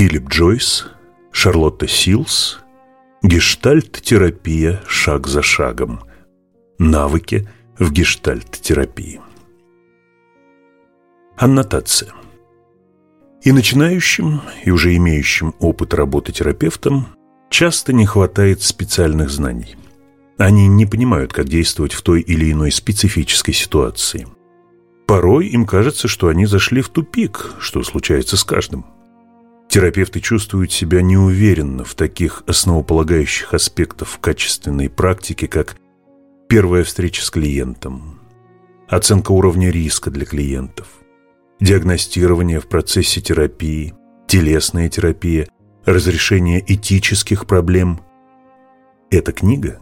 Филипп Джойс, Шарлотта Силс, Гештальт-терапия шаг за шагом. Навыки в гештальт-терапии. Аннотация. И начинающим, и уже имеющим опыт работы терапевтом часто не хватает специальных знаний. Они не понимают, как действовать в той или иной специфической ситуации. Порой им кажется, что они зашли в тупик, что случается с каждым. Терапевты чувствуют себя неуверенно в таких основополагающих аспектах качественной практики, как первая встреча с клиентом, оценка уровня риска для клиентов, диагностирование в процессе терапии, телесная терапия, разрешение этических проблем. Эта книга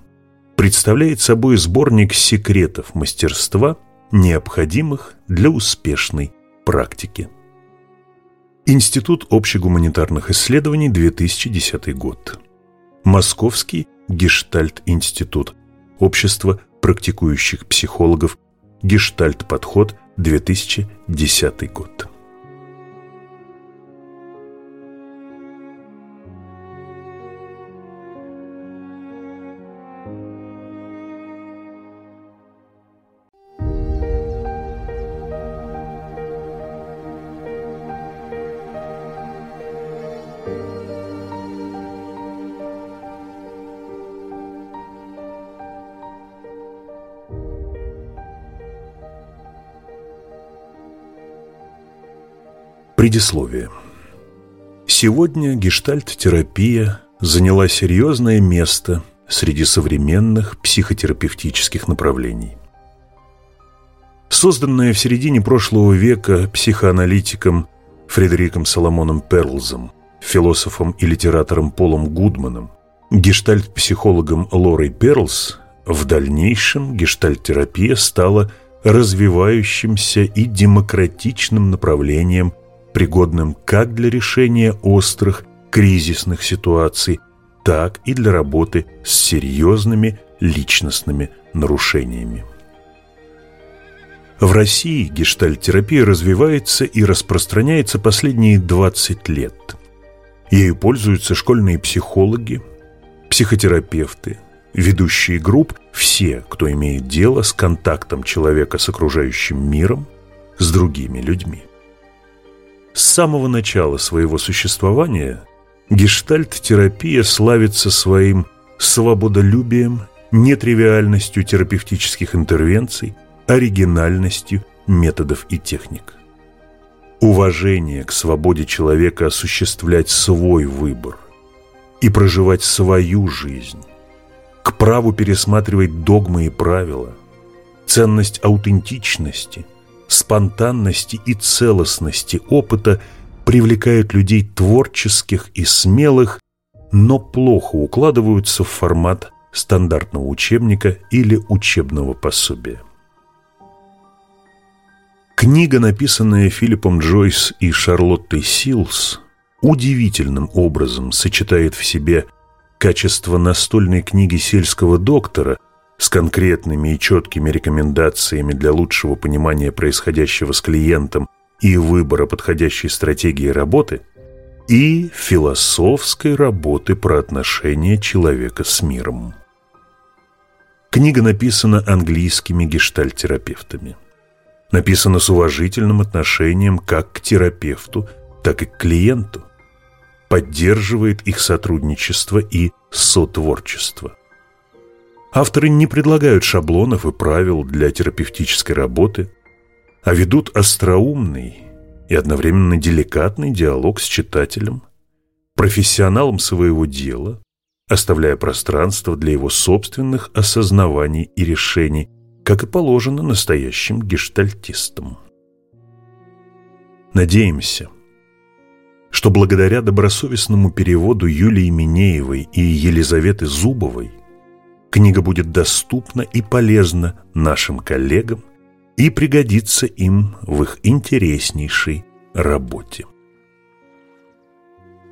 представляет собой сборник секретов мастерства, необходимых для успешной практики. Институт общегуманитарных исследований, 2010 год. Московский Гештальт-институт. Общество практикующих психологов. Гештальт-подход, 2010 год. Предисловие. Сегодня гештальт-терапия заняла серьезное место среди современных психотерапевтических направлений. Созданная в середине прошлого века психоаналитиком Фредериком Соломоном Перлзом, философом и литератором Полом Гудманом, гештальт-психологом Лорой Перлз, в дальнейшем гештальт-терапия стала развивающимся и демократичным направлением пригодным как для решения острых кризисных ситуаций, так и для работы с серьезными личностными нарушениями. В России гештальтерапия развивается и распространяется последние 20 лет. Ею пользуются школьные психологи, психотерапевты, ведущие групп, все, кто имеет дело с контактом человека с окружающим миром, с другими людьми. С самого начала своего существования гештальт-терапия славится своим свободолюбием, нетривиальностью терапевтических интервенций, оригинальностью методов и техник. Уважение к свободе человека осуществлять свой выбор и проживать свою жизнь, к праву пересматривать догмы и правила, ценность аутентичности – спонтанности и целостности опыта привлекают людей творческих и смелых, но плохо укладываются в формат стандартного учебника или учебного пособия. Книга, написанная Филиппом Джойс и Шарлоттой Силс, удивительным образом сочетает в себе качество настольной книги сельского доктора с конкретными и четкими рекомендациями для лучшего понимания происходящего с клиентом и выбора подходящей стратегии работы, и философской работы про отношения человека с миром. Книга написана английскими гештальтерапевтами. Написана с уважительным отношением как к терапевту, так и к клиенту. Поддерживает их сотрудничество и сотворчество. Авторы не предлагают шаблонов и правил для терапевтической работы, а ведут остроумный и одновременно деликатный диалог с читателем, профессионалом своего дела, оставляя пространство для его собственных осознаваний и решений, как и положено настоящим гештальтистам. Надеемся, что благодаря добросовестному переводу Юлии Минеевой и Елизаветы Зубовой Книга будет доступна и полезна нашим коллегам и пригодится им в их интереснейшей работе.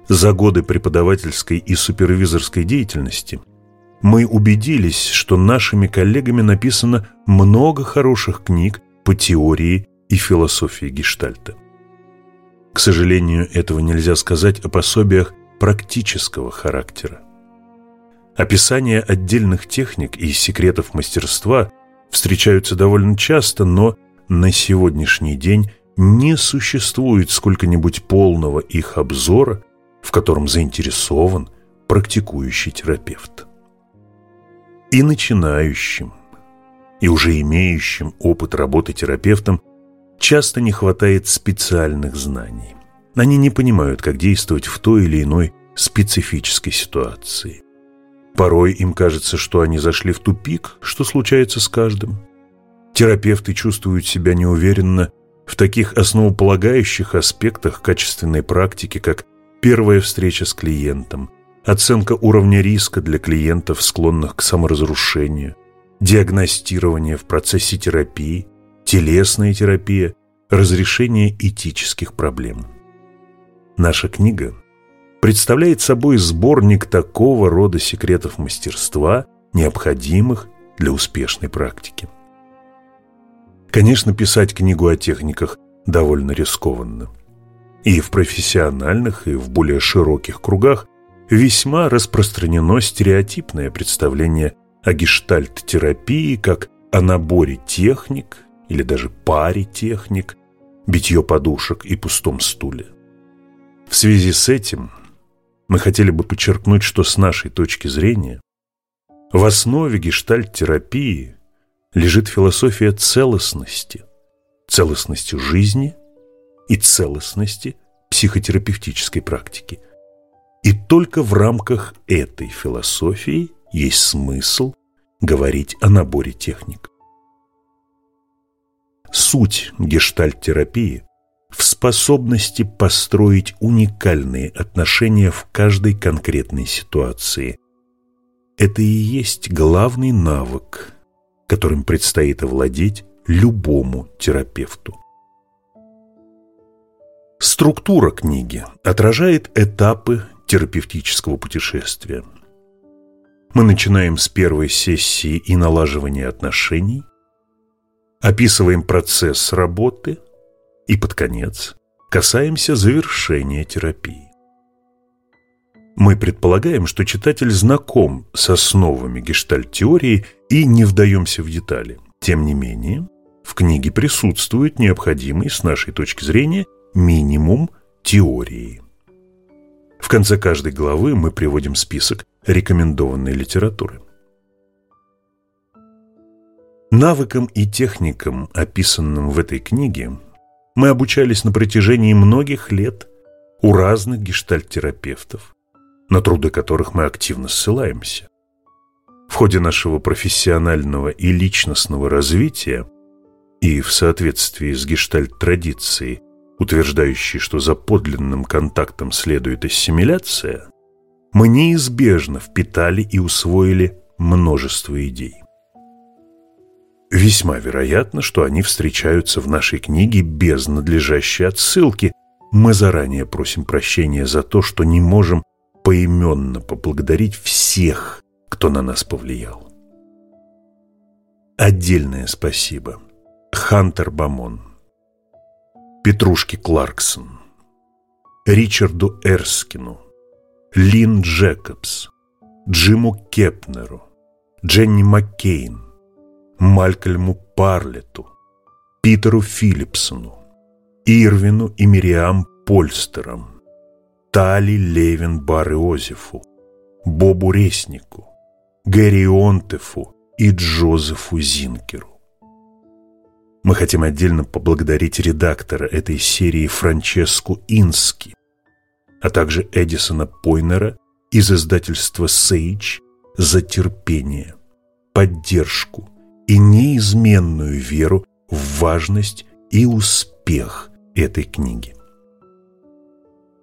За годы преподавательской и супервизорской деятельности мы убедились, что нашими коллегами написано много хороших книг по теории и философии гештальта. К сожалению, этого нельзя сказать о пособиях практического характера. Описания отдельных техник и секретов мастерства встречаются довольно часто, но на сегодняшний день не существует сколько-нибудь полного их обзора, в котором заинтересован практикующий терапевт. И начинающим, и уже имеющим опыт работы терапевтом часто не хватает специальных знаний. Они не понимают, как действовать в той или иной специфической ситуации. Порой им кажется, что они зашли в тупик, что случается с каждым. Терапевты чувствуют себя неуверенно в таких основополагающих аспектах качественной практики, как первая встреча с клиентом, оценка уровня риска для клиентов, склонных к саморазрушению, диагностирование в процессе терапии, телесная терапия, разрешение этических проблем. Наша книга представляет собой сборник такого рода секретов мастерства, необходимых для успешной практики. Конечно, писать книгу о техниках довольно рискованно. И в профессиональных, и в более широких кругах весьма распространено стереотипное представление о гештальт-терапии как о наборе техник или даже паре техник, битье подушек и пустом стуле. В связи с этим мы хотели бы подчеркнуть, что с нашей точки зрения в основе гештальт-терапии лежит философия целостности, целостности жизни и целостности психотерапевтической практики. И только в рамках этой философии есть смысл говорить о наборе техник. Суть гештальт-терапии в способности построить уникальные отношения в каждой конкретной ситуации. Это и есть главный навык, которым предстоит овладеть любому терапевту. Структура книги отражает этапы терапевтического путешествия. Мы начинаем с первой сессии и налаживания отношений, описываем процесс работы и, под конец, касаемся завершения терапии. Мы предполагаем, что читатель знаком с основами гештальт-теории и не вдаемся в детали. Тем не менее, в книге присутствует необходимый, с нашей точки зрения, минимум теории. В конце каждой главы мы приводим список рекомендованной литературы. Навыкам и техникам, описанным в этой книге, мы обучались на протяжении многих лет у разных гештальт-терапевтов, на труды которых мы активно ссылаемся. В ходе нашего профессионального и личностного развития и в соответствии с гештальт-традицией, утверждающей, что за подлинным контактом следует ассимиляция, мы неизбежно впитали и усвоили множество идей. Весьма вероятно, что они встречаются в нашей книге без надлежащей отсылки. Мы заранее просим прощения за то, что не можем поименно поблагодарить всех, кто на нас повлиял. Отдельное спасибо. Хантер Бамон, Петрушке Кларксон, Ричарду Эрскину, Лин Джекобс, Джиму Кепнеру, Дженни Маккейн, Малькольму Парлету, Питеру Филлипсону, Ирвину и Мириам Польстерам, Тали Левин Бариозефу, Бобу Реснику, Гэри Онтефу и Джозефу Зинкеру. Мы хотим отдельно поблагодарить редактора этой серии Франческу Ински, а также Эдисона Пойнера из издательства «Сейдж» за терпение, поддержку и неизменную веру в важность и успех этой книги.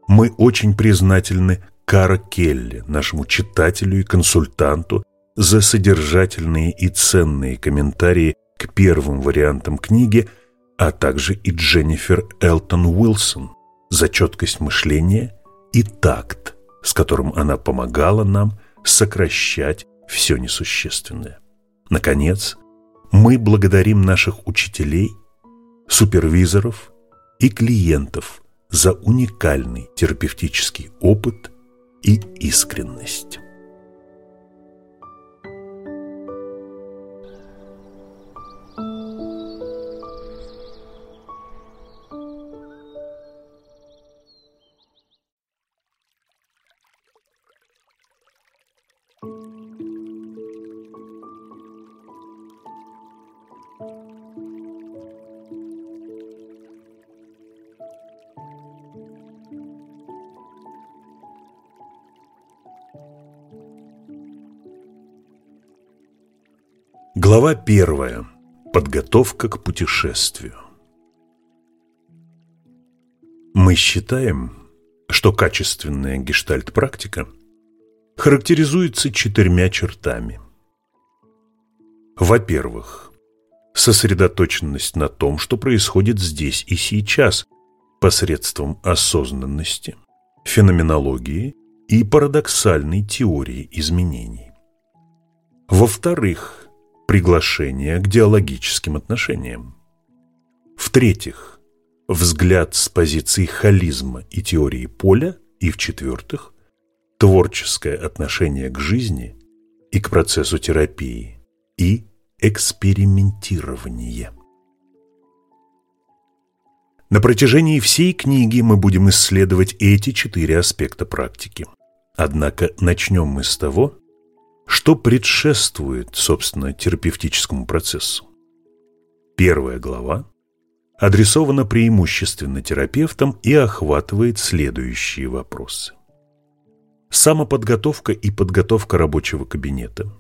Мы очень признательны Кара Келли, нашему читателю и консультанту, за содержательные и ценные комментарии к первым вариантам книги, а также и Дженнифер Элтон Уилсон за четкость мышления и такт, с которым она помогала нам сокращать все несущественное. Наконец, мы благодарим наших учителей, супервизоров и клиентов за уникальный терапевтический опыт и искренность. Глава первая. Подготовка к путешествию. Мы считаем, что качественная гештальт-практика характеризуется четырьмя чертами. Во-первых, сосредоточенность на том, что происходит здесь и сейчас, посредством осознанности, феноменологии и парадоксальной теории изменений. Во-вторых, приглашение к диалогическим отношениям. В-третьих, взгляд с позиции холизма и теории поля. И в-четвертых, творческое отношение к жизни и к процессу терапии и экспериментирование. На протяжении всей книги мы будем исследовать эти четыре аспекта практики. Однако начнем мы с того, что предшествует, собственно, терапевтическому процессу? Первая глава адресована преимущественно терапевтам и охватывает следующие вопросы. Самоподготовка и подготовка рабочего кабинета.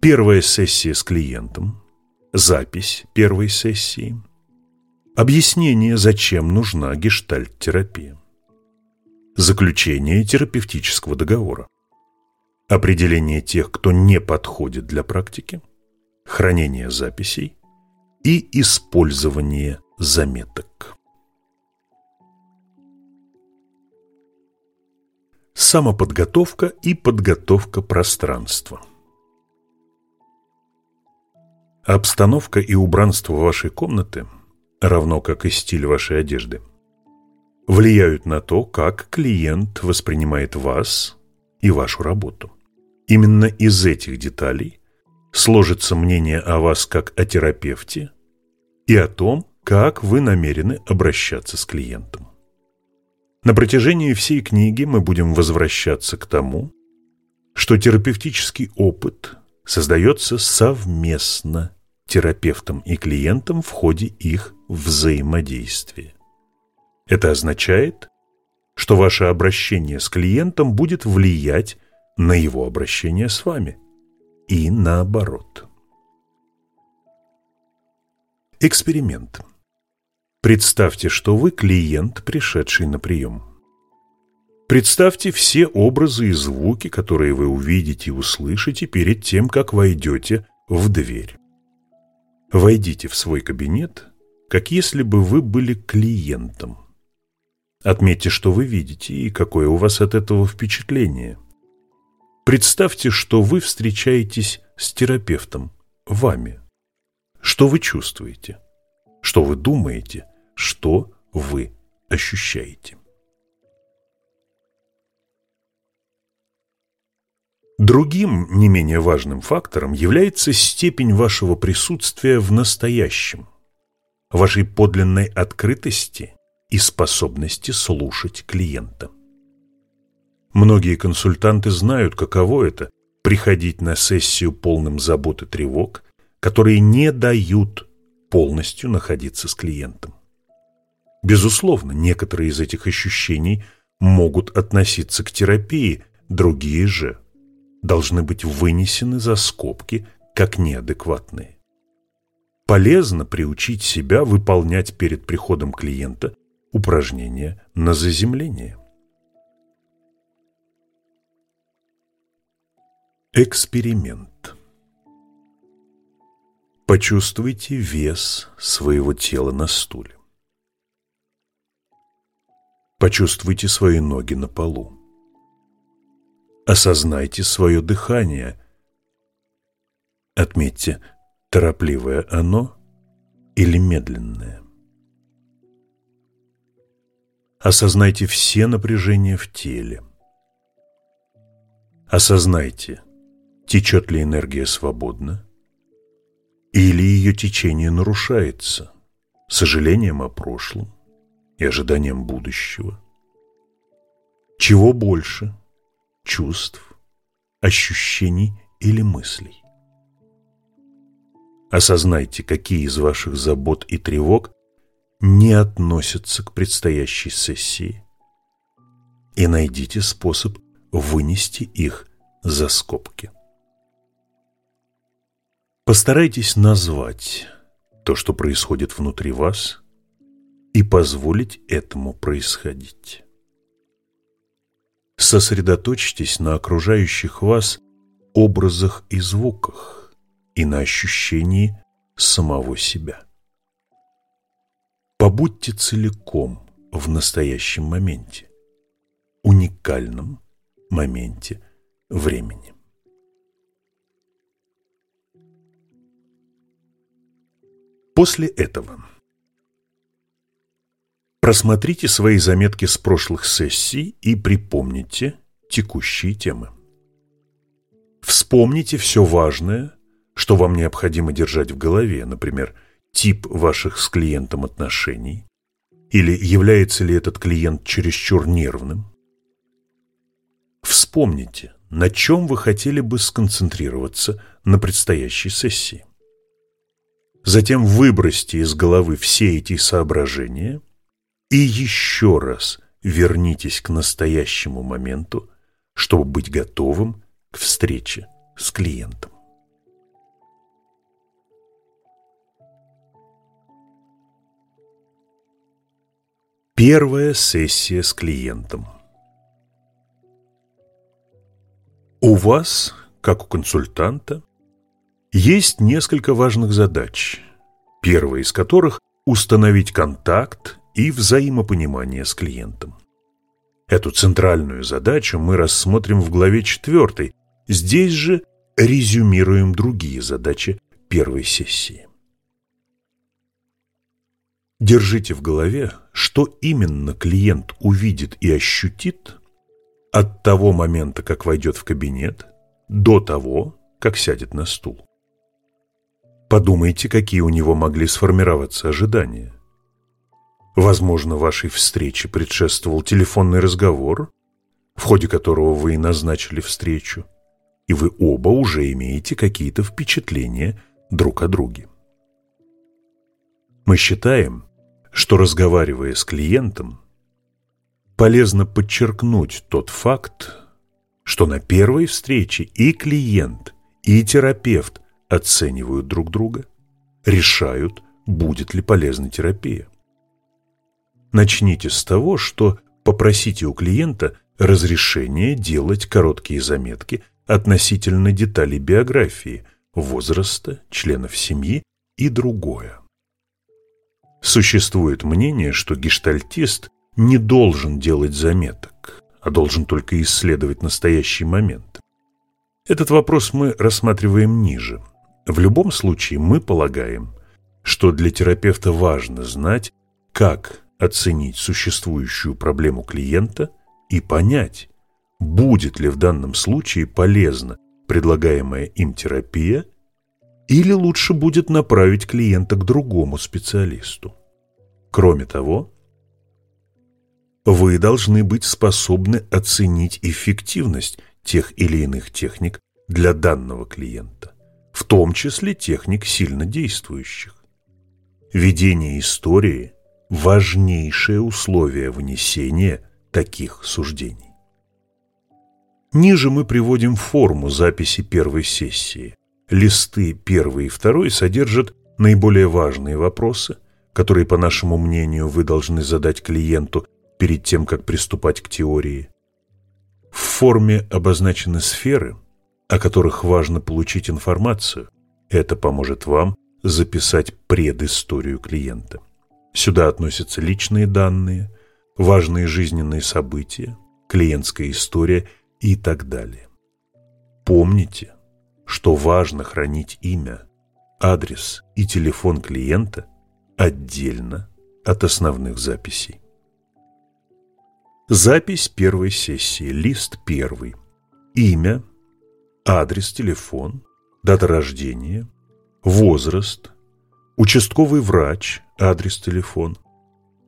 Первая сессия с клиентом. Запись первой сессии. Объяснение, зачем нужна гештальт-терапия. Заключение терапевтического договора определение тех, кто не подходит для практики, хранение записей и использование заметок. Самоподготовка и подготовка пространства. Обстановка и убранство вашей комнаты, равно как и стиль вашей одежды, влияют на то, как клиент воспринимает вас и вашу работу. Именно из этих деталей сложится мнение о вас как о терапевте и о том, как вы намерены обращаться с клиентом. На протяжении всей книги мы будем возвращаться к тому, что терапевтический опыт создается совместно терапевтом и клиентом в ходе их взаимодействия. Это означает, что ваше обращение с клиентом будет влиять на его обращение с вами и наоборот. Эксперимент. Представьте, что вы клиент, пришедший на прием. Представьте все образы и звуки, которые вы увидите и услышите перед тем, как войдете в дверь. Войдите в свой кабинет, как если бы вы были клиентом. Отметьте, что вы видите и какое у вас от этого впечатление. Представьте, что вы встречаетесь с терапевтом, вами. Что вы чувствуете? Что вы думаете? Что вы ощущаете? Другим, не менее важным фактором является степень вашего присутствия в настоящем, вашей подлинной открытости и способности слушать клиента. Многие консультанты знают, каково это – приходить на сессию полным забот и тревог, которые не дают полностью находиться с клиентом. Безусловно, некоторые из этих ощущений могут относиться к терапии, другие же должны быть вынесены за скобки как неадекватные. Полезно приучить себя выполнять перед приходом клиента упражнения на заземление. Эксперимент. Почувствуйте вес своего тела на стуле. Почувствуйте свои ноги на полу. Осознайте свое дыхание. Отметьте, торопливое оно или медленное. Осознайте все напряжения в теле. Осознайте, течет ли энергия свободно, или ее течение нарушается сожалением о прошлом и ожиданием будущего. Чего больше – чувств, ощущений или мыслей? Осознайте, какие из ваших забот и тревог не относятся к предстоящей сессии и найдите способ вынести их за скобки. Постарайтесь назвать то, что происходит внутри вас, и позволить этому происходить. Сосредоточьтесь на окружающих вас образах и звуках и на ощущении самого себя. Побудьте целиком в настоящем моменте, уникальном моменте времени. После этого просмотрите свои заметки с прошлых сессий и припомните текущие темы. Вспомните все важное, что вам необходимо держать в голове, например, тип ваших с клиентом отношений, или является ли этот клиент чересчур нервным. Вспомните, на чем вы хотели бы сконцентрироваться на предстоящей сессии. Затем выбросьте из головы все эти соображения и еще раз вернитесь к настоящему моменту, чтобы быть готовым к встрече с клиентом. Первая сессия с клиентом. У вас, как у консультанта, есть несколько важных задач, первая из которых – установить контакт и взаимопонимание с клиентом. Эту центральную задачу мы рассмотрим в главе 4. Здесь же резюмируем другие задачи первой сессии. Держите в голове, что именно клиент увидит и ощутит от того момента, как войдет в кабинет, до того, как сядет на стул. Подумайте, какие у него могли сформироваться ожидания. Возможно, вашей встрече предшествовал телефонный разговор, в ходе которого вы и назначили встречу, и вы оба уже имеете какие-то впечатления друг о друге. Мы считаем, что разговаривая с клиентом, полезно подчеркнуть тот факт, что на первой встрече и клиент, и терапевт оценивают друг друга, решают, будет ли полезна терапия. Начните с того, что попросите у клиента разрешение делать короткие заметки относительно деталей биографии, возраста, членов семьи и другое. Существует мнение, что гештальтист не должен делать заметок, а должен только исследовать настоящий момент. Этот вопрос мы рассматриваем ниже. В любом случае мы полагаем, что для терапевта важно знать, как оценить существующую проблему клиента и понять, будет ли в данном случае полезна предлагаемая им терапия или лучше будет направить клиента к другому специалисту. Кроме того, вы должны быть способны оценить эффективность тех или иных техник для данного клиента в том числе техник сильно действующих. Ведение истории – важнейшее условие вынесения таких суждений. Ниже мы приводим форму записи первой сессии. Листы первый и второй содержат наиболее важные вопросы, которые, по нашему мнению, вы должны задать клиенту перед тем, как приступать к теории. В форме обозначены сферы, о которых важно получить информацию. Это поможет вам записать предысторию клиента. Сюда относятся личные данные, важные жизненные события, клиентская история и так далее. Помните, что важно хранить имя, адрес и телефон клиента отдельно от основных записей. Запись первой сессии, лист первый. Имя, адрес, телефон, дата рождения, возраст, участковый врач, адрес, телефон,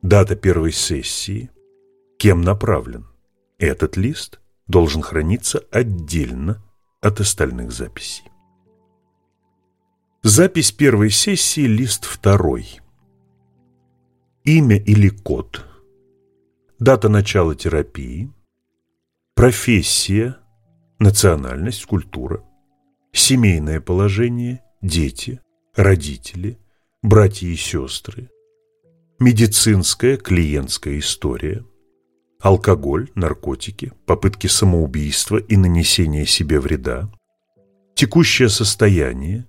дата первой сессии, кем направлен. Этот лист должен храниться отдельно от остальных записей. Запись первой сессии, лист второй. Имя или код, дата начала терапии, профессия, национальность, культура, семейное положение, дети, родители, братья и сестры, медицинская клиентская история, алкоголь, наркотики, попытки самоубийства и нанесения себе вреда, текущее состояние,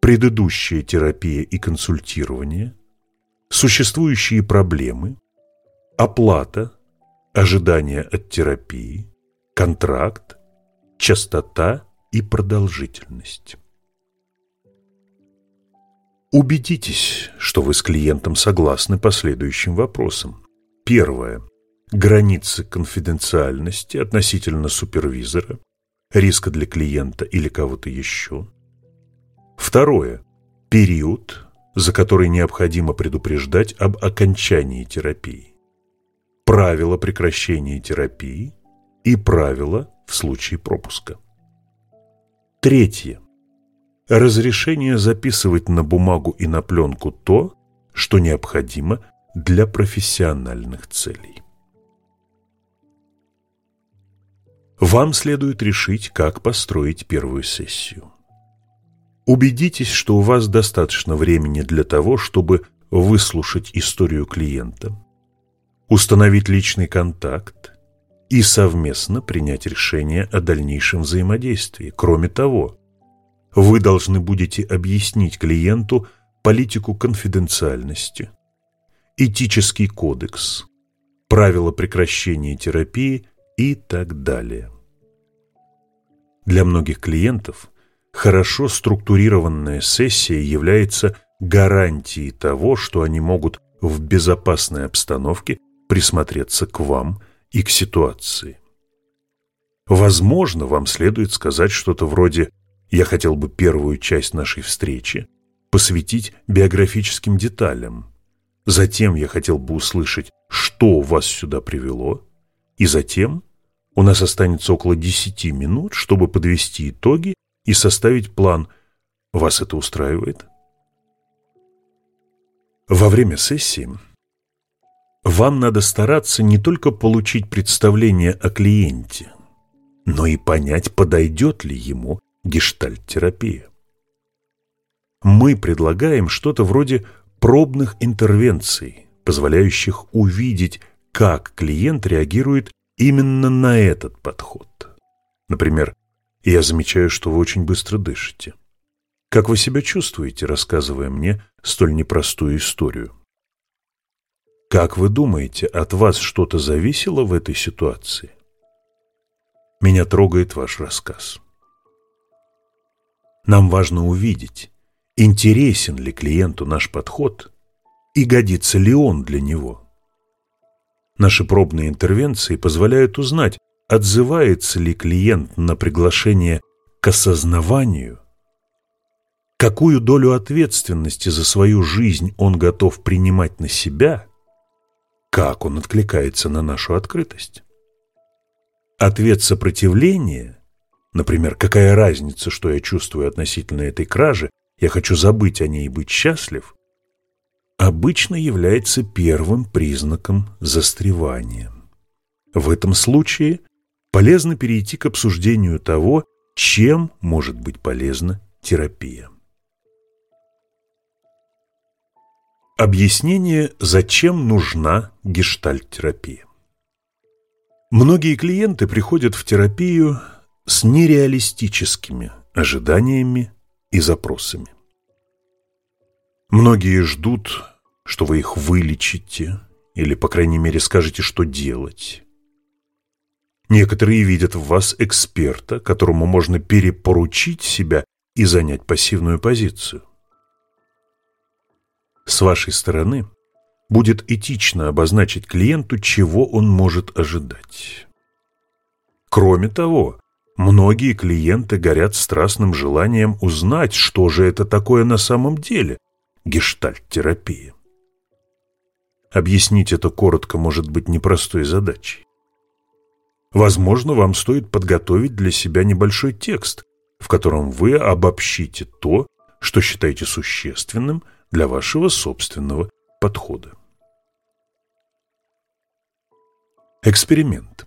предыдущая терапия и консультирование, существующие проблемы, оплата, ожидания от терапии, контракт, частота и продолжительность. Убедитесь, что вы с клиентом согласны по следующим вопросам. Первое. Границы конфиденциальности относительно супервизора, риска для клиента или кого-то еще. Второе. Период, за который необходимо предупреждать об окончании терапии. Правила прекращения терапии и правила в случае пропуска. Третье разрешение записывать на бумагу и на пленку то, что необходимо для профессиональных целей. Вам следует решить, как построить первую сессию. Убедитесь, что у вас достаточно времени для того, чтобы выслушать историю клиента, установить личный контакт и совместно принять решение о дальнейшем взаимодействии. Кроме того, вы должны будете объяснить клиенту политику конфиденциальности, этический кодекс, правила прекращения терапии и так далее. Для многих клиентов хорошо структурированная сессия является гарантией того, что они могут в безопасной обстановке присмотреться к вам и к ситуации. Возможно, вам следует сказать что-то вроде я хотел бы первую часть нашей встречи посвятить биографическим деталям. Затем я хотел бы услышать, что вас сюда привело, и затем у нас останется около 10 минут, чтобы подвести итоги и составить план. Вас это устраивает? Во время сессии вам надо стараться не только получить представление о клиенте, но и понять, подойдет ли ему гештальт-терапия. Мы предлагаем что-то вроде пробных интервенций, позволяющих увидеть, как клиент реагирует именно на этот подход. Например, я замечаю, что вы очень быстро дышите. Как вы себя чувствуете, рассказывая мне столь непростую историю? Как вы думаете, от вас что-то зависело в этой ситуации? Меня трогает ваш рассказ. Нам важно увидеть, интересен ли клиенту наш подход и годится ли он для него. Наши пробные интервенции позволяют узнать, отзывается ли клиент на приглашение к осознаванию, какую долю ответственности за свою жизнь он готов принимать на себя, как он откликается на нашу открытость. Ответ сопротивления Например, какая разница, что я чувствую относительно этой кражи, я хочу забыть о ней и быть счастлив, обычно является первым признаком застревания. В этом случае полезно перейти к обсуждению того, чем может быть полезна терапия. Объяснение, зачем нужна гештальт-терапия. Многие клиенты приходят в терапию с нереалистическими ожиданиями и запросами. Многие ждут, что вы их вылечите или, по крайней мере, скажете, что делать. Некоторые видят в вас эксперта, которому можно перепоручить себя и занять пассивную позицию. С вашей стороны будет этично обозначить клиенту, чего он может ожидать. Кроме того, многие клиенты горят страстным желанием узнать, что же это такое на самом деле – гештальт-терапия. Объяснить это коротко может быть непростой задачей. Возможно, вам стоит подготовить для себя небольшой текст, в котором вы обобщите то, что считаете существенным для вашего собственного подхода. Эксперимент.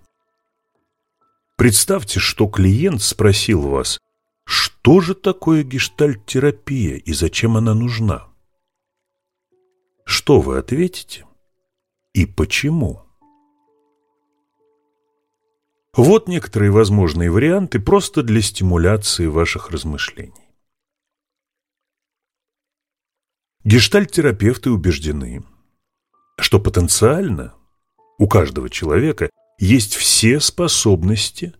Представьте, что клиент спросил вас, что же такое гештальт-терапия и зачем она нужна? Что вы ответите и почему? Вот некоторые возможные варианты просто для стимуляции ваших размышлений. Гештальт-терапевты убеждены, что потенциально у каждого человека есть все способности,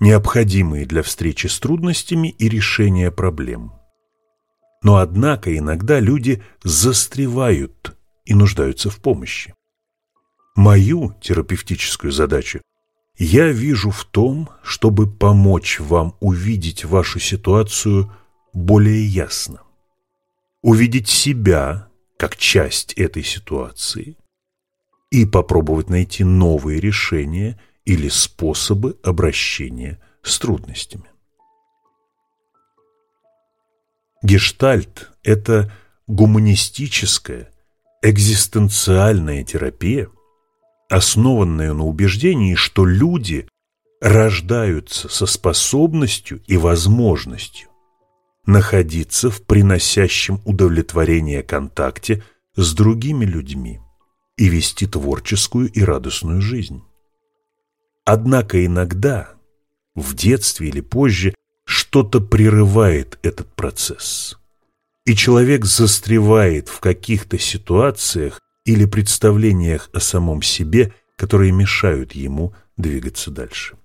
необходимые для встречи с трудностями и решения проблем. Но однако иногда люди застревают и нуждаются в помощи. Мою терапевтическую задачу я вижу в том, чтобы помочь вам увидеть вашу ситуацию более ясно. Увидеть себя как часть этой ситуации и попробовать найти новые решения или способы обращения с трудностями. Гештальт – это гуманистическая, экзистенциальная терапия – основанная на убеждении, что люди рождаются со способностью и возможностью находиться в приносящем удовлетворение контакте с другими людьми и вести творческую и радостную жизнь. Однако иногда, в детстве или позже, что-то прерывает этот процесс, и человек застревает в каких-то ситуациях, или представлениях о самом себе, которые мешают ему двигаться дальше.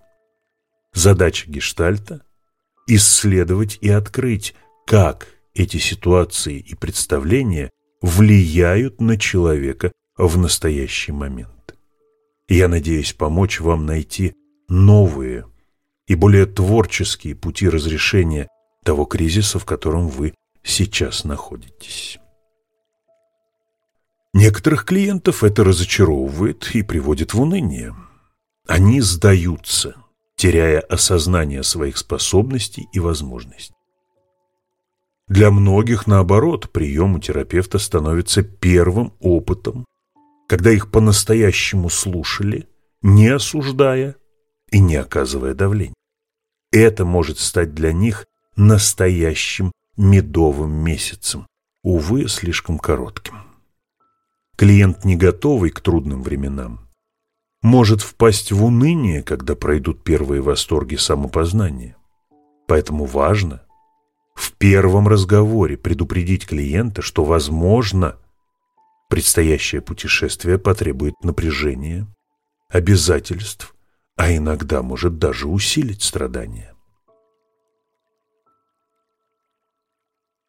Задача гештальта – исследовать и открыть, как эти ситуации и представления влияют на человека в настоящий момент. Я надеюсь помочь вам найти новые и более творческие пути разрешения того кризиса, в котором вы сейчас находитесь. Некоторых клиентов это разочаровывает и приводит в уныние. Они сдаются, теряя осознание своих способностей и возможностей. Для многих, наоборот, прием у терапевта становится первым опытом, когда их по-настоящему слушали, не осуждая и не оказывая давления. Это может стать для них настоящим медовым месяцем, увы, слишком коротким. Клиент, не готовый к трудным временам, может впасть в уныние, когда пройдут первые восторги самопознания. Поэтому важно в первом разговоре предупредить клиента, что, возможно, предстоящее путешествие потребует напряжения, обязательств, а иногда может даже усилить страдания.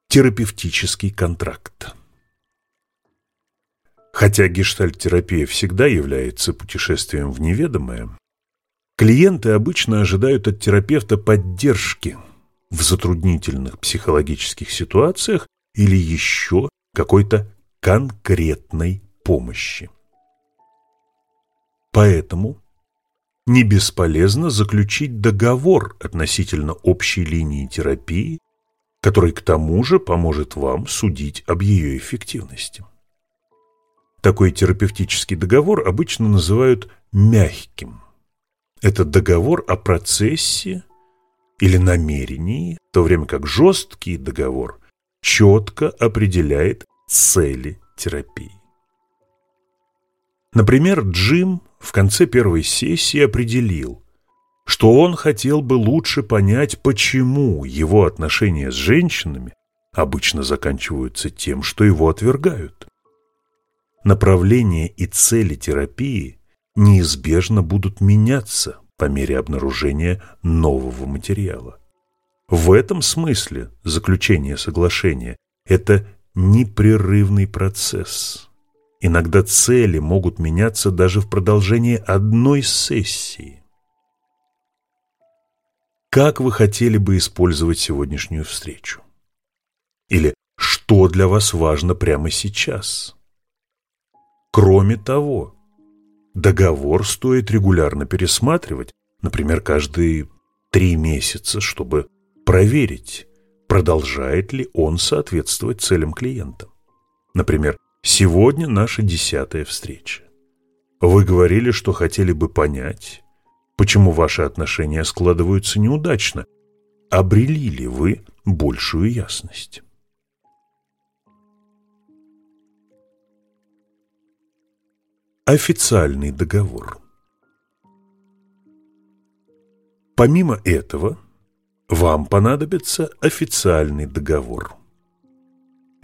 Терапевтический контракт Хотя гештальт-терапия всегда является путешествием в неведомое, клиенты обычно ожидают от терапевта поддержки в затруднительных психологических ситуациях или еще какой-то конкретной помощи. Поэтому не бесполезно заключить договор относительно общей линии терапии, который к тому же поможет вам судить об ее эффективности. Такой терапевтический договор обычно называют мягким. Это договор о процессе или намерении, в то время как жесткий договор четко определяет цели терапии. Например, Джим в конце первой сессии определил, что он хотел бы лучше понять, почему его отношения с женщинами обычно заканчиваются тем, что его отвергают направление и цели терапии неизбежно будут меняться по мере обнаружения нового материала. В этом смысле заключение соглашения – это непрерывный процесс, Иногда цели могут меняться даже в продолжении одной сессии. Как вы хотели бы использовать сегодняшнюю встречу? Или что для вас важно прямо сейчас? Кроме того, договор стоит регулярно пересматривать, например, каждые три месяца, чтобы проверить, продолжает ли он соответствовать целям клиента. Например, Сегодня наша десятая встреча. Вы говорили, что хотели бы понять, почему ваши отношения складываются неудачно. Обрели ли вы большую ясность? Официальный договор Помимо этого, вам понадобится официальный договор –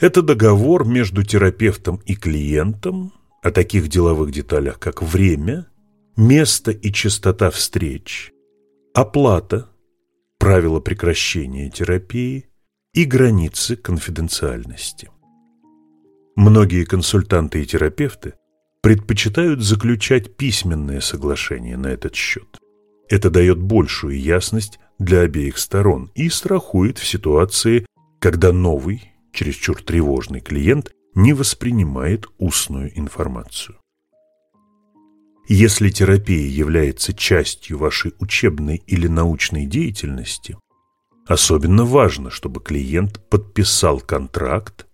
это договор между терапевтом и клиентом о таких деловых деталях, как время, место и частота встреч, оплата, правила прекращения терапии и границы конфиденциальности. Многие консультанты и терапевты предпочитают заключать письменные соглашения на этот счет. Это дает большую ясность для обеих сторон и страхует в ситуации, когда новый чересчур тревожный клиент не воспринимает устную информацию. Если терапия является частью вашей учебной или научной деятельности, особенно важно, чтобы клиент подписал контракт,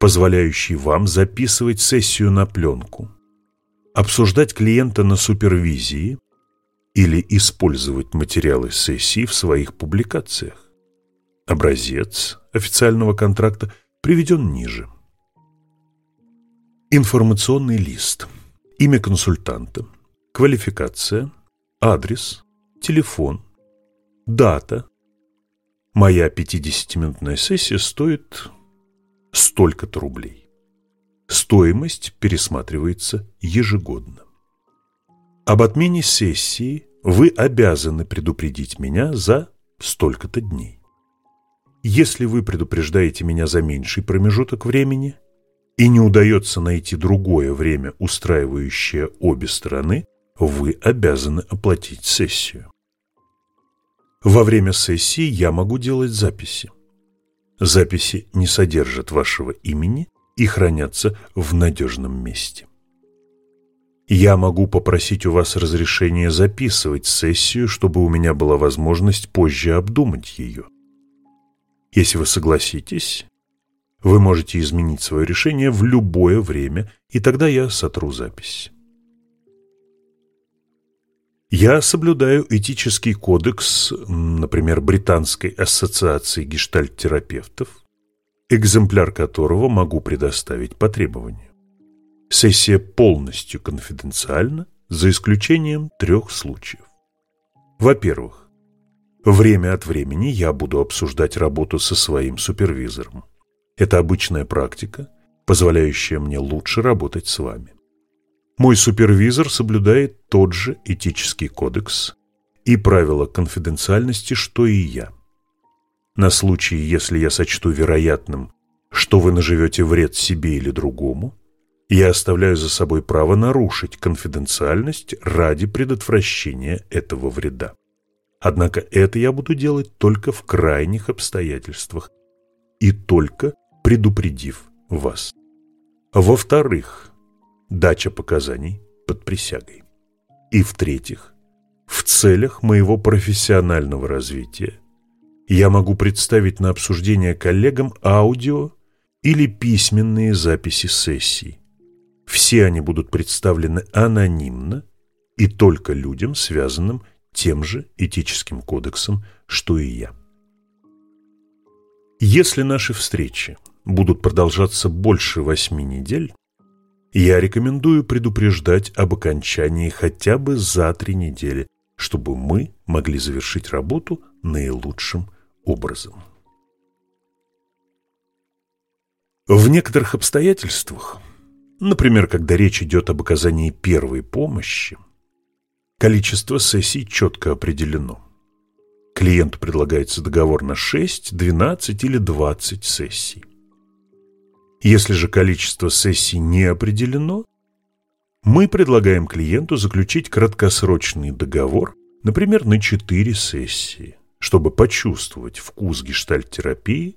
позволяющий вам записывать сессию на пленку, обсуждать клиента на супервизии или использовать материалы сессии в своих публикациях. Образец официального контракта приведен ниже. Информационный лист. Имя консультанта. Квалификация. Адрес. Телефон. Дата. Моя 50-минутная сессия стоит столько-то рублей. Стоимость пересматривается ежегодно. Об отмене сессии вы обязаны предупредить меня за столько-то дней. Если вы предупреждаете меня за меньший промежуток времени и не удается найти другое время, устраивающее обе стороны, вы обязаны оплатить сессию. Во время сессии я могу делать записи. Записи не содержат вашего имени и хранятся в надежном месте. Я могу попросить у вас разрешения записывать сессию, чтобы у меня была возможность позже обдумать ее. Если вы согласитесь, вы можете изменить свое решение в любое время, и тогда я сотру запись. Я соблюдаю этический кодекс, например, Британской ассоциации гештальт-терапевтов, экземпляр которого могу предоставить по требованию. Сессия полностью конфиденциальна, за исключением трех случаев. Во-первых, Время от времени я буду обсуждать работу со своим супервизором. Это обычная практика, позволяющая мне лучше работать с вами. Мой супервизор соблюдает тот же этический кодекс и правила конфиденциальности, что и я. На случай, если я сочту вероятным, что вы наживете вред себе или другому, я оставляю за собой право нарушить конфиденциальность ради предотвращения этого вреда. Однако это я буду делать только в крайних обстоятельствах и только предупредив вас. Во-вторых, дача показаний под присягой. И в-третьих, в целях моего профессионального развития я могу представить на обсуждение коллегам аудио или письменные записи сессий. Все они будут представлены анонимно и только людям, связанным тем же этическим кодексом, что и я. Если наши встречи будут продолжаться больше восьми недель, я рекомендую предупреждать об окончании хотя бы за три недели, чтобы мы могли завершить работу наилучшим образом. В некоторых обстоятельствах, например, когда речь идет об оказании первой помощи, Количество сессий четко определено. Клиенту предлагается договор на 6, 12 или 20 сессий. Если же количество сессий не определено, мы предлагаем клиенту заключить краткосрочный договор, например, на 4 сессии, чтобы почувствовать вкус гештальт-терапии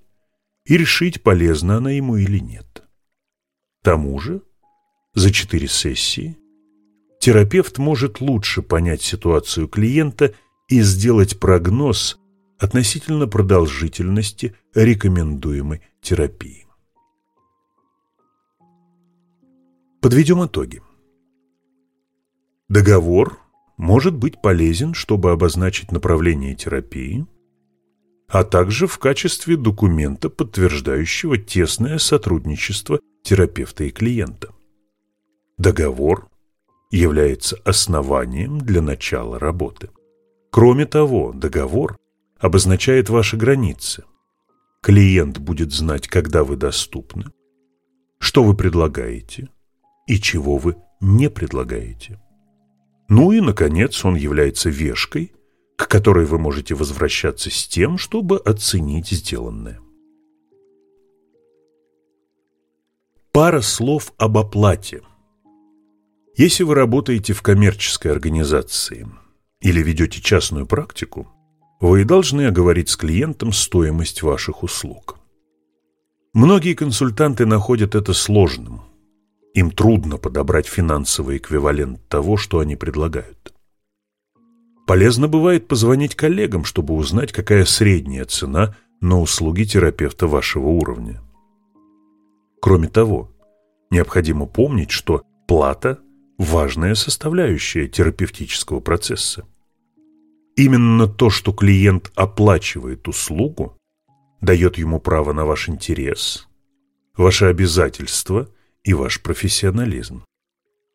и решить, полезна она ему или нет. К тому же, за 4 сессии терапевт может лучше понять ситуацию клиента и сделать прогноз относительно продолжительности рекомендуемой терапии. Подведем итоги. Договор может быть полезен, чтобы обозначить направление терапии, а также в качестве документа, подтверждающего тесное сотрудничество терапевта и клиента. Договор является основанием для начала работы. Кроме того, договор обозначает ваши границы. Клиент будет знать, когда вы доступны, что вы предлагаете и чего вы не предлагаете. Ну и, наконец, он является вешкой, к которой вы можете возвращаться с тем, чтобы оценить сделанное. Пара слов об оплате. Если вы работаете в коммерческой организации или ведете частную практику, вы должны оговорить с клиентом стоимость ваших услуг. Многие консультанты находят это сложным – им трудно подобрать финансовый эквивалент того, что они предлагают. Полезно бывает позвонить коллегам, чтобы узнать, какая средняя цена на услуги терапевта вашего уровня. Кроме того, необходимо помнить, что плата – важная составляющая терапевтического процесса. Именно то, что клиент оплачивает услугу, дает ему право на ваш интерес, ваши обязательства и ваш профессионализм.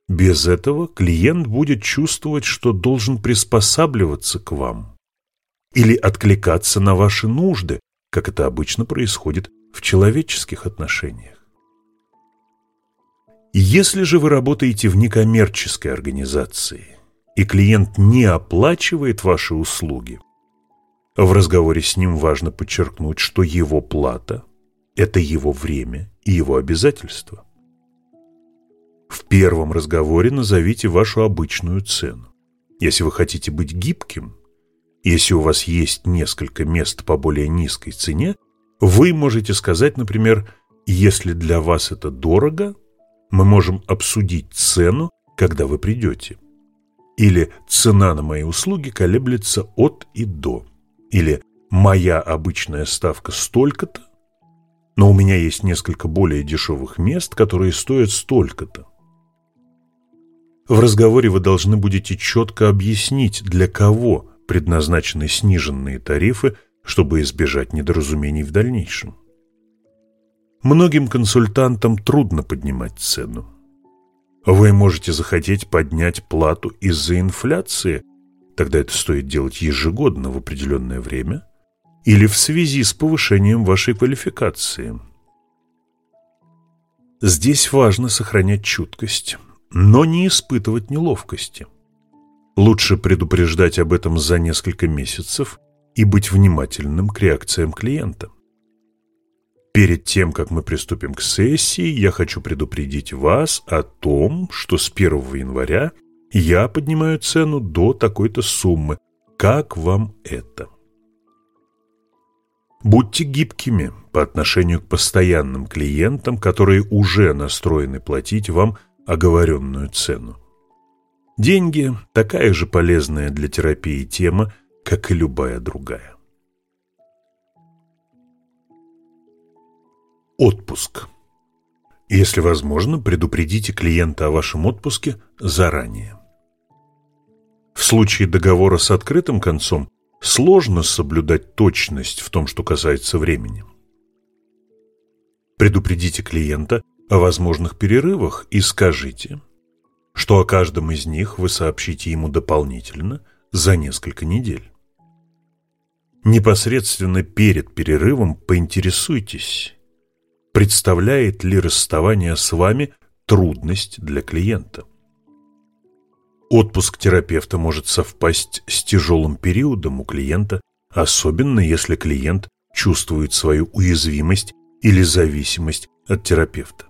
Без этого клиент будет чувствовать, что должен приспосабливаться к вам или откликаться на ваши нужды, как это обычно происходит в человеческих отношениях. Если же вы работаете в некоммерческой организации, и клиент не оплачивает ваши услуги, в разговоре с ним важно подчеркнуть, что его плата – это его время и его обязательства. В первом разговоре назовите вашу обычную цену. Если вы хотите быть гибким, если у вас есть несколько мест по более низкой цене, вы можете сказать, например, если для вас это дорого, мы можем обсудить цену, когда вы придете. Или цена на мои услуги колеблется от и до. Или моя обычная ставка столько-то, но у меня есть несколько более дешевых мест, которые стоят столько-то. В разговоре вы должны будете четко объяснить, для кого предназначены сниженные тарифы, чтобы избежать недоразумений в дальнейшем. Многим консультантам трудно поднимать цену. Вы можете захотеть поднять плату из-за инфляции, тогда это стоит делать ежегодно в определенное время, или в связи с повышением вашей квалификации. Здесь важно сохранять чуткость но не испытывать неловкости. Лучше предупреждать об этом за несколько месяцев и быть внимательным к реакциям клиента. Перед тем, как мы приступим к сессии, я хочу предупредить вас о том, что с 1 января я поднимаю цену до такой-то суммы. Как вам это? Будьте гибкими по отношению к постоянным клиентам, которые уже настроены платить вам – оговоренную цену. Деньги – такая же полезная для терапии тема, как и любая другая. Отпуск. Если возможно, предупредите клиента о вашем отпуске заранее. В случае договора с открытым концом сложно соблюдать точность в том, что касается времени. Предупредите клиента о возможных перерывах и скажите, что о каждом из них вы сообщите ему дополнительно за несколько недель. Непосредственно перед перерывом поинтересуйтесь, представляет ли расставание с вами трудность для клиента. Отпуск терапевта может совпасть с тяжелым периодом у клиента, особенно если клиент чувствует свою уязвимость или зависимость от терапевта.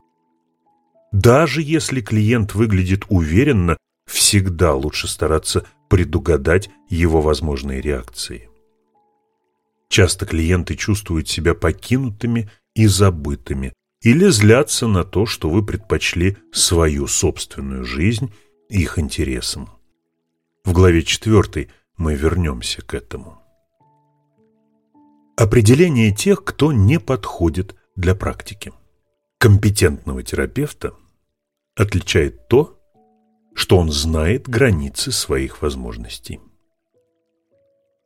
Даже если клиент выглядит уверенно, всегда лучше стараться предугадать его возможные реакции. Часто клиенты чувствуют себя покинутыми и забытыми или злятся на то, что вы предпочли свою собственную жизнь их интересам. В главе 4 мы вернемся к этому. Определение тех, кто не подходит для практики. Компетентного терапевта отличает то, что он знает границы своих возможностей.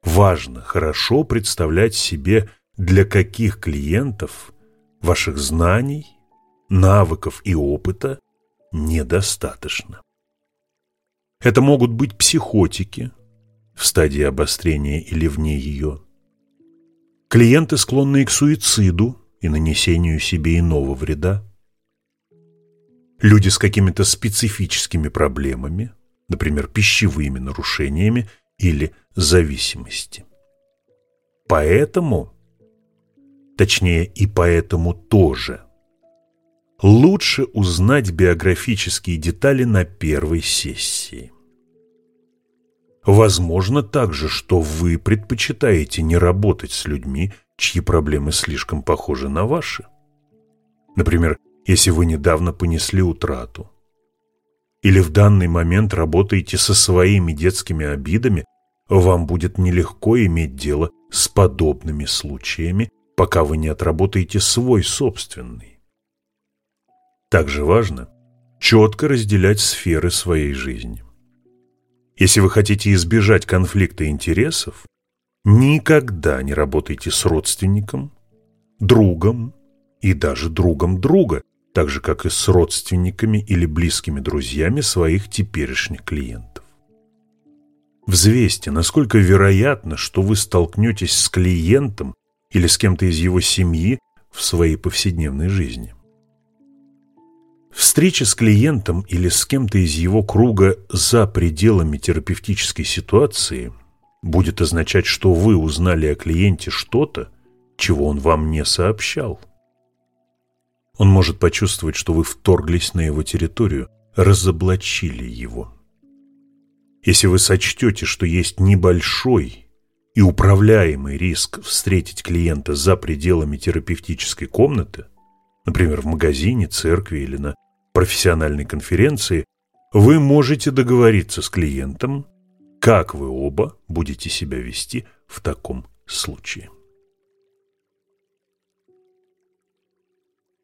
Важно хорошо представлять себе, для каких клиентов ваших знаний, навыков и опыта недостаточно. Это могут быть психотики в стадии обострения или вне ее, клиенты, склонные к суициду и нанесению себе иного вреда, люди с какими-то специфическими проблемами, например, пищевыми нарушениями или зависимости. Поэтому, точнее и поэтому тоже, лучше узнать биографические детали на первой сессии. Возможно также, что вы предпочитаете не работать с людьми, чьи проблемы слишком похожи на ваши. Например, если вы недавно понесли утрату, или в данный момент работаете со своими детскими обидами, вам будет нелегко иметь дело с подобными случаями, пока вы не отработаете свой собственный. Также важно четко разделять сферы своей жизни. Если вы хотите избежать конфликта интересов, никогда не работайте с родственником, другом и даже другом друга, так же, как и с родственниками или близкими друзьями своих теперешних клиентов. Взвесьте, насколько вероятно, что вы столкнетесь с клиентом или с кем-то из его семьи в своей повседневной жизни. Встреча с клиентом или с кем-то из его круга за пределами терапевтической ситуации будет означать, что вы узнали о клиенте что-то, чего он вам не сообщал. Он может почувствовать, что вы вторглись на его территорию, разоблачили его. Если вы сочтете, что есть небольшой и управляемый риск встретить клиента за пределами терапевтической комнаты, например, в магазине, церкви или на профессиональной конференции, вы можете договориться с клиентом, как вы оба будете себя вести в таком случае.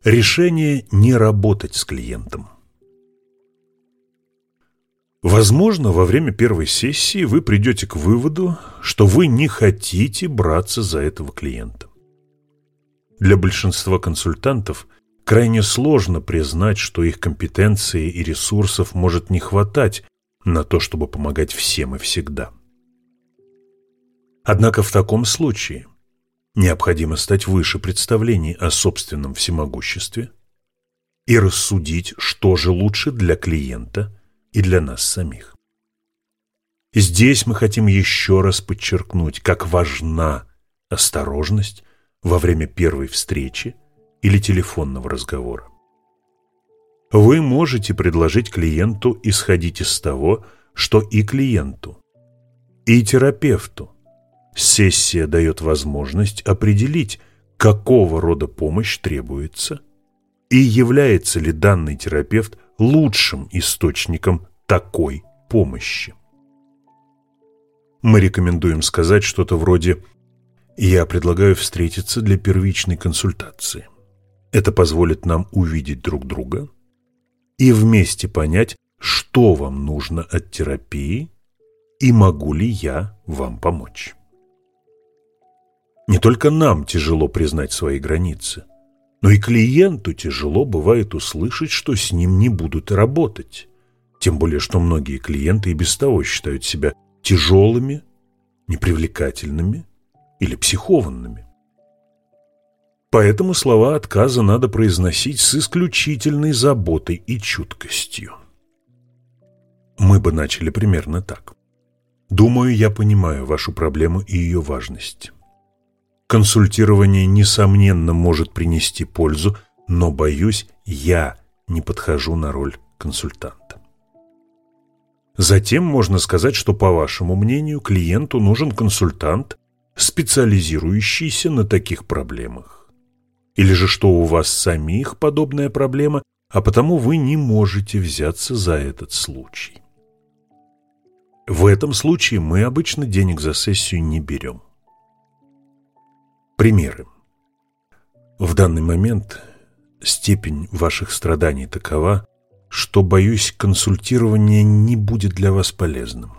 Решение не работать с клиентом. Возможно, во время первой сессии вы придете к выводу, что вы не хотите браться за этого клиента. Для большинства консультантов крайне сложно признать, что их компетенции и ресурсов может не хватать на то, чтобы помогать всем и всегда. Однако в таком случае Необходимо стать выше представлений о собственном всемогуществе и рассудить, что же лучше для клиента и для нас самих. Здесь мы хотим еще раз подчеркнуть, как важна осторожность во время первой встречи или телефонного разговора. Вы можете предложить клиенту исходить из того, что и клиенту, и терапевту Сессия дает возможность определить, какого рода помощь требуется и является ли данный терапевт лучшим источником такой помощи. Мы рекомендуем сказать что-то вроде «Я предлагаю встретиться для первичной консультации». Это позволит нам увидеть друг друга и вместе понять, что вам нужно от терапии и могу ли я вам помочь. Не только нам тяжело признать свои границы, но и клиенту тяжело бывает услышать, что с ним не будут работать. Тем более, что многие клиенты и без того считают себя тяжелыми, непривлекательными или психованными. Поэтому слова отказа надо произносить с исключительной заботой и чуткостью. Мы бы начали примерно так. Думаю, я понимаю вашу проблему и ее важность. Консультирование, несомненно, может принести пользу, но, боюсь, я не подхожу на роль консультанта. Затем можно сказать, что, по вашему мнению, клиенту нужен консультант, специализирующийся на таких проблемах. Или же что у вас самих подобная проблема, а потому вы не можете взяться за этот случай. В этом случае мы обычно денег за сессию не берем. Примеры. В данный момент степень ваших страданий такова, что, боюсь, консультирование не будет для вас полезным.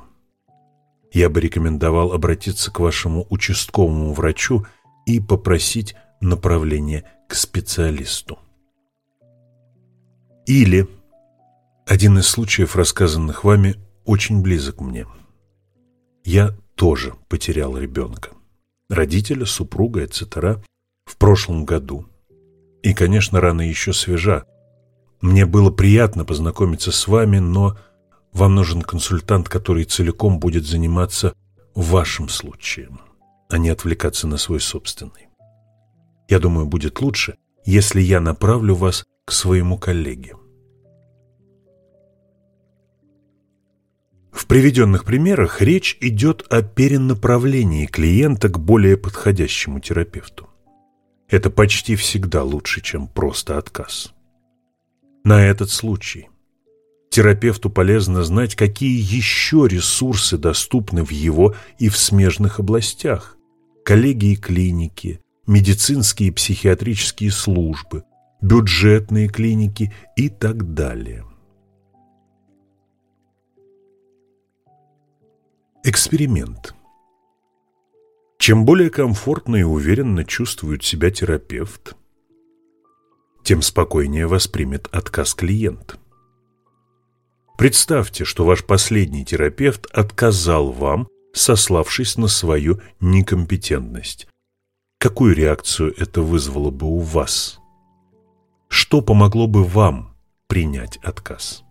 Я бы рекомендовал обратиться к вашему участковому врачу и попросить направления к специалисту. Или один из случаев, рассказанных вами, очень близок мне. Я тоже потерял ребенка родителя, супруга, etc. в прошлом году. И, конечно, рана еще свежа. Мне было приятно познакомиться с вами, но вам нужен консультант, который целиком будет заниматься вашим случаем, а не отвлекаться на свой собственный. Я думаю, будет лучше, если я направлю вас к своему коллеге. В приведенных примерах речь идет о перенаправлении клиента к более подходящему терапевту. Это почти всегда лучше, чем просто отказ. На этот случай терапевту полезно знать, какие еще ресурсы доступны в его и в смежных областях. Коллеги и клиники, медицинские и психиатрические службы, бюджетные клиники и так далее. Эксперимент. Чем более комфортно и уверенно чувствует себя терапевт, тем спокойнее воспримет отказ клиент. Представьте, что ваш последний терапевт отказал вам, сославшись на свою некомпетентность. Какую реакцию это вызвало бы у вас? Что помогло бы вам принять отказ?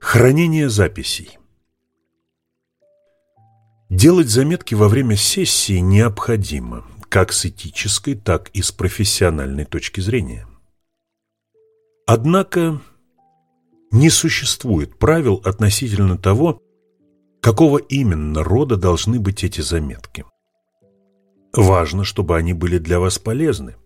Хранение записей. Делать заметки во время сессии необходимо, как с этической, так и с профессиональной точки зрения. Однако не существует правил относительно того, какого именно рода должны быть эти заметки. Важно, чтобы они были для вас полезны.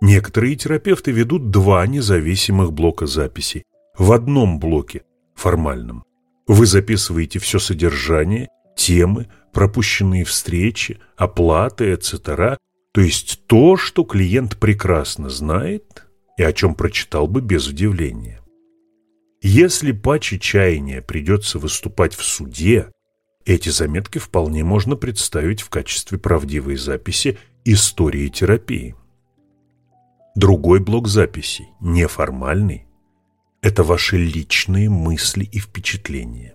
Некоторые терапевты ведут два независимых блока записей в одном блоке, формальном. Вы записываете все содержание, темы, пропущенные встречи, оплаты, etc. То есть то, что клиент прекрасно знает и о чем прочитал бы без удивления. Если паче чаяния придется выступать в суде, эти заметки вполне можно представить в качестве правдивой записи истории терапии. Другой блок записей, неформальный, это ваши личные мысли и впечатления,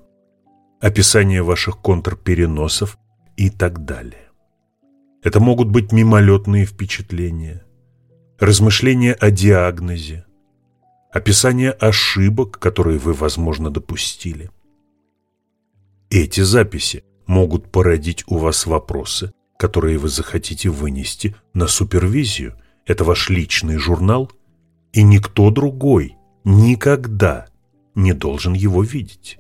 описание ваших контрпереносов и так далее. Это могут быть мимолетные впечатления, размышления о диагнозе, описание ошибок, которые вы, возможно, допустили. Эти записи могут породить у вас вопросы, которые вы захотите вынести на супервизию. Это ваш личный журнал, и никто другой никогда не должен его видеть.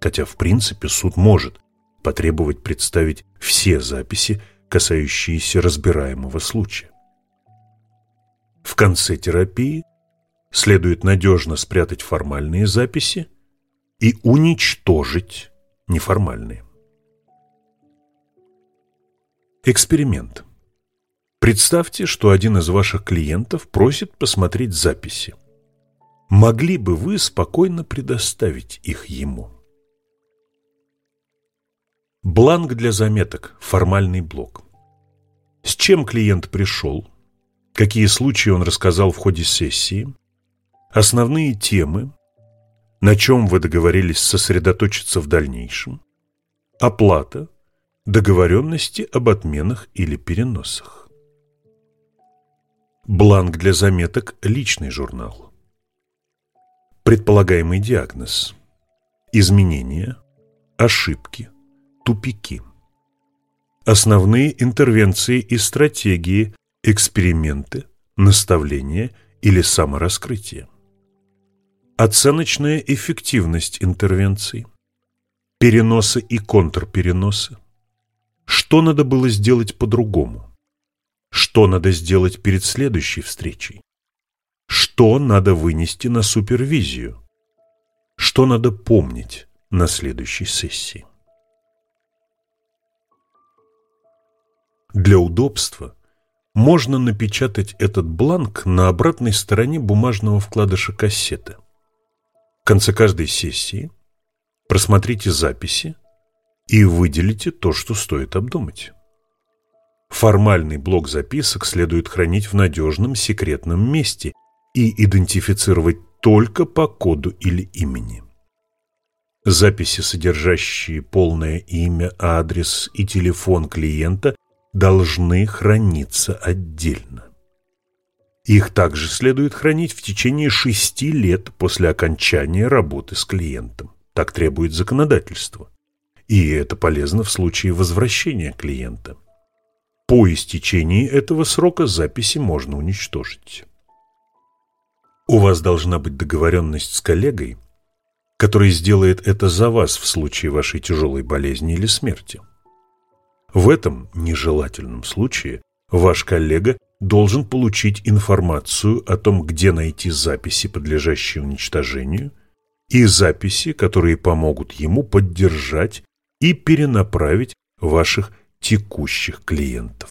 Хотя, в принципе, суд может потребовать представить все записи, касающиеся разбираемого случая. В конце терапии следует надежно спрятать формальные записи и уничтожить неформальные. Эксперимент. Представьте, что один из ваших клиентов просит посмотреть записи могли бы вы спокойно предоставить их ему? Бланк для заметок, формальный блок. С чем клиент пришел, какие случаи он рассказал в ходе сессии, основные темы, на чем вы договорились сосредоточиться в дальнейшем, оплата, договоренности об отменах или переносах. Бланк для заметок – личный журнал. Предполагаемый диагноз. Изменения, ошибки, тупики. Основные интервенции и стратегии, эксперименты, наставления или самораскрытие. Оценочная эффективность интервенций, переносы и контрпереносы. Что надо было сделать по-другому? Что надо сделать перед следующей встречей? Что надо вынести на супервизию? Что надо помнить на следующей сессии? Для удобства можно напечатать этот бланк на обратной стороне бумажного вкладыша кассеты. В конце каждой сессии просмотрите записи и выделите то, что стоит обдумать. Формальный блок записок следует хранить в надежном секретном месте и идентифицировать только по коду или имени. Записи, содержащие полное имя, адрес и телефон клиента, должны храниться отдельно. Их также следует хранить в течение шести лет после окончания работы с клиентом. Так требует законодательство. И это полезно в случае возвращения клиента. По истечении этого срока записи можно уничтожить. У вас должна быть договоренность с коллегой, который сделает это за вас в случае вашей тяжелой болезни или смерти. В этом нежелательном случае ваш коллега должен получить информацию о том, где найти записи, подлежащие уничтожению, и записи, которые помогут ему поддержать и перенаправить ваших текущих клиентов.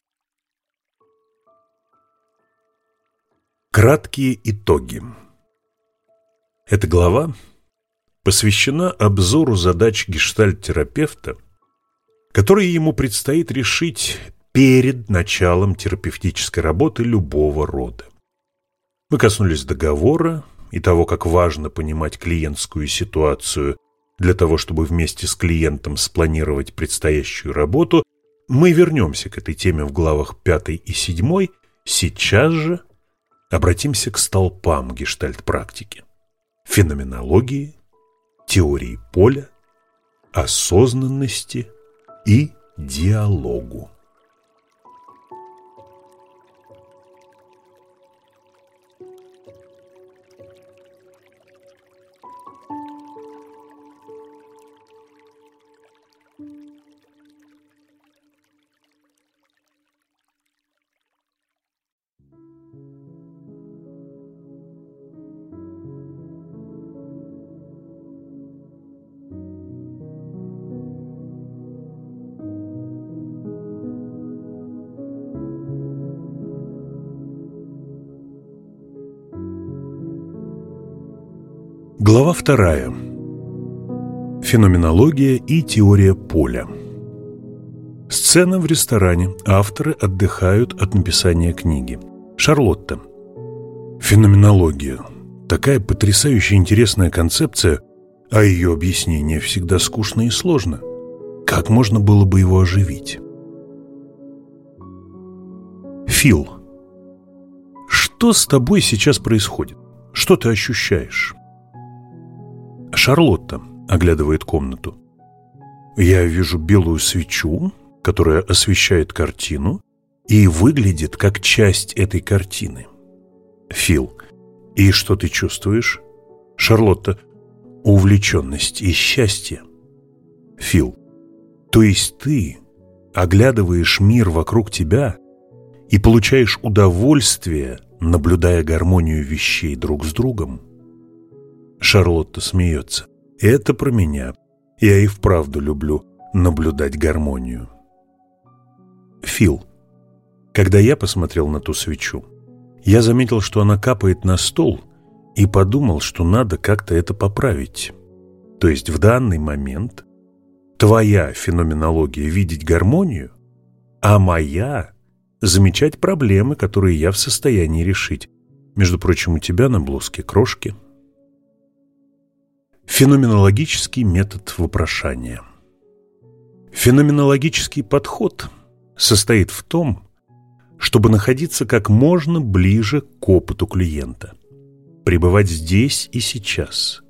Краткие итоги. Эта глава посвящена обзору задач гештальт-терапевта, которые ему предстоит решить перед началом терапевтической работы любого рода. Мы коснулись договора и того, как важно понимать клиентскую ситуацию для того, чтобы вместе с клиентом спланировать предстоящую работу. Мы вернемся к этой теме в главах 5 и 7. Сейчас же обратимся к столпам гештальт-практики. Феноменологии, теории поля, осознанности и диалогу. Глава вторая. Феноменология и теория поля. Сцена в ресторане. Авторы отдыхают от написания книги. Шарлотта. Феноменология. Такая потрясающе интересная концепция, а ее объяснение всегда скучно и сложно. Как можно было бы его оживить? Фил. Что с тобой сейчас происходит? Что ты ощущаешь? Шарлотта оглядывает комнату. Я вижу белую свечу, которая освещает картину и выглядит как часть этой картины. Фил. И что ты чувствуешь? Шарлотта. Увлеченность и счастье. Фил. То есть ты оглядываешь мир вокруг тебя и получаешь удовольствие, наблюдая гармонию вещей друг с другом? Шарлотта смеется. Это про меня. Я и вправду люблю наблюдать гармонию. Фил. Когда я посмотрел на ту свечу, я заметил, что она капает на стол и подумал, что надо как-то это поправить. То есть в данный момент твоя феноменология видеть гармонию, а моя замечать проблемы, которые я в состоянии решить. Между прочим, у тебя на блузке крошки – Феноменологический метод вопрошания. Феноменологический подход состоит в том, чтобы находиться как можно ближе к опыту клиента, пребывать здесь и сейчас,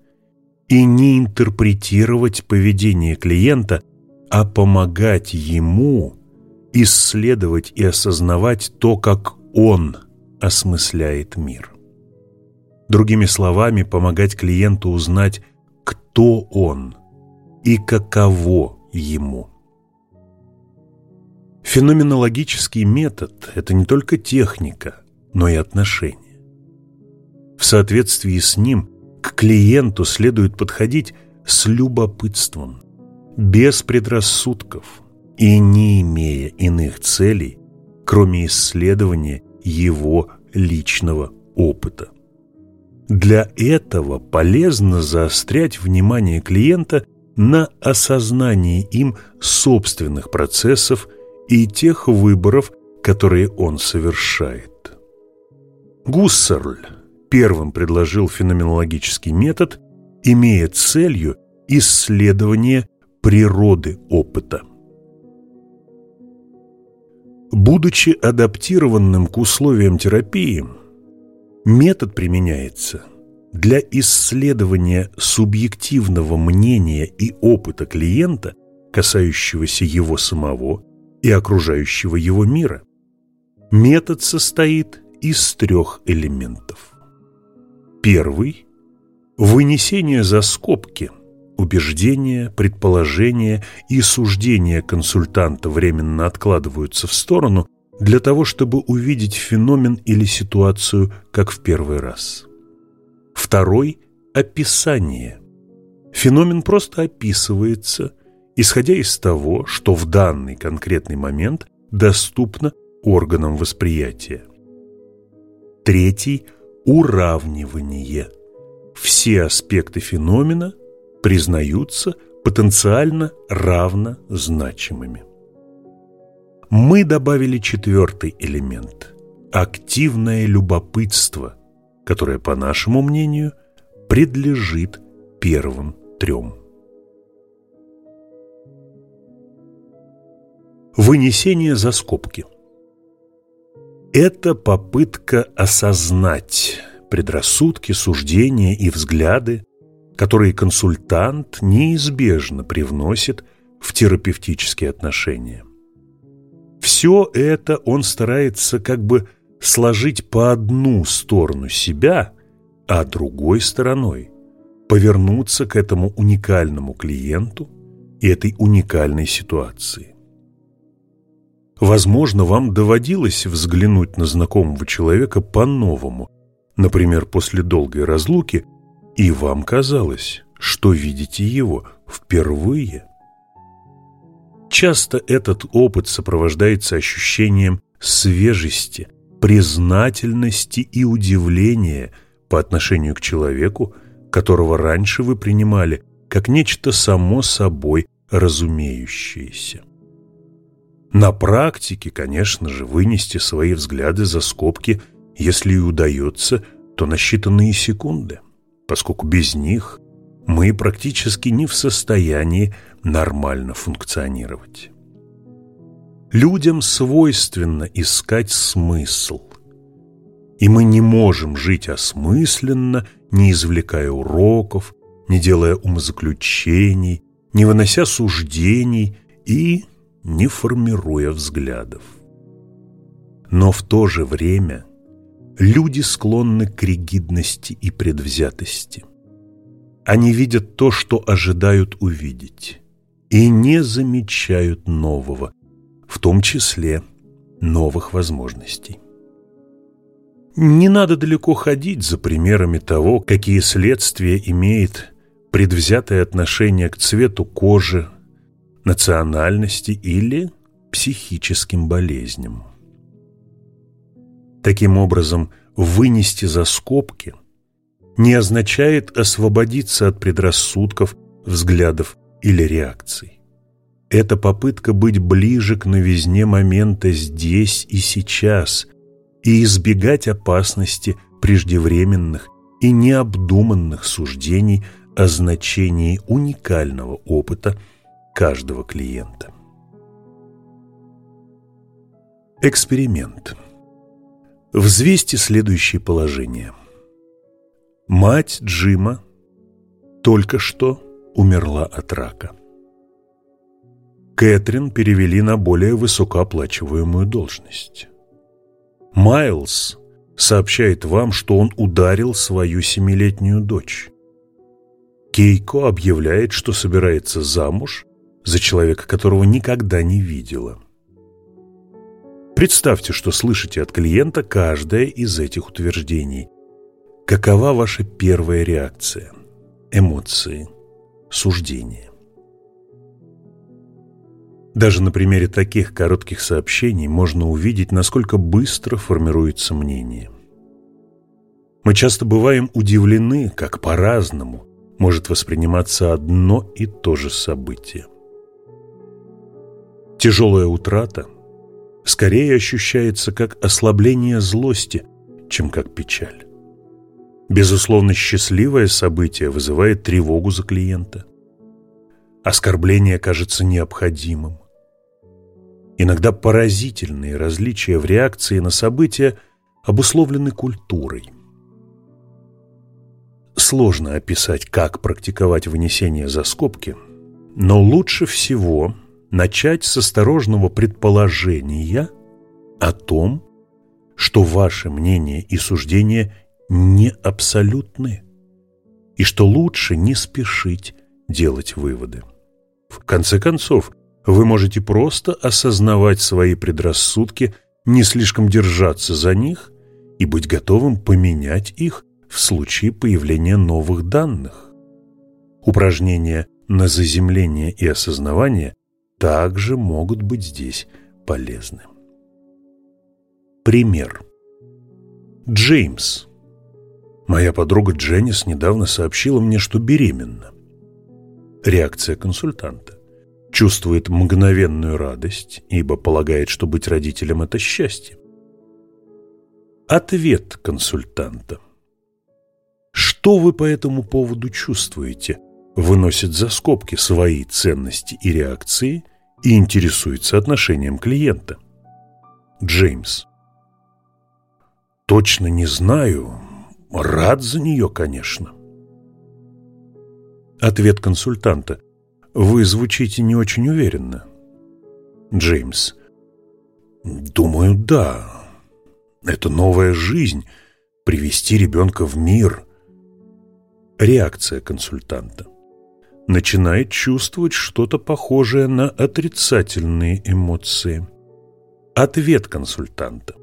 и не интерпретировать поведение клиента, а помогать ему исследовать и осознавать то, как он осмысляет мир. Другими словами, помогать клиенту узнать, кто он и каково ему. Феноменологический метод – это не только техника, но и отношения. В соответствии с ним к клиенту следует подходить с любопытством, без предрассудков и не имея иных целей, кроме исследования его личного опыта. Для этого полезно заострять внимание клиента на осознании им собственных процессов и тех выборов, которые он совершает. Гуссерль первым предложил феноменологический метод, имея целью исследование природы опыта. Будучи адаптированным к условиям терапии, Метод применяется для исследования субъективного мнения и опыта клиента, касающегося его самого и окружающего его мира. Метод состоит из трех элементов. Первый – вынесение за скобки, убеждения, предположения и суждения консультанта временно откладываются в сторону – для того, чтобы увидеть феномен или ситуацию, как в первый раз. Второй – описание. Феномен просто описывается, исходя из того, что в данный конкретный момент доступно органам восприятия. Третий – уравнивание. Все аспекты феномена признаются потенциально равнозначимыми мы добавили четвертый элемент – активное любопытство, которое, по нашему мнению, предлежит первым трем. Вынесение за скобки – это попытка осознать предрассудки, суждения и взгляды, которые консультант неизбежно привносит в терапевтические отношения. Все это он старается как бы сложить по одну сторону себя, а другой стороной повернуться к этому уникальному клиенту и этой уникальной ситуации. Возможно, вам доводилось взглянуть на знакомого человека по-новому, например, после долгой разлуки, и вам казалось, что видите его впервые. Часто этот опыт сопровождается ощущением свежести, признательности и удивления по отношению к человеку, которого раньше вы принимали как нечто само собой разумеющееся. На практике, конечно же, вынести свои взгляды за скобки, если и удается, то на считанные секунды, поскольку без них мы практически не в состоянии нормально функционировать. Людям свойственно искать смысл. И мы не можем жить осмысленно, не извлекая уроков, не делая умозаключений, не вынося суждений и не формируя взглядов. Но в то же время люди склонны к ригидности и предвзятости. Они видят то, что ожидают увидеть и не замечают нового, в том числе новых возможностей. Не надо далеко ходить за примерами того, какие следствия имеет предвзятое отношение к цвету кожи, национальности или психическим болезням. Таким образом, вынести за скобки не означает освободиться от предрассудков, взглядов или реакций. Это попытка быть ближе к новизне момента здесь и сейчас и избегать опасности преждевременных и необдуманных суждений о значении уникального опыта каждого клиента. Эксперимент. Взвесьте следующее положение. Мать Джима только что умерла от рака. Кэтрин перевели на более высокооплачиваемую должность. Майлз сообщает вам, что он ударил свою семилетнюю дочь. Кейко объявляет, что собирается замуж за человека, которого никогда не видела. Представьте, что слышите от клиента каждое из этих утверждений. Какова ваша первая реакция? Эмоции, суждения. Даже на примере таких коротких сообщений можно увидеть, насколько быстро формируется мнение. Мы часто бываем удивлены, как по-разному может восприниматься одно и то же событие. Тяжелая утрата скорее ощущается как ослабление злости, чем как печаль. Безусловно, счастливое событие вызывает тревогу за клиента. Оскорбление кажется необходимым. Иногда поразительные различия в реакции на события обусловлены культурой. Сложно описать, как практиковать вынесение за скобки, но лучше всего – начать с осторожного предположения о том, что ваше мнение и суждения не абсолютны, и что лучше не спешить делать выводы. В конце концов, вы можете просто осознавать свои предрассудки, не слишком держаться за них и быть готовым поменять их в случае появления новых данных. Упражнения на заземление и осознавание также могут быть здесь полезны. Пример. Джеймс. Моя подруга Дженнис недавно сообщила мне, что беременна. Реакция консультанта. Чувствует мгновенную радость, ибо полагает, что быть родителем – это счастье. Ответ консультанта. Что вы по этому поводу чувствуете? Выносит за скобки свои ценности и реакции и интересуется отношением клиента. Джеймс. Точно не знаю. Рад за нее, конечно. Ответ консультанта. Вы звучите не очень уверенно. Джеймс. Думаю, да. Это новая жизнь. Привести ребенка в мир. Реакция консультанта начинает чувствовать что-то похожее на отрицательные эмоции. Ответ консультанта.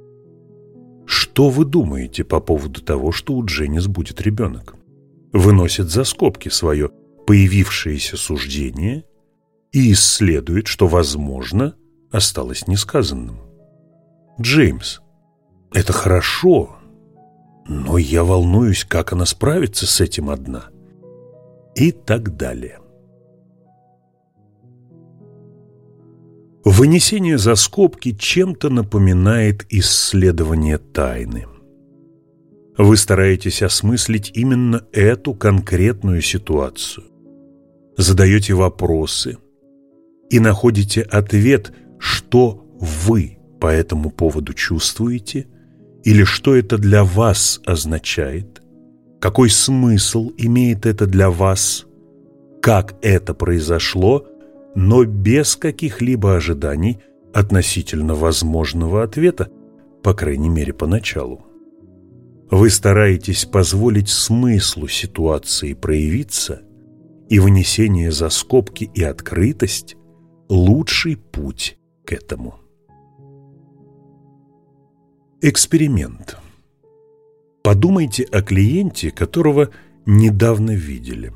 Что вы думаете по поводу того, что у Дженнис будет ребенок? Выносит за скобки свое появившееся суждение и исследует, что, возможно, осталось несказанным. Джеймс. Это хорошо, но я волнуюсь, как она справится с этим одна – и так далее. Вынесение за скобки чем-то напоминает исследование тайны. Вы стараетесь осмыслить именно эту конкретную ситуацию. Задаете вопросы и находите ответ, что вы по этому поводу чувствуете или что это для вас означает – какой смысл имеет это для вас? Как это произошло, но без каких-либо ожиданий относительно возможного ответа, по крайней мере, поначалу. Вы стараетесь позволить смыслу ситуации проявиться, и вынесение за скобки и открытость – лучший путь к этому. Эксперимент – Подумайте о клиенте, которого недавно видели.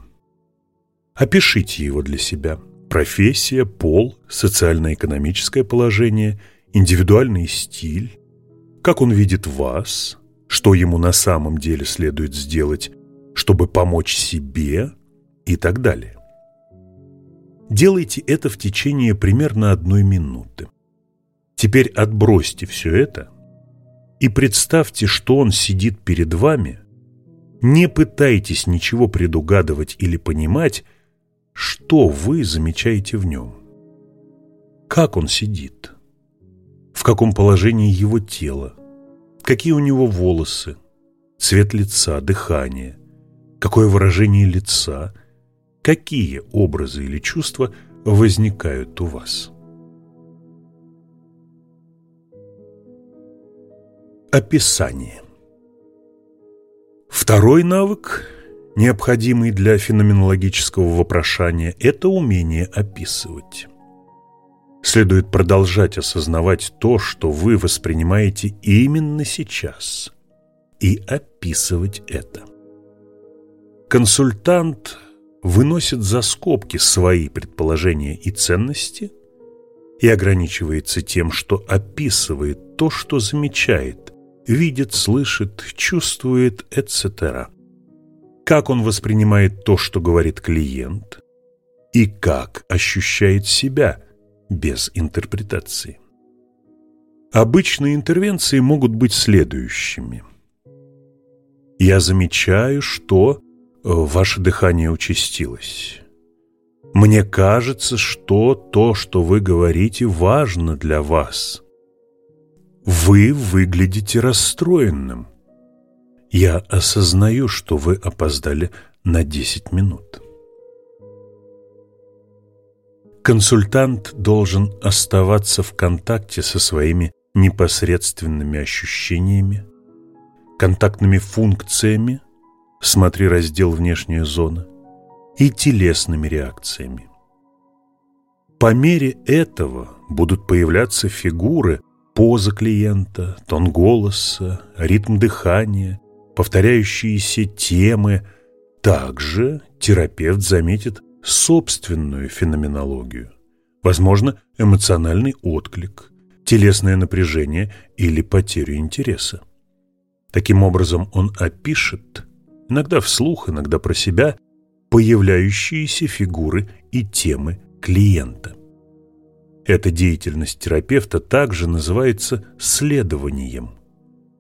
Опишите его для себя. Профессия, пол, социально-экономическое положение, индивидуальный стиль. Как он видит вас, что ему на самом деле следует сделать, чтобы помочь себе и так далее. Делайте это в течение примерно одной минуты. Теперь отбросьте все это – и представьте, что он сидит перед вами, не пытайтесь ничего предугадывать или понимать, что вы замечаете в нем. Как он сидит? В каком положении его тело? Какие у него волосы? Цвет лица, дыхание? Какое выражение лица? какие образы или чувства возникают у вас. Описание Второй навык, необходимый для феноменологического вопрошания, это умение описывать. Следует продолжать осознавать то, что вы воспринимаете именно сейчас, и описывать это. Консультант выносит за скобки свои предположения и ценности и ограничивается тем, что описывает то, что замечает, видит, слышит, чувствует, etc. Как он воспринимает то, что говорит клиент, и как ощущает себя без интерпретации. Обычные интервенции могут быть следующими. Я замечаю, что э, ваше дыхание участилось. Мне кажется, что то, что вы говорите, важно для вас. Вы выглядите расстроенным. Я осознаю, что вы опоздали на 10 минут. Консультант должен оставаться в контакте со своими непосредственными ощущениями, контактными функциями, смотри раздел «Внешняя зона», и телесными реакциями. По мере этого будут появляться фигуры, поза клиента, тон голоса, ритм дыхания, повторяющиеся темы. Также терапевт заметит собственную феноменологию, возможно, эмоциональный отклик, телесное напряжение или потерю интереса. Таким образом, он опишет, иногда вслух, иногда про себя, появляющиеся фигуры и темы клиента. Эта деятельность терапевта также называется следованием.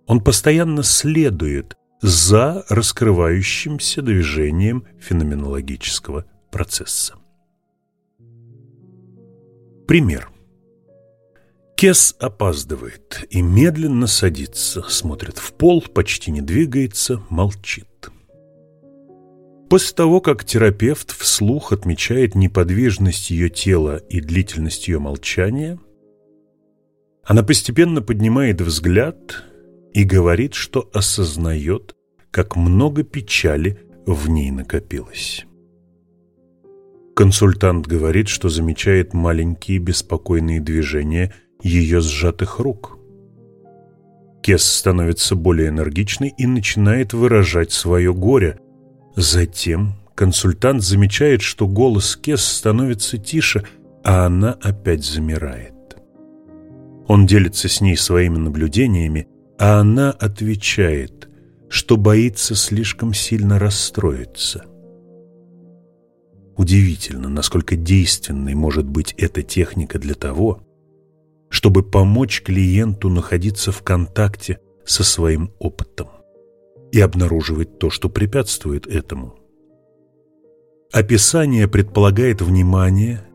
Он постоянно следует за раскрывающимся движением феноменологического процесса. Пример. Кес опаздывает и медленно садится, смотрит в пол, почти не двигается, молчит. После того, как терапевт вслух отмечает неподвижность ее тела и длительность ее молчания, она постепенно поднимает взгляд и говорит, что осознает, как много печали в ней накопилось. Консультант говорит, что замечает маленькие беспокойные движения ее сжатых рук. Кес становится более энергичной и начинает выражать свое горе – Затем консультант замечает, что голос Кес становится тише, а она опять замирает. Он делится с ней своими наблюдениями, а она отвечает, что боится слишком сильно расстроиться. Удивительно, насколько действенной может быть эта техника для того, чтобы помочь клиенту находиться в контакте со своим опытом и обнаруживать то, что препятствует этому. Описание предполагает внимание,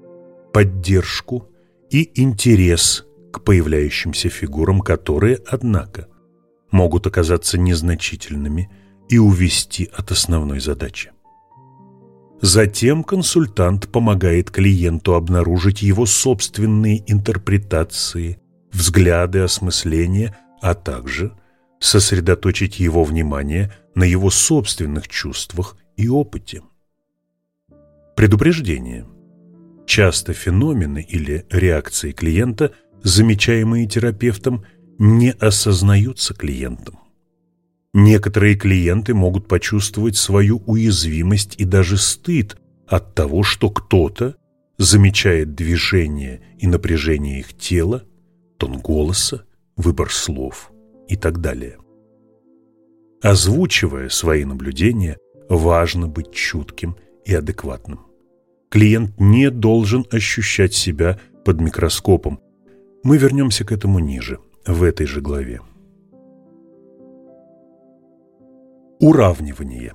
поддержку и интерес к появляющимся фигурам, которые, однако, могут оказаться незначительными и увести от основной задачи. Затем консультант помогает клиенту обнаружить его собственные интерпретации, взгляды, осмысления, а также – сосредоточить его внимание на его собственных чувствах и опыте. Предупреждение. Часто феномены или реакции клиента, замечаемые терапевтом, не осознаются клиентом. Некоторые клиенты могут почувствовать свою уязвимость и даже стыд от того, что кто-то замечает движение и напряжение их тела, тон голоса, выбор слов – и так далее. Озвучивая свои наблюдения, важно быть чутким и адекватным. Клиент не должен ощущать себя под микроскопом. Мы вернемся к этому ниже, в этой же главе. Уравнивание.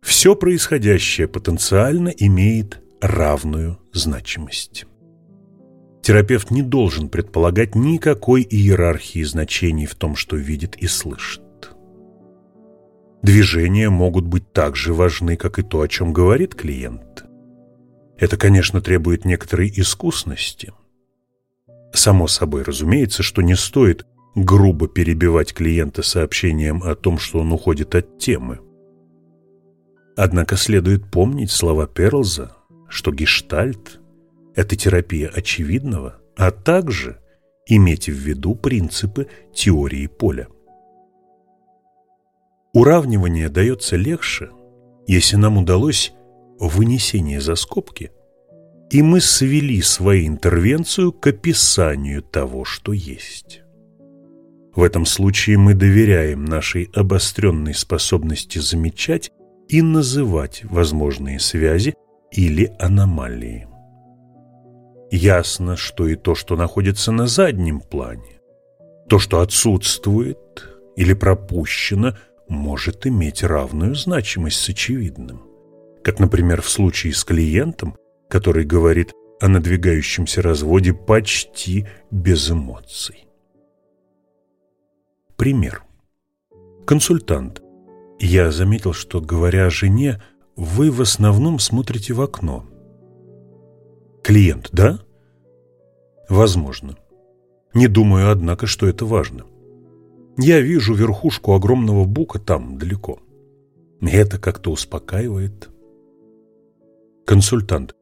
Все происходящее потенциально имеет равную значимость. Терапевт не должен предполагать никакой иерархии значений в том, что видит и слышит. Движения могут быть так же важны, как и то, о чем говорит клиент. Это, конечно, требует некоторой искусности. Само собой разумеется, что не стоит грубо перебивать клиента сообщением о том, что он уходит от темы. Однако следует помнить слова Перлза, что гештальт – это терапия очевидного, а также иметь в виду принципы теории поля. Уравнивание дается легче, если нам удалось вынесение за скобки, и мы свели свою интервенцию к описанию того, что есть. В этом случае мы доверяем нашей обостренной способности замечать и называть возможные связи или аномалии. Ясно, что и то, что находится на заднем плане, то, что отсутствует или пропущено – может иметь равную значимость с очевидным. Как, например, в случае с клиентом, который говорит о надвигающемся разводе почти без эмоций. Пример. Консультант. Я заметил, что, говоря о жене, вы в основном смотрите в окно. Клиент, да? Возможно. Не думаю, однако, что это важно. Я вижу верхушку огромного бука там, далеко. это как-то успокаивает. Консультант.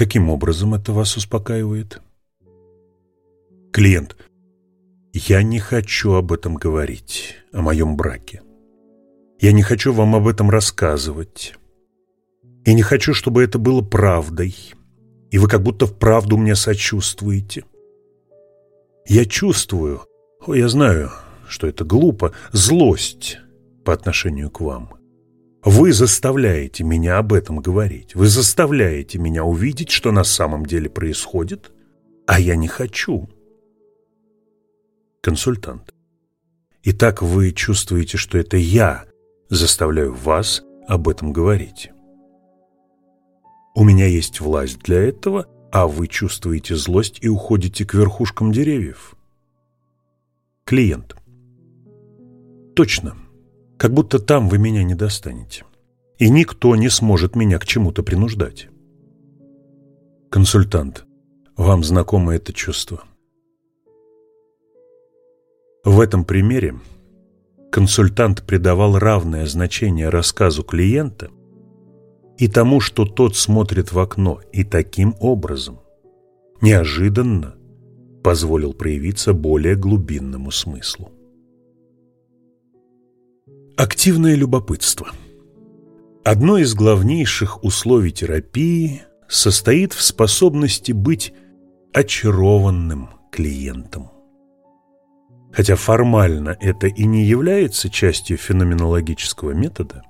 Каким образом это вас успокаивает? Клиент. Я не хочу об этом говорить, о моем браке. Я не хочу вам об этом рассказывать. И не хочу, чтобы это было правдой. И вы как будто вправду мне сочувствуете. Я чувствую, о, я знаю, что это глупо, злость по отношению к вам. Вы заставляете меня об этом говорить. Вы заставляете меня увидеть, что на самом деле происходит, а я не хочу. Консультант. Итак, вы чувствуете, что это я заставляю вас об этом говорить. У меня есть власть для этого, а вы чувствуете злость и уходите к верхушкам деревьев. Клиент. Точно. Как будто там вы меня не достанете. И никто не сможет меня к чему-то принуждать. Консультант. Вам знакомо это чувство? В этом примере консультант придавал равное значение рассказу клиента и тому, что тот смотрит в окно, и таким образом, неожиданно, позволил проявиться более глубинному смыслу. Активное любопытство. Одно из главнейших условий терапии состоит в способности быть очарованным клиентом. Хотя формально это и не является частью феноменологического метода,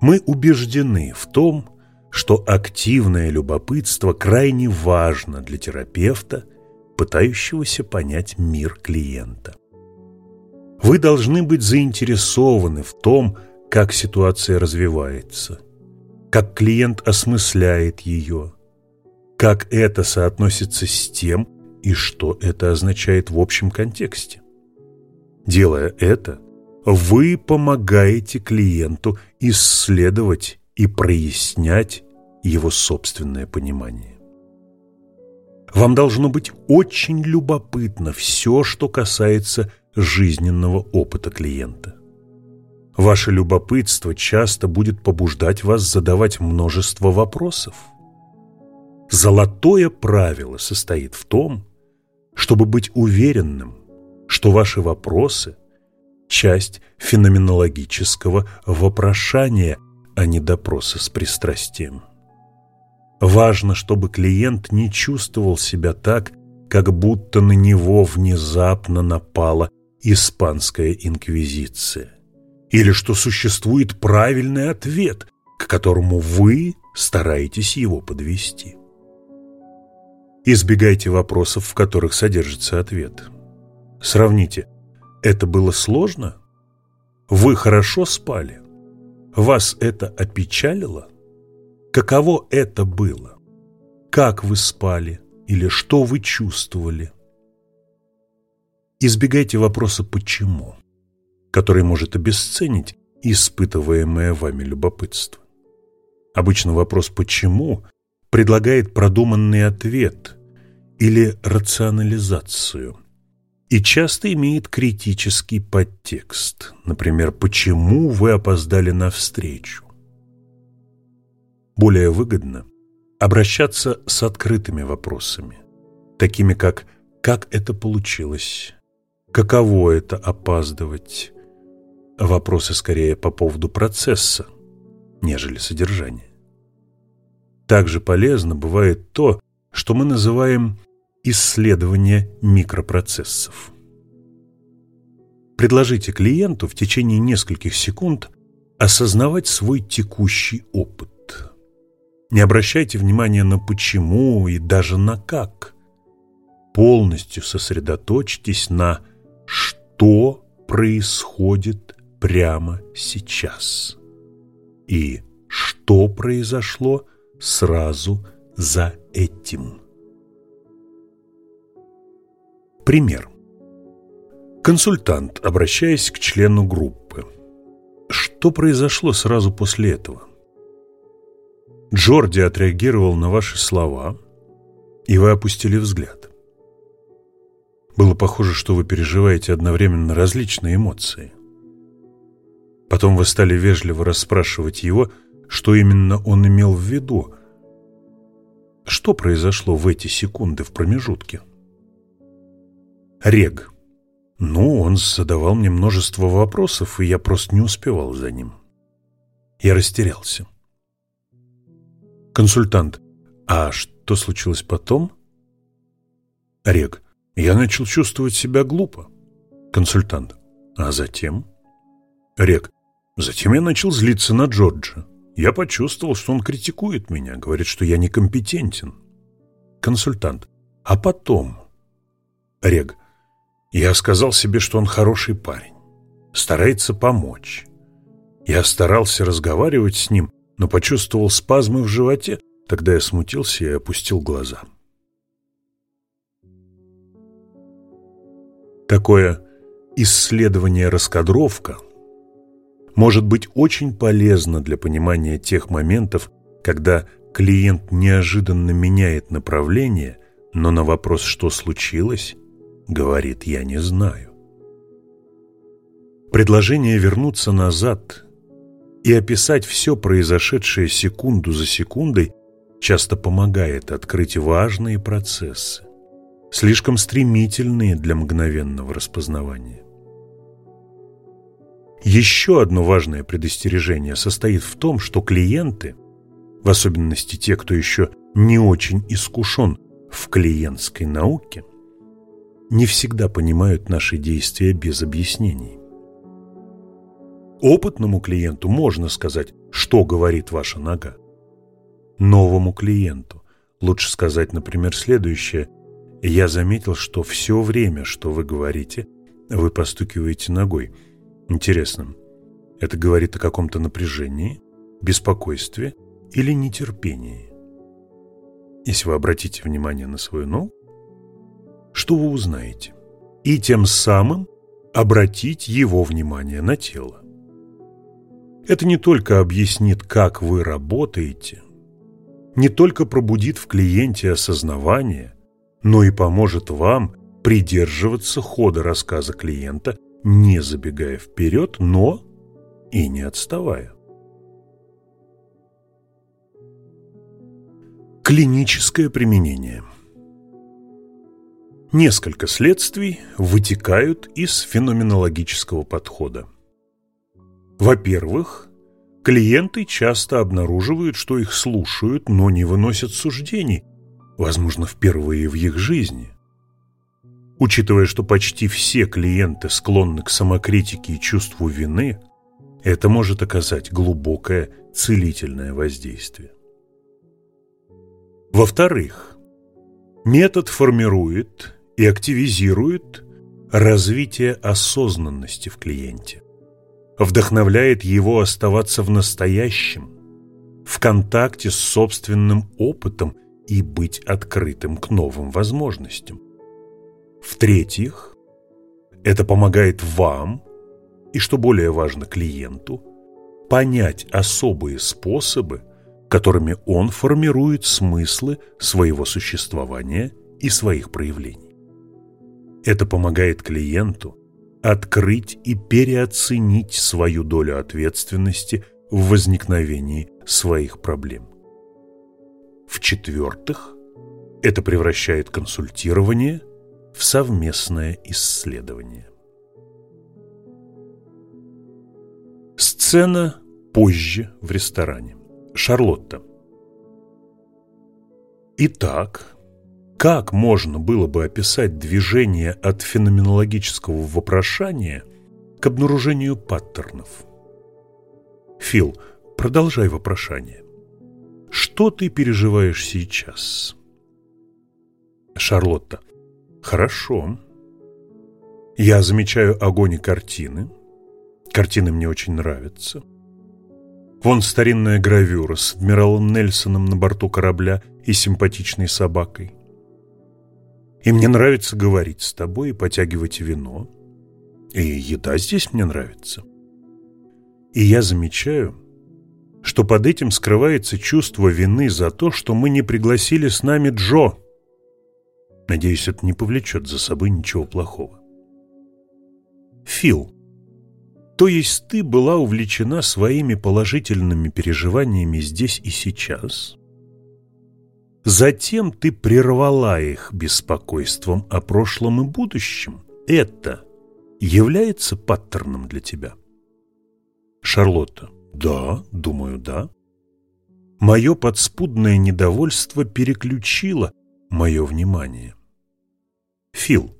мы убеждены в том, что активное любопытство крайне важно для терапевта, пытающегося понять мир клиента. Вы должны быть заинтересованы в том, как ситуация развивается, как клиент осмысляет ее, как это соотносится с тем и что это означает в общем контексте. Делая это, вы помогаете клиенту исследовать и прояснять его собственное понимание. Вам должно быть очень любопытно все, что касается жизненного опыта клиента. Ваше любопытство часто будет побуждать вас задавать множество вопросов. Золотое правило состоит в том, чтобы быть уверенным, что ваши вопросы – часть феноменологического вопрошания, а не допроса с пристрастием. Важно, чтобы клиент не чувствовал себя так, как будто на него внезапно напала испанская инквизиция, или что существует правильный ответ, к которому вы стараетесь его подвести. Избегайте вопросов, в которых содержится ответ. Сравните, это было сложно? Вы хорошо спали? Вас это опечалило? Каково это было? Как вы спали или что вы чувствовали? Избегайте вопроса «почему», который может обесценить испытываемое вами любопытство. Обычно вопрос «почему?» предлагает продуманный ответ или рационализацию и часто имеет критический подтекст. Например, «почему вы опоздали на встречу?» Более выгодно обращаться с открытыми вопросами, такими как «как это получилось?», «каково это опаздывать?», вопросы скорее по поводу процесса, нежели содержания. Также полезно бывает то, что мы называем исследование микропроцессов. Предложите клиенту в течение нескольких секунд осознавать свой текущий опыт. Не обращайте внимания на почему и даже на как. Полностью сосредоточьтесь на что происходит прямо сейчас и что произошло сразу за этим. Пример. Консультант, обращаясь к члену группы. Что произошло сразу после этого? Джорди отреагировал на ваши слова, и вы опустили взгляд. Было похоже, что вы переживаете одновременно различные эмоции. Потом вы стали вежливо расспрашивать его, что именно он имел в виду. Что произошло в эти секунды в промежутке? Рег. Ну, он задавал мне множество вопросов, и я просто не успевал за ним. Я растерялся. Консультант. А что случилось потом? Рег. Я начал чувствовать себя глупо. Консультант. А затем? Рег. Затем я начал злиться на Джорджа. Я почувствовал, что он критикует меня, говорит, что я некомпетентен. Консультант. А потом? Рег. Я сказал себе, что он хороший парень, старается помочь. Я старался разговаривать с ним, но почувствовал спазмы в животе. Тогда я смутился и опустил глаза. Такое исследование-раскадровка может быть очень полезно для понимания тех моментов, когда клиент неожиданно меняет направление, но на вопрос «что случилось?» говорит «я не знаю». Предложение вернуться назад и описать все произошедшее секунду за секундой часто помогает открыть важные процессы, слишком стремительные для мгновенного распознавания. Еще одно важное предостережение состоит в том, что клиенты, в особенности те, кто еще не очень искушен в клиентской науке, не всегда понимают наши действия без объяснений. Опытному клиенту можно сказать, что говорит ваша нога. Новому клиенту лучше сказать, например, следующее. «Я заметил, что все время, что вы говорите, вы постукиваете ногой. Интересно, это говорит о каком-то напряжении, беспокойстве или нетерпении?» Если вы обратите внимание на свою ногу, что вы узнаете? И тем самым обратить его внимание на тело. Это не только объяснит, как вы работаете, не только пробудит в клиенте осознавание, но и поможет вам придерживаться хода рассказа клиента, не забегая вперед, но и не отставая. Клиническое применение Несколько следствий вытекают из феноменологического подхода. Во-первых, клиенты часто обнаруживают, что их слушают, но не выносят суждений, возможно, впервые в их жизни. Учитывая, что почти все клиенты склонны к самокритике и чувству вины, это может оказать глубокое целительное воздействие. Во-вторых, метод формирует и активизирует развитие осознанности в клиенте вдохновляет его оставаться в настоящем, в контакте с собственным опытом и быть открытым к новым возможностям. В-третьих, это помогает вам и, что более важно клиенту, понять особые способы, которыми он формирует смыслы своего существования и своих проявлений. Это помогает клиенту открыть и переоценить свою долю ответственности в возникновении своих проблем. В-четвертых, это превращает консультирование в совместное исследование. Сцена позже в ресторане. Шарлотта. Итак, как можно было бы описать движение от феноменологического вопрошания к обнаружению паттернов? Фил, продолжай вопрошание. Что ты переживаешь сейчас? Шарлотта. Хорошо. Я замечаю огонь и картины. Картины мне очень нравятся. Вон старинная гравюра с адмиралом Нельсоном на борту корабля и симпатичной собакой. И мне нравится говорить с тобой и потягивать вино. И еда здесь мне нравится. И я замечаю, что под этим скрывается чувство вины за то, что мы не пригласили с нами Джо. Надеюсь, это не повлечет за собой ничего плохого. Фил. То есть ты была увлечена своими положительными переживаниями здесь и сейчас? Затем ты прервала их беспокойством о прошлом и будущем. Это является паттерном для тебя? Шарлотта. Да, думаю, да. Мое подспудное недовольство переключило мое внимание. Фил.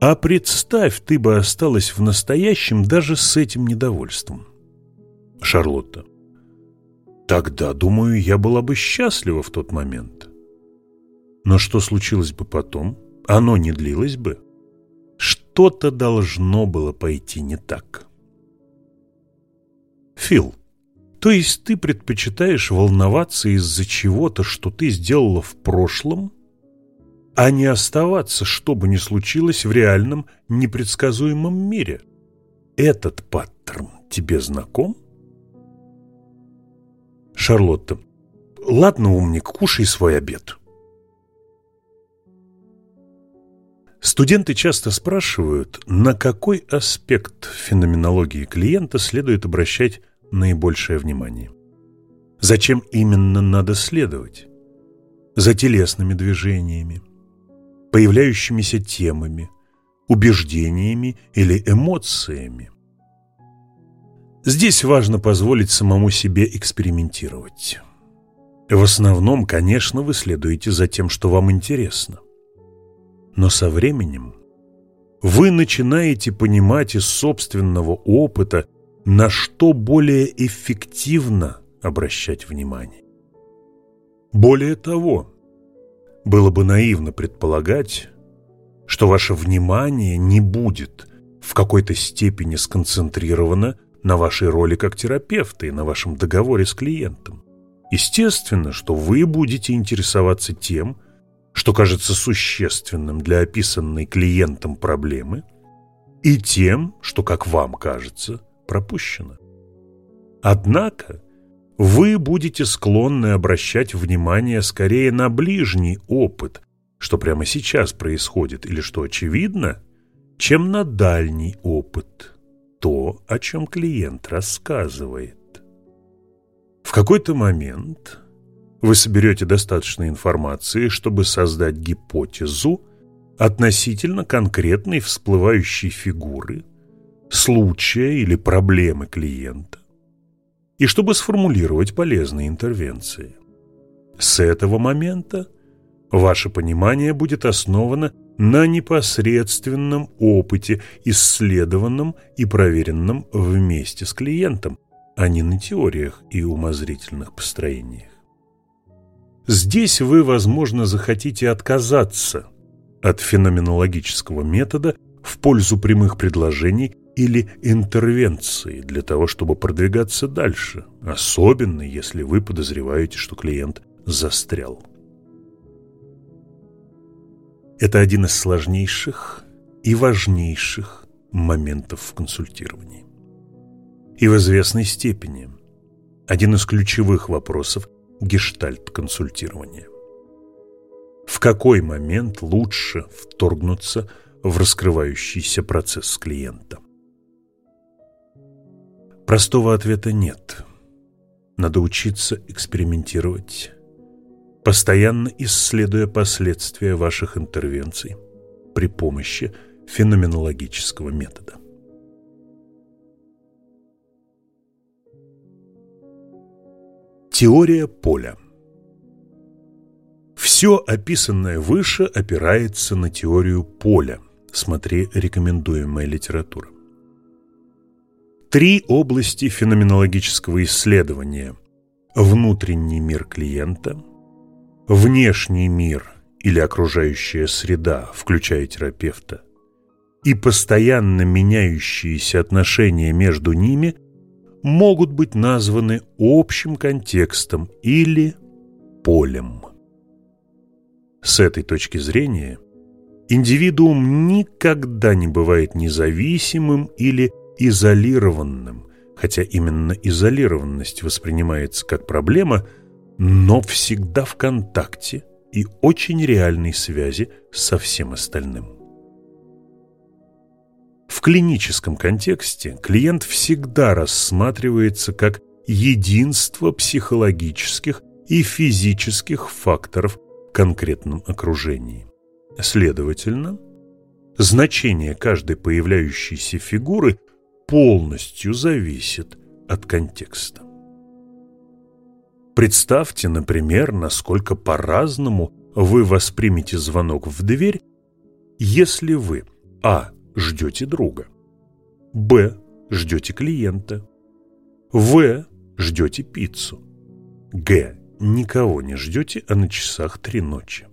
А представь, ты бы осталась в настоящем даже с этим недовольством. Шарлотта. Тогда, думаю, я была бы счастлива в тот момент. Но что случилось бы потом? Оно не длилось бы. Что-то должно было пойти не так. Фил, то есть ты предпочитаешь волноваться из-за чего-то, что ты сделала в прошлом, а не оставаться, что бы ни случилось в реальном, непредсказуемом мире. Этот паттерн тебе знаком? Шарлотта. Ладно, умник, кушай свой обед. Студенты часто спрашивают, на какой аспект феноменологии клиента следует обращать наибольшее внимание. Зачем именно надо следовать? За телесными движениями, появляющимися темами, убеждениями или эмоциями. Здесь важно позволить самому себе экспериментировать. В основном, конечно, вы следуете за тем, что вам интересно. Но со временем вы начинаете понимать из собственного опыта, на что более эффективно обращать внимание. Более того, было бы наивно предполагать, что ваше внимание не будет в какой-то степени сконцентрировано на вашей роли как терапевта и на вашем договоре с клиентом. Естественно, что вы будете интересоваться тем, что кажется существенным для описанной клиентом проблемы, и тем, что, как вам кажется, пропущено. Однако вы будете склонны обращать внимание скорее на ближний опыт, что прямо сейчас происходит или что очевидно, чем на дальний опыт, то, о чем клиент рассказывает. В какой-то момент вы соберете достаточно информации, чтобы создать гипотезу относительно конкретной всплывающей фигуры, случая или проблемы клиента, и чтобы сформулировать полезные интервенции. С этого момента ваше понимание будет основано на непосредственном опыте, исследованном и проверенном вместе с клиентом, а не на теориях и умозрительных построениях. Здесь вы, возможно, захотите отказаться от феноменологического метода в пользу прямых предложений или интервенции для того, чтобы продвигаться дальше, особенно если вы подозреваете, что клиент застрял. Это один из сложнейших и важнейших моментов в консультировании. И в известной степени один из ключевых вопросов гештальт-консультирования. В какой момент лучше вторгнуться в раскрывающийся процесс клиента? Простого ответа нет. Надо учиться экспериментировать, постоянно исследуя последствия ваших интервенций при помощи феноменологического метода. Теория поля Все описанное выше опирается на теорию поля. Смотри рекомендуемая литература. Три области феноменологического исследования – внутренний мир клиента, внешний мир или окружающая среда, включая терапевта, и постоянно меняющиеся отношения между ними могут быть названы общим контекстом или полем. С этой точки зрения индивидуум никогда не бывает независимым или изолированным, хотя именно изолированность воспринимается как проблема, но всегда в контакте и очень реальной связи со всем остальным. Клиническом контексте клиент всегда рассматривается как единство психологических и физических факторов в конкретном окружении. Следовательно, значение каждой появляющейся фигуры полностью зависит от контекста. Представьте, например, насколько по-разному вы воспримете звонок в дверь, если вы а ждете друга. Б. Ждете клиента. В. Ждете пиццу. Г. Никого не ждете, а на часах три ночи.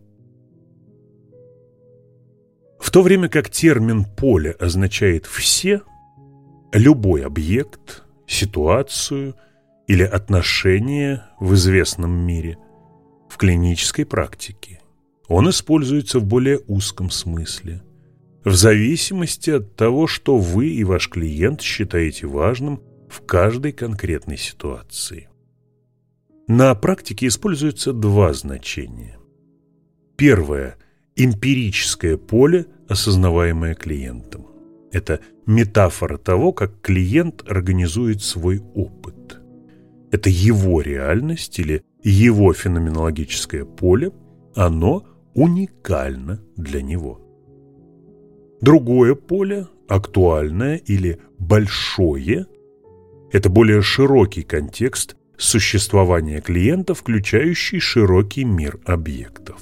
В то время как термин «поле» означает «все», любой объект, ситуацию или отношение в известном мире, в клинической практике он используется в более узком смысле – в зависимости от того, что вы и ваш клиент считаете важным в каждой конкретной ситуации. На практике используются два значения. Первое – эмпирическое поле, осознаваемое клиентом. Это метафора того, как клиент организует свой опыт. Это его реальность или его феноменологическое поле, оно уникально для него. Другое поле, актуальное или большое, это более широкий контекст существования клиента, включающий широкий мир объектов.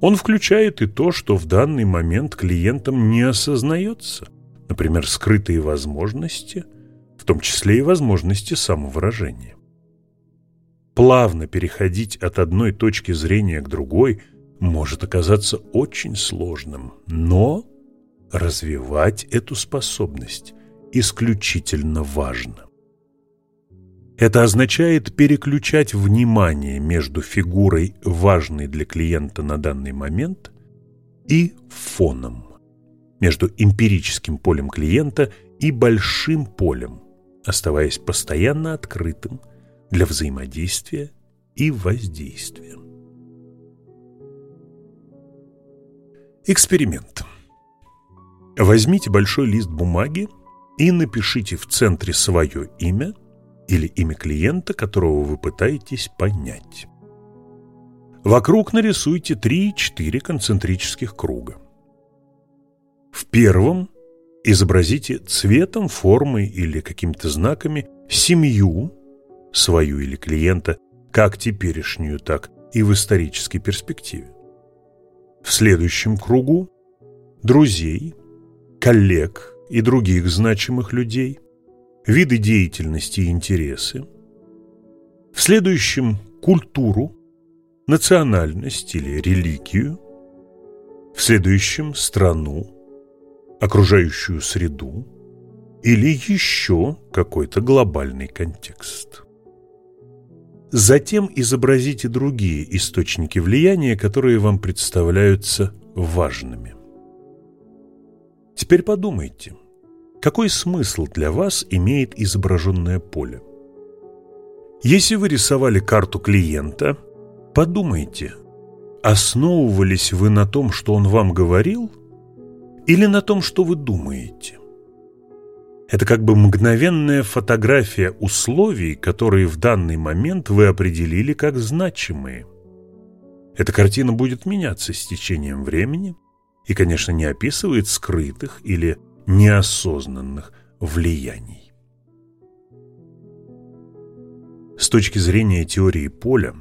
Он включает и то, что в данный момент клиентам не осознается, например, скрытые возможности, в том числе и возможности самовыражения. Плавно переходить от одной точки зрения к другой может оказаться очень сложным, но развивать эту способность исключительно важно. Это означает переключать внимание между фигурой, важной для клиента на данный момент, и фоном, между эмпирическим полем клиента и большим полем, оставаясь постоянно открытым для взаимодействия и воздействия. Эксперимент. Возьмите большой лист бумаги и напишите в центре свое имя или имя клиента, которого вы пытаетесь понять. Вокруг нарисуйте 3-4 концентрических круга. В первом изобразите цветом, формой или какими-то знаками семью, свою или клиента, как теперешнюю, так и в исторической перспективе. В следующем кругу – друзей, коллег и других значимых людей, виды деятельности и интересы. В следующем – культуру, национальность или религию. В следующем – страну, окружающую среду или еще какой-то глобальный контекст. Затем изобразите другие источники влияния, которые вам представляются важными. Теперь подумайте, какой смысл для вас имеет изображенное поле? Если вы рисовали карту клиента, подумайте, основывались вы на том, что он вам говорил, или на том, что вы думаете? Это как бы мгновенная фотография условий, которые в данный момент вы определили как значимые. Эта картина будет меняться с течением времени и, конечно, не описывает скрытых или неосознанных влияний. С точки зрения теории поля,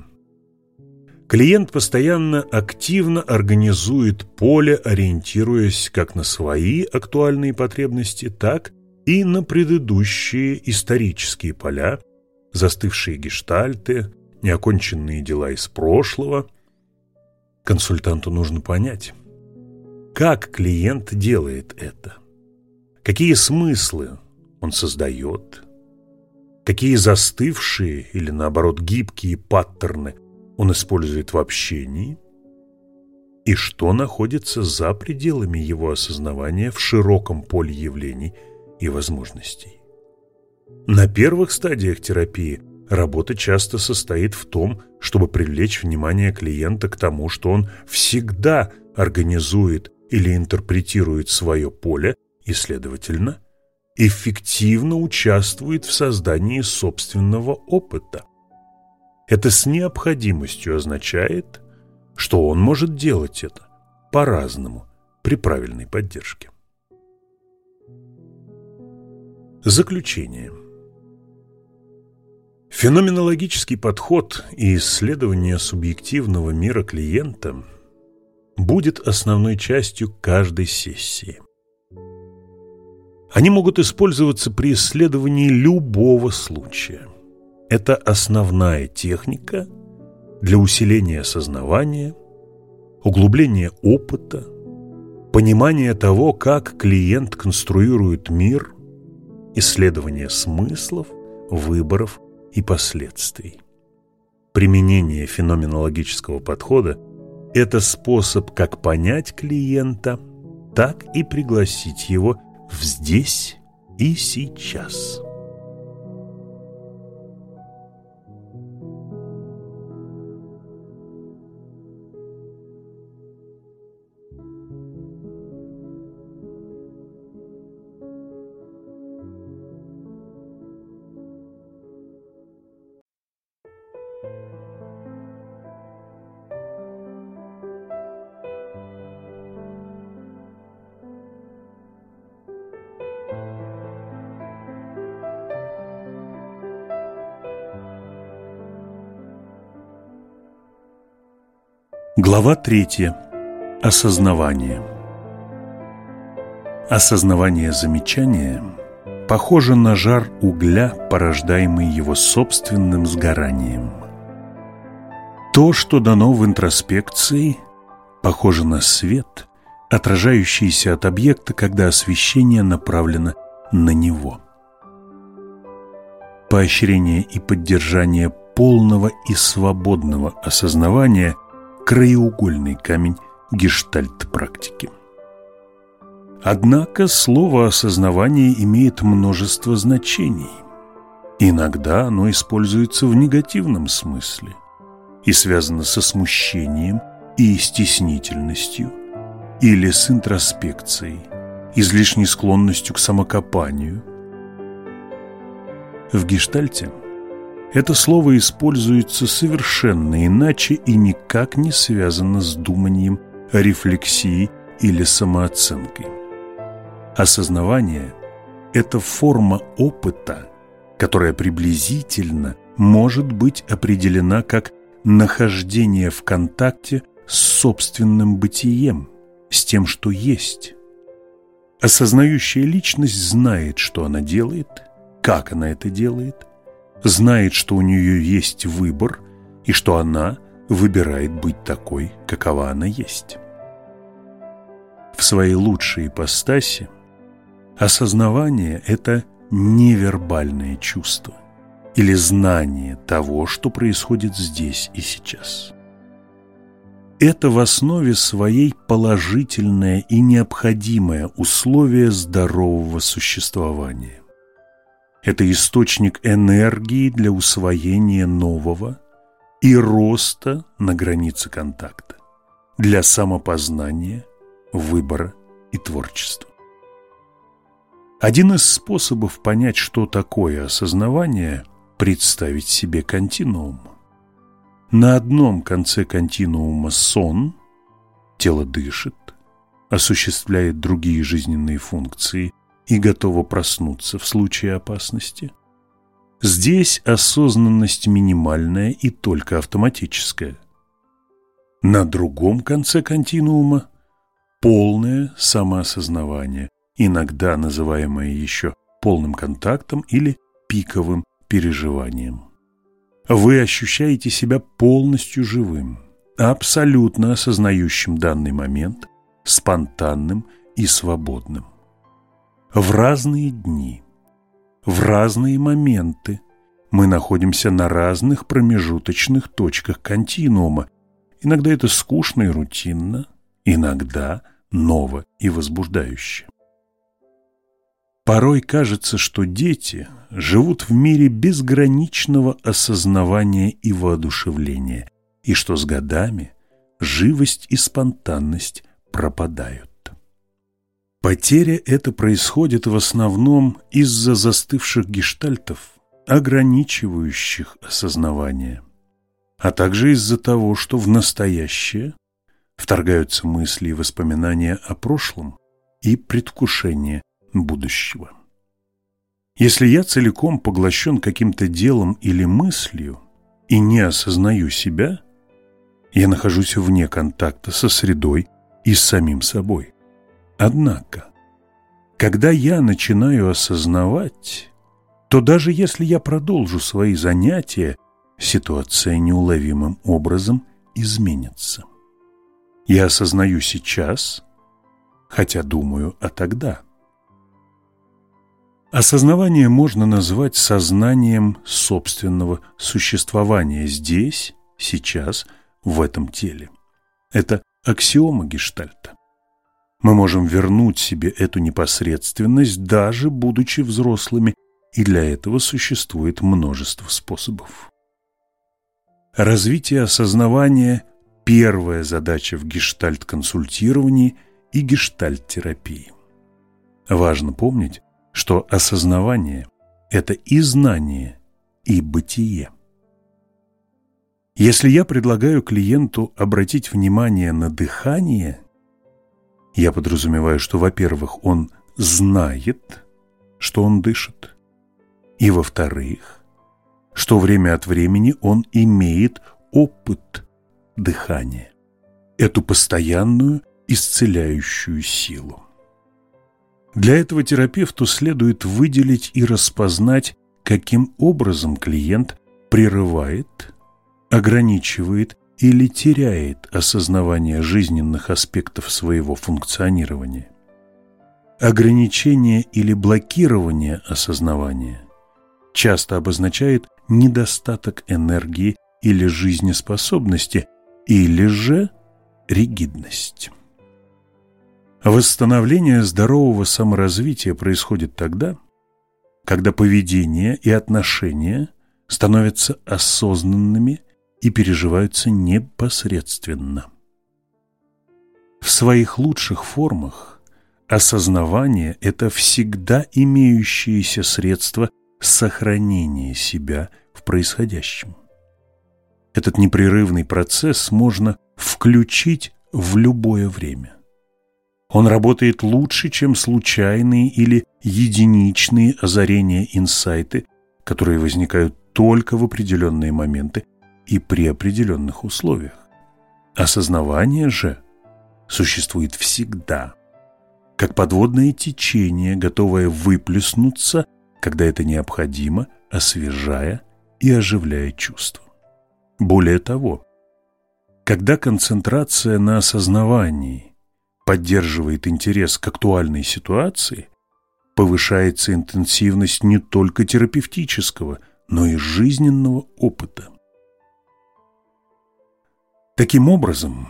клиент постоянно активно организует поле, ориентируясь как на свои актуальные потребности, так и на предыдущие исторические поля, застывшие гештальты, неоконченные дела из прошлого. Консультанту нужно понять, как клиент делает это, какие смыслы он создает, какие застывшие или, наоборот, гибкие паттерны он использует в общении? И что находится за пределами его осознавания в широком поле явлений – и возможностей. На первых стадиях терапии работа часто состоит в том, чтобы привлечь внимание клиента к тому, что он всегда организует или интерпретирует свое поле и, следовательно, эффективно участвует в создании собственного опыта. Это с необходимостью означает, что он может делать это по-разному при правильной поддержке. Заключение. Феноменологический подход и исследование субъективного мира клиента будет основной частью каждой сессии. Они могут использоваться при исследовании любого случая. Это основная техника для усиления осознавания, углубления опыта, понимания того, как клиент конструирует мир – исследование смыслов, выборов и последствий. Применение феноменологического подхода – это способ как понять клиента, так и пригласить его в здесь и сейчас. Глава третья. Осознавание. Осознавание замечания похоже на жар угля, порождаемый его собственным сгоранием. То, что дано в интроспекции, похоже на свет, отражающийся от объекта, когда освещение направлено на него. Поощрение и поддержание полного и свободного осознавания – краеугольный камень гештальт-практики. Однако слово «осознавание» имеет множество значений. Иногда оно используется в негативном смысле и связано со смущением и стеснительностью или с интроспекцией, излишней склонностью к самокопанию. В гештальте – это слово используется совершенно иначе и никак не связано с думанием, рефлексией или самооценкой. Осознавание – это форма опыта, которая приблизительно может быть определена как нахождение в контакте с собственным бытием, с тем, что есть. Осознающая личность знает, что она делает, как она это делает, знает, что у нее есть выбор и что она выбирает быть такой, какова она есть. В своей лучшей ипостаси осознавание – это невербальное чувство или знание того, что происходит здесь и сейчас. это в основе своей положительное и необходимое условие здорового существования. Это источник энергии для усвоения нового и роста на границе контакта, для самопознания, выбора и творчества. Один из способов понять, что такое осознавание – представить себе континуум. На одном конце континуума сон, тело дышит, осуществляет другие жизненные функции и готово проснуться в случае опасности. Здесь осознанность минимальная и только автоматическая. На другом конце континуума полное самоосознавание, иногда называемое еще полным контактом или пиковым переживанием. Вы ощущаете себя полностью живым, абсолютно осознающим данный момент, спонтанным и свободным. В разные дни, в разные моменты мы находимся на разных промежуточных точках континуума. Иногда это скучно и рутинно, иногда ново и возбуждающе. Порой кажется, что дети живут в мире безграничного осознавания и воодушевления, и что с годами живость и спонтанность пропадают. Потеря эта происходит в основном из-за застывших гештальтов, ограничивающих осознавание, а также из-за того, что в настоящее вторгаются мысли и воспоминания о прошлом и предвкушение будущего. Если я целиком поглощен каким-то делом или мыслью и не осознаю себя, я нахожусь вне контакта со средой и с самим собой. Однако, когда я начинаю осознавать, то даже если я продолжу свои занятия, ситуация неуловимым образом изменится. Я осознаю сейчас, хотя думаю о тогда – Осознавание можно назвать сознанием собственного существования здесь, сейчас, в этом теле. Это аксиома гештальта. Мы можем вернуть себе эту непосредственность, даже будучи взрослыми, и для этого существует множество способов. Развитие осознавания – первая задача в гештальт-консультировании и гештальт-терапии. Важно помнить, что осознавание – это и знание, и бытие. Если я предлагаю клиенту обратить внимание на дыхание, я подразумеваю, что, во-первых, он знает, что он дышит, и, во-вторых, что время от времени он имеет опыт дыхания, эту постоянную исцеляющую силу. Для этого терапевту следует выделить и распознать, каким образом клиент прерывает, ограничивает или теряет осознавание жизненных аспектов своего функционирования. Ограничение или блокирование осознавания часто обозначает недостаток энергии или жизнеспособности, или же ригидность. Восстановление здорового саморазвития происходит тогда, когда поведение и отношения становятся осознанными и переживаются непосредственно. В своих лучших формах осознавание – это всегда имеющееся средство сохранения себя в происходящем. Этот непрерывный процесс можно включить в любое время. Он работает лучше, чем случайные или единичные озарения инсайты, которые возникают только в определенные моменты и при определенных условиях. Осознавание же существует всегда, как подводное течение, готовое выплеснуться, когда это необходимо, освежая и оживляя чувства. Более того, когда концентрация на осознавании поддерживает интерес к актуальной ситуации, повышается интенсивность не только терапевтического, но и жизненного опыта. Таким образом,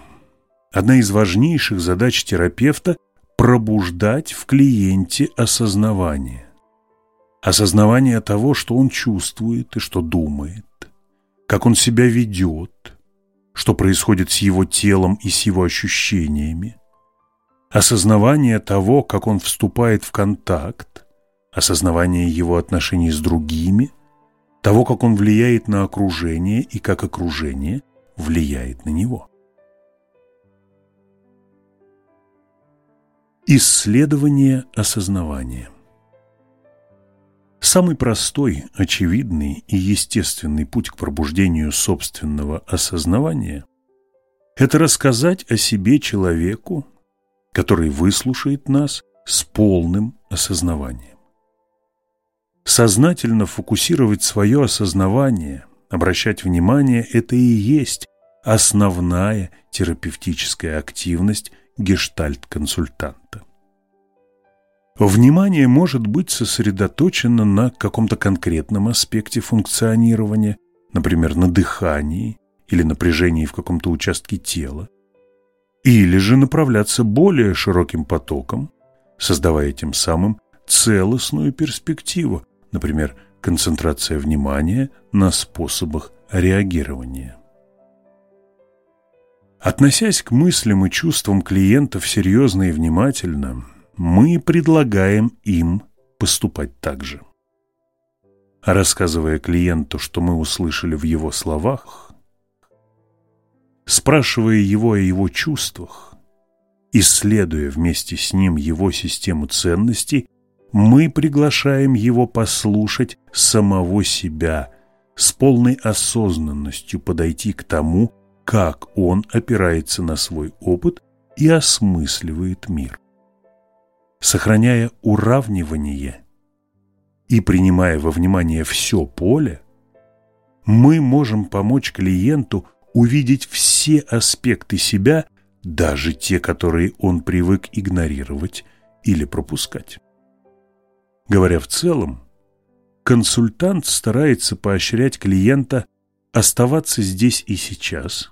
Одна из важнейших задач терапевта – пробуждать в клиенте осознавание. Осознавание того, что он чувствует и что думает, как он себя ведет, что происходит с его телом и с его ощущениями, осознавание того, как он вступает в контакт, осознавание его отношений с другими, того, как он влияет на окружение и как окружение влияет на него. Исследование осознавания Самый простой, очевидный и естественный путь к пробуждению собственного осознавания – это рассказать о себе человеку, который выслушает нас с полным осознаванием. Сознательно фокусировать свое осознавание, обращать внимание – это и есть основная терапевтическая активность гештальт-консультанта. Внимание может быть сосредоточено на каком-то конкретном аспекте функционирования, например, на дыхании или напряжении в каком-то участке тела, или же направляться более широким потоком, создавая тем самым целостную перспективу, например, концентрация внимания на способах реагирования. Относясь к мыслям и чувствам клиентов серьезно и внимательно, мы предлагаем им поступать так же. Рассказывая клиенту, что мы услышали в его словах, спрашивая его о его чувствах, исследуя вместе с ним его систему ценностей, мы приглашаем его послушать самого себя, с полной осознанностью подойти к тому, как он опирается на свой опыт и осмысливает мир сохраняя уравнивание и принимая во внимание все поле, мы можем помочь клиенту увидеть все аспекты себя, даже те, которые он привык игнорировать или пропускать. Говоря в целом, консультант старается поощрять клиента оставаться здесь и сейчас,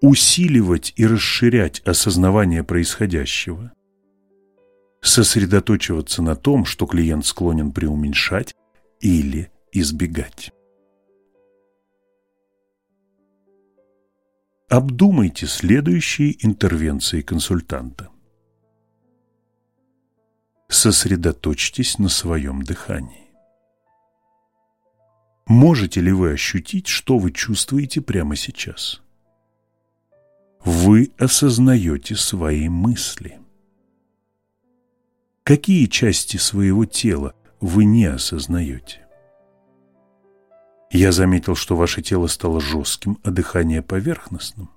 усиливать и расширять осознавание происходящего, сосредоточиваться на том, что клиент склонен преуменьшать или избегать. Обдумайте следующие интервенции консультанта. Сосредоточьтесь на своем дыхании. Можете ли вы ощутить, что вы чувствуете прямо сейчас? Вы осознаете свои мысли. Какие части своего тела вы не осознаете? Я заметил, что ваше тело стало жестким, а дыхание поверхностным.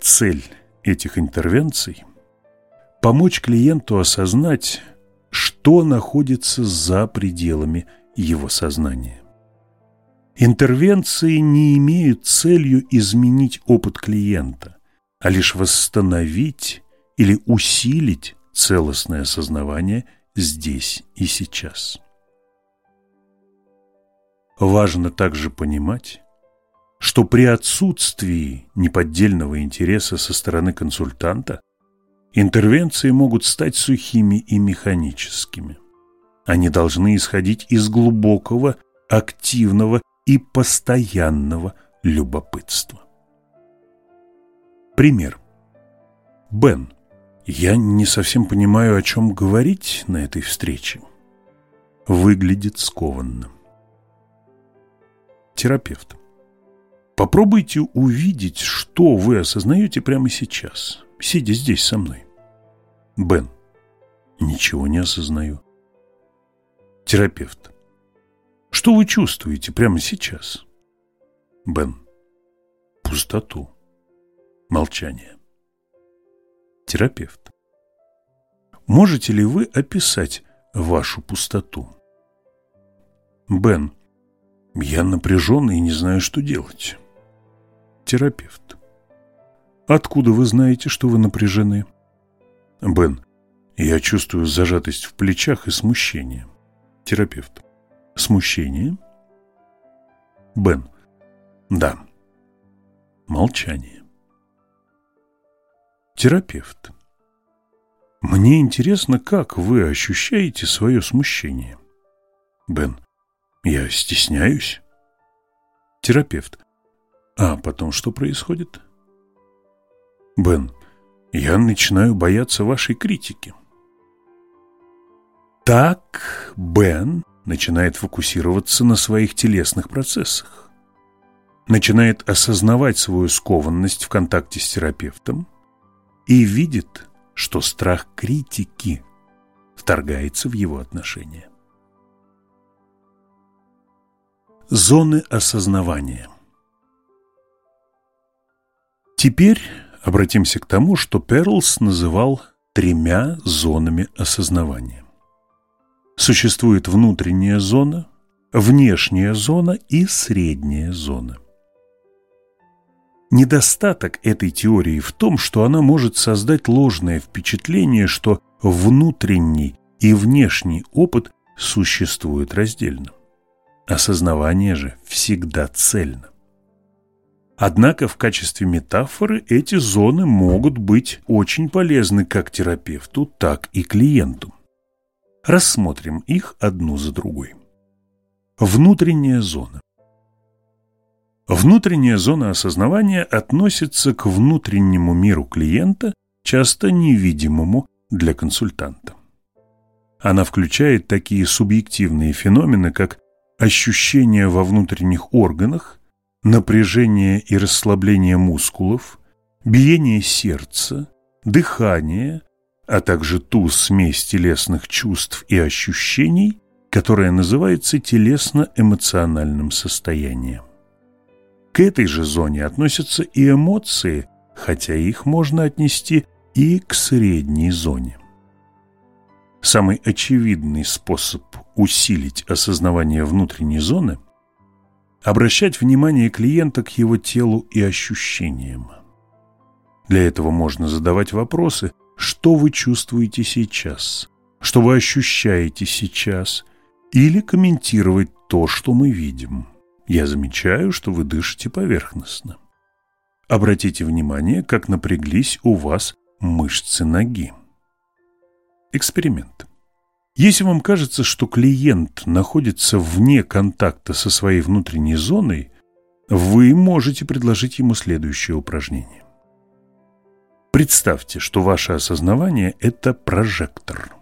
Цель этих интервенций – помочь клиенту осознать, что находится за пределами его сознания. Интервенции не имеют целью изменить опыт клиента, а лишь восстановить или усилить целостное осознавание здесь и сейчас. Важно также понимать, что при отсутствии неподдельного интереса со стороны консультанта интервенции могут стать сухими и механическими. Они должны исходить из глубокого, активного и постоянного любопытства. Пример. Бен я не совсем понимаю, о чем говорить на этой встрече. Выглядит скованным. Терапевт. Попробуйте увидеть, что вы осознаете прямо сейчас, сидя здесь со мной. Бен. Ничего не осознаю. Терапевт. Что вы чувствуете прямо сейчас? Бен. Пустоту. Молчание терапевт. Можете ли вы описать вашу пустоту? Бен. Я напряженный и не знаю, что делать. Терапевт. Откуда вы знаете, что вы напряжены? Бен. Я чувствую зажатость в плечах и смущение. Терапевт. Смущение? Бен. Да. Молчание. Терапевт. Мне интересно, как вы ощущаете свое смущение. Бен. Я стесняюсь. Терапевт. А потом что происходит? Бен. Я начинаю бояться вашей критики. Так Бен начинает фокусироваться на своих телесных процессах. Начинает осознавать свою скованность в контакте с терапевтом и видит, что страх критики вторгается в его отношения. Зоны осознавания Теперь обратимся к тому, что Перлс называл тремя зонами осознавания. Существует внутренняя зона, внешняя зона и средняя зона. Недостаток этой теории в том, что она может создать ложное впечатление, что внутренний и внешний опыт существуют раздельно. Осознавание же всегда цельно. Однако в качестве метафоры эти зоны могут быть очень полезны как терапевту, так и клиенту. Рассмотрим их одну за другой. Внутренняя зона. Внутренняя зона осознавания относится к внутреннему миру клиента, часто невидимому для консультанта. Она включает такие субъективные феномены, как ощущение во внутренних органах, напряжение и расслабление мускулов, биение сердца, дыхание, а также ту смесь телесных чувств и ощущений, которая называется телесно-эмоциональным состоянием. К этой же зоне относятся и эмоции, хотя их можно отнести и к средней зоне. Самый очевидный способ усилить осознавание внутренней зоны – обращать внимание клиента к его телу и ощущениям. Для этого можно задавать вопросы, что вы чувствуете сейчас, что вы ощущаете сейчас, или комментировать то, что мы видим. Я замечаю, что вы дышите поверхностно. Обратите внимание, как напряглись у вас мышцы ноги. Эксперимент. Если вам кажется, что клиент находится вне контакта со своей внутренней зоной, вы можете предложить ему следующее упражнение. Представьте, что ваше осознавание – это прожектор,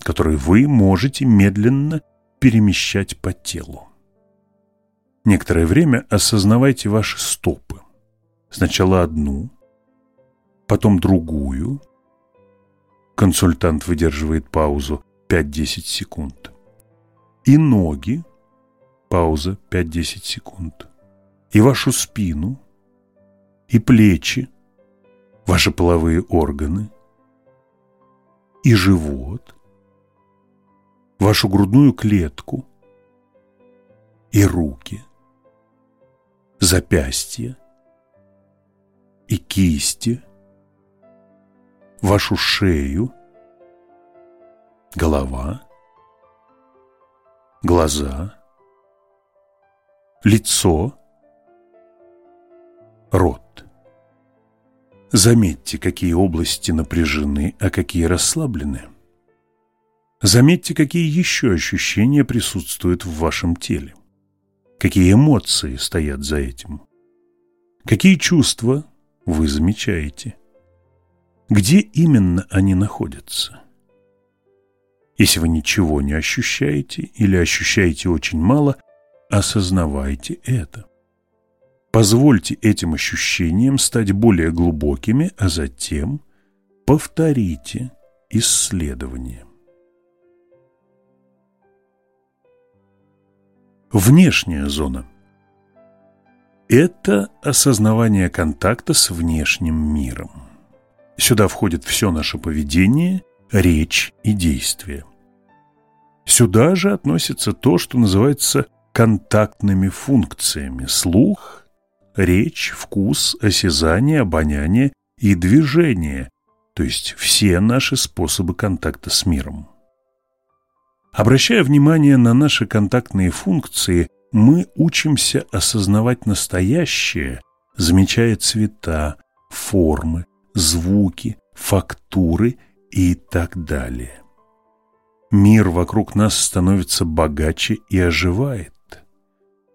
который вы можете медленно перемещать по телу. Некоторое время осознавайте ваши стопы. Сначала одну, потом другую. Консультант выдерживает паузу 5-10 секунд. И ноги, пауза 5-10 секунд. И вашу спину, и плечи, ваши половые органы, и живот, вашу грудную клетку, и руки – запястья и кисти, вашу шею, голова, глаза, лицо, рот. Заметьте, какие области напряжены, а какие расслаблены. Заметьте, какие еще ощущения присутствуют в вашем теле. Какие эмоции стоят за этим? Какие чувства вы замечаете? Где именно они находятся? Если вы ничего не ощущаете или ощущаете очень мало, осознавайте это. Позвольте этим ощущениям стать более глубокими, а затем повторите исследование. Внешняя зона – это осознавание контакта с внешним миром. Сюда входит все наше поведение, речь и действие. Сюда же относится то, что называется контактными функциями – слух, речь, вкус, осязание, обоняние и движение, то есть все наши способы контакта с миром. Обращая внимание на наши контактные функции, мы учимся осознавать настоящее, замечая цвета, формы, звуки, фактуры и так далее. Мир вокруг нас становится богаче и оживает,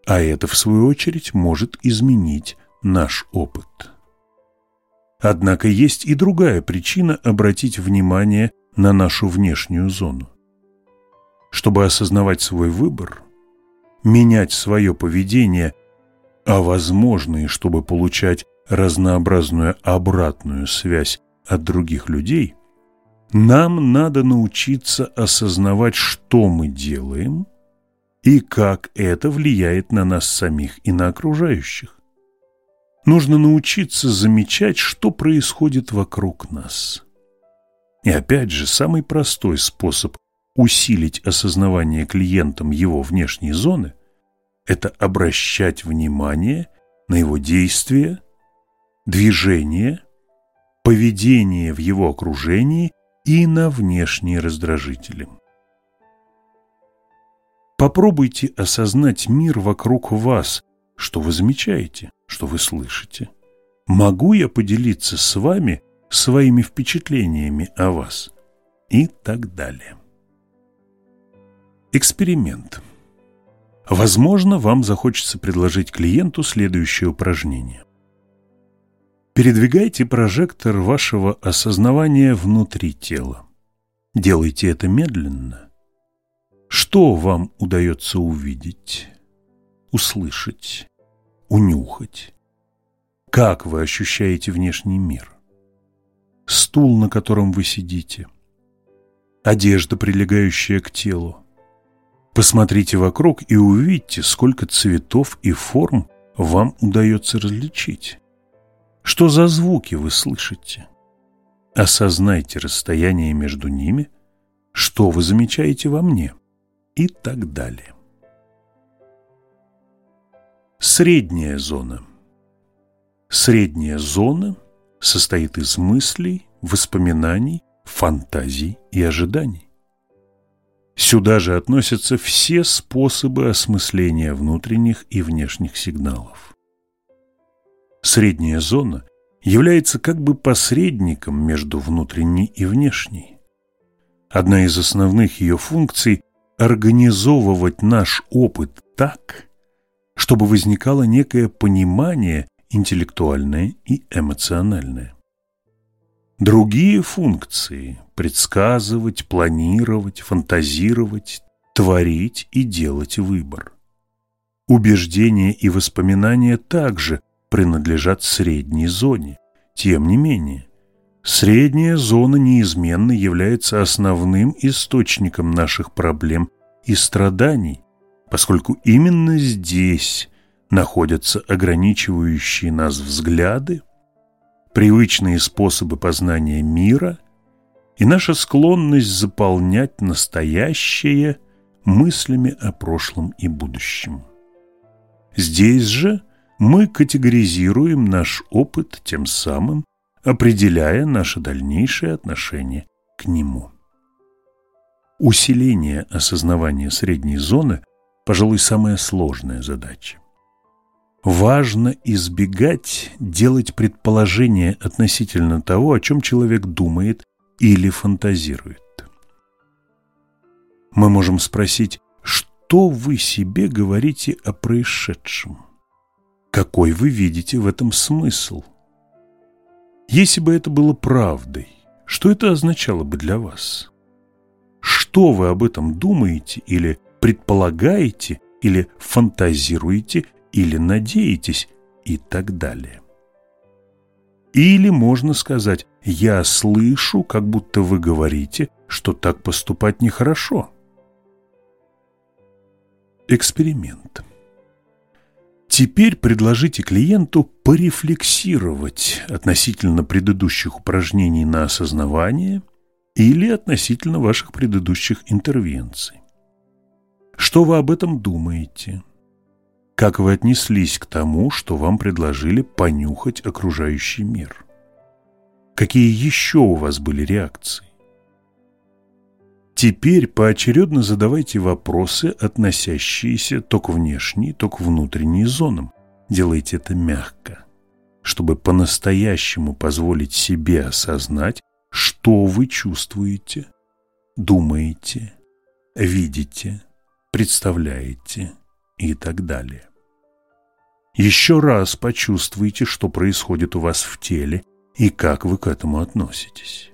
а это, в свою очередь, может изменить наш опыт. Однако есть и другая причина обратить внимание на нашу внешнюю зону. Чтобы осознавать свой выбор, менять свое поведение, а возможно и чтобы получать разнообразную обратную связь от других людей, нам надо научиться осознавать, что мы делаем и как это влияет на нас самих и на окружающих. Нужно научиться замечать, что происходит вокруг нас. И опять же, самый простой способ усилить осознавание клиентом его внешней зоны – это обращать внимание на его действия, движения, поведение в его окружении и на внешние раздражители. Попробуйте осознать мир вокруг вас, что вы замечаете, что вы слышите. Могу я поделиться с вами своими впечатлениями о вас? И так далее. Эксперимент. Возможно, вам захочется предложить клиенту следующее упражнение. Передвигайте прожектор вашего осознавания внутри тела. Делайте это медленно. Что вам удается увидеть, услышать, унюхать? Как вы ощущаете внешний мир? Стул, на котором вы сидите. Одежда, прилегающая к телу Посмотрите вокруг и увидите, сколько цветов и форм вам удается различить. Что за звуки вы слышите? Осознайте расстояние между ними, что вы замечаете во мне и так далее. Средняя зона. Средняя зона состоит из мыслей, воспоминаний, фантазий и ожиданий. Сюда же относятся все способы осмысления внутренних и внешних сигналов. Средняя зона является как бы посредником между внутренней и внешней. Одна из основных ее функций – организовывать наш опыт так, чтобы возникало некое понимание интеллектуальное и эмоциональное. Другие функции – предсказывать, планировать, фантазировать, творить и делать выбор. Убеждения и воспоминания также принадлежат средней зоне. Тем не менее, средняя зона неизменно является основным источником наших проблем и страданий, поскольку именно здесь находятся ограничивающие нас взгляды, привычные способы познания мира и наша склонность заполнять настоящее мыслями о прошлом и будущем. Здесь же мы категоризируем наш опыт, тем самым определяя наше дальнейшее отношение к нему. Усиление осознавания средней зоны, пожалуй, самая сложная задача. Важно избегать делать предположения относительно того, о чем человек думает или фантазирует. Мы можем спросить, что вы себе говорите о происшедшем? Какой вы видите в этом смысл? Если бы это было правдой, что это означало бы для вас? Что вы об этом думаете или предполагаете, или фантазируете или надеетесь и так далее. Или можно сказать «я слышу, как будто вы говорите, что так поступать нехорошо». Эксперимент. Теперь предложите клиенту порефлексировать относительно предыдущих упражнений на осознавание или относительно ваших предыдущих интервенций. Что вы об этом думаете? Как вы отнеслись к тому, что вам предложили понюхать окружающий мир? Какие еще у вас были реакции? Теперь поочередно задавайте вопросы, относящиеся то к внешней, то к внутренней зонам. Делайте это мягко, чтобы по-настоящему позволить себе осознать, что вы чувствуете, думаете, видите, представляете и так далее. Еще раз почувствуйте, что происходит у вас в теле и как вы к этому относитесь.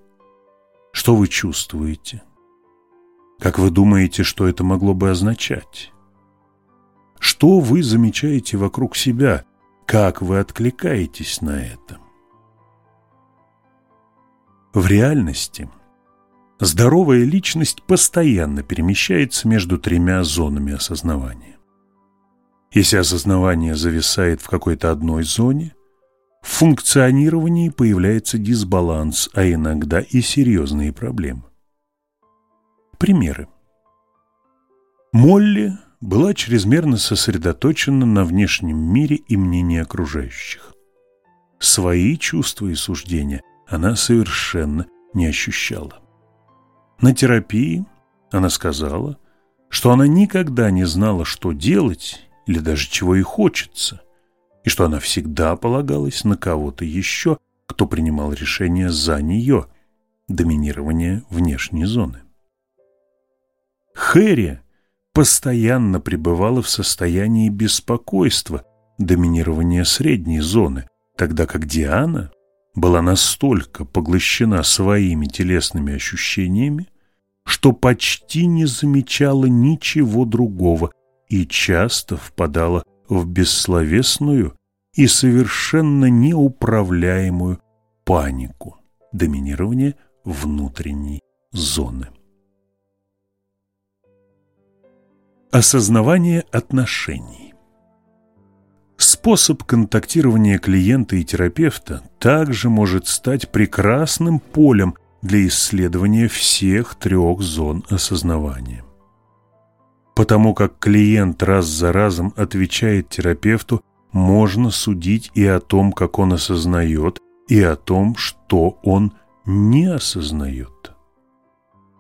Что вы чувствуете? Как вы думаете, что это могло бы означать? Что вы замечаете вокруг себя? Как вы откликаетесь на это? В реальности здоровая личность постоянно перемещается между тремя зонами осознавания. Если осознавание зависает в какой-то одной зоне, в функционировании появляется дисбаланс, а иногда и серьезные проблемы. Примеры. Молли была чрезмерно сосредоточена на внешнем мире и мнении окружающих. Свои чувства и суждения она совершенно не ощущала. На терапии она сказала, что она никогда не знала, что делать или даже чего ей хочется, и что она всегда полагалась на кого-то еще, кто принимал решения за нее, доминирование внешней зоны. Хэри постоянно пребывала в состоянии беспокойства, доминирования средней зоны, тогда как Диана была настолько поглощена своими телесными ощущениями, что почти не замечала ничего другого и часто впадала в бессловесную и совершенно неуправляемую панику, доминирование внутренней зоны. Осознавание отношений Способ контактирования клиента и терапевта также может стать прекрасным полем для исследования всех трех зон осознавания. Потому как клиент раз за разом отвечает терапевту, можно судить и о том, как он осознает, и о том, что он не осознает.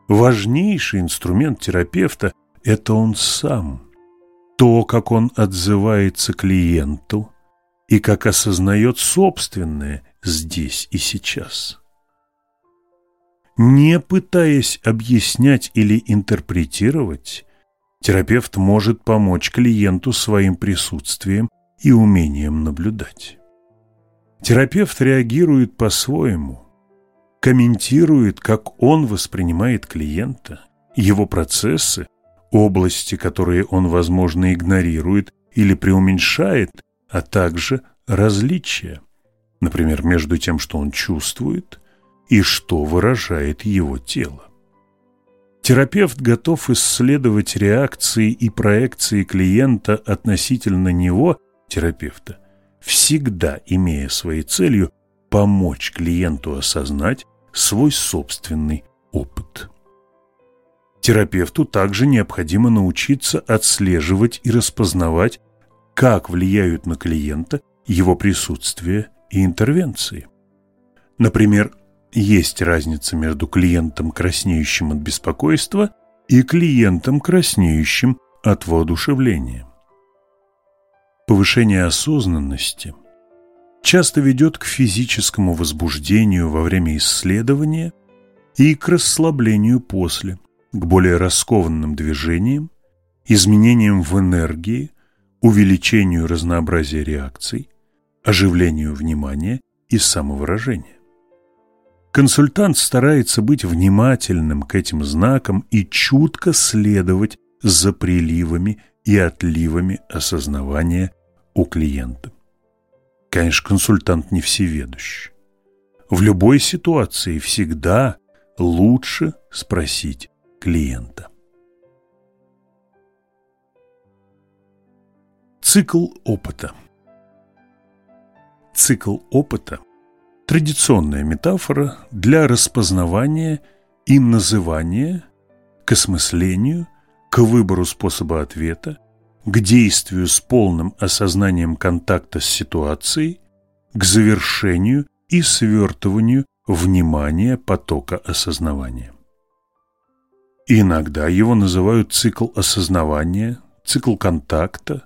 Важнейший инструмент терапевта это он сам. То, как он отзывается клиенту и как осознает собственное здесь и сейчас. Не пытаясь объяснять или интерпретировать, терапевт может помочь клиенту своим присутствием и умением наблюдать. Терапевт реагирует по-своему, комментирует, как он воспринимает клиента, его процессы области, которые он, возможно, игнорирует или преуменьшает, а также различия, например, между тем, что он чувствует и что выражает его тело. Терапевт готов исследовать реакции и проекции клиента относительно него, терапевта, всегда имея своей целью помочь клиенту осознать свой собственный опыт. Терапевту также необходимо научиться отслеживать и распознавать, как влияют на клиента его присутствие и интервенции. Например, есть разница между клиентом, краснеющим от беспокойства, и клиентом, краснеющим от воодушевления. Повышение осознанности часто ведет к физическому возбуждению во время исследования и к расслаблению после – к более раскованным движениям, изменениям в энергии, увеличению разнообразия реакций, оживлению внимания и самовыражения. Консультант старается быть внимательным к этим знакам и чутко следовать за приливами и отливами осознавания у клиента. Конечно, консультант не всеведущ. В любой ситуации всегда лучше спросить клиента. Цикл опыта Цикл опыта – традиционная метафора для распознавания и называния, к осмыслению, к выбору способа ответа, к действию с полным осознанием контакта с ситуацией, к завершению и свертыванию внимания потока осознавания. Иногда его называют цикл осознавания, цикл контакта,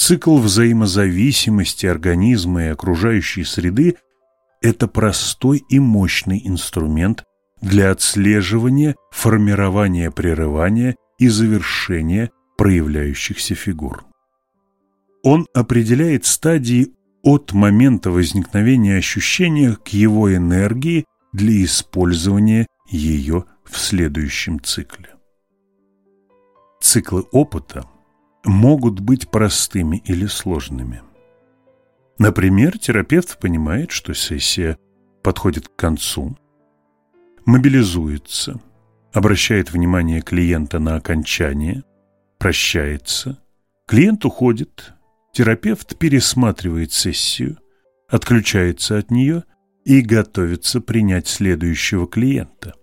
Цикл взаимозависимости организма и окружающей среды – это простой и мощный инструмент для отслеживания, формирования прерывания и завершения проявляющихся фигур. Он определяет стадии от момента возникновения ощущения к его энергии для использования ее в следующем цикле. Циклы опыта могут быть простыми или сложными. Например, терапевт понимает, что сессия подходит к концу, мобилизуется, обращает внимание клиента на окончание, прощается, клиент уходит, терапевт пересматривает сессию, отключается от нее и готовится принять следующего клиента.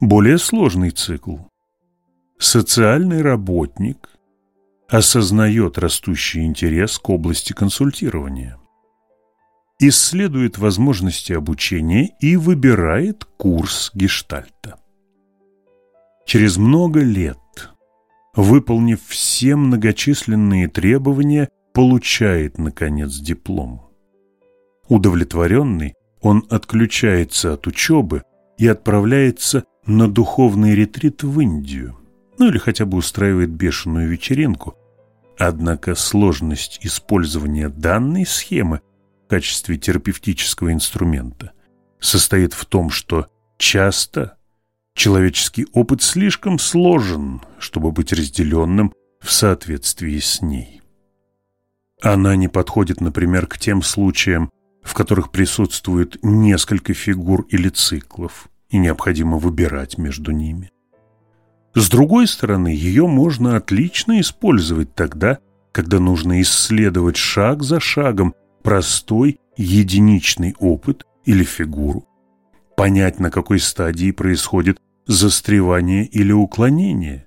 Более сложный цикл. Социальный работник осознает растущий интерес к области консультирования, исследует возможности обучения и выбирает курс гештальта. Через много лет, выполнив все многочисленные требования, получает, наконец, диплом. Удовлетворенный, он отключается от учебы и отправляется на духовный ретрит в Индию, ну или хотя бы устраивает бешеную вечеринку. Однако сложность использования данной схемы в качестве терапевтического инструмента состоит в том, что часто человеческий опыт слишком сложен, чтобы быть разделенным в соответствии с ней. Она не подходит, например, к тем случаям, в которых присутствует несколько фигур или циклов, и необходимо выбирать между ними. С другой стороны, ее можно отлично использовать тогда, когда нужно исследовать шаг за шагом простой единичный опыт или фигуру, понять, на какой стадии происходит застревание или уклонение.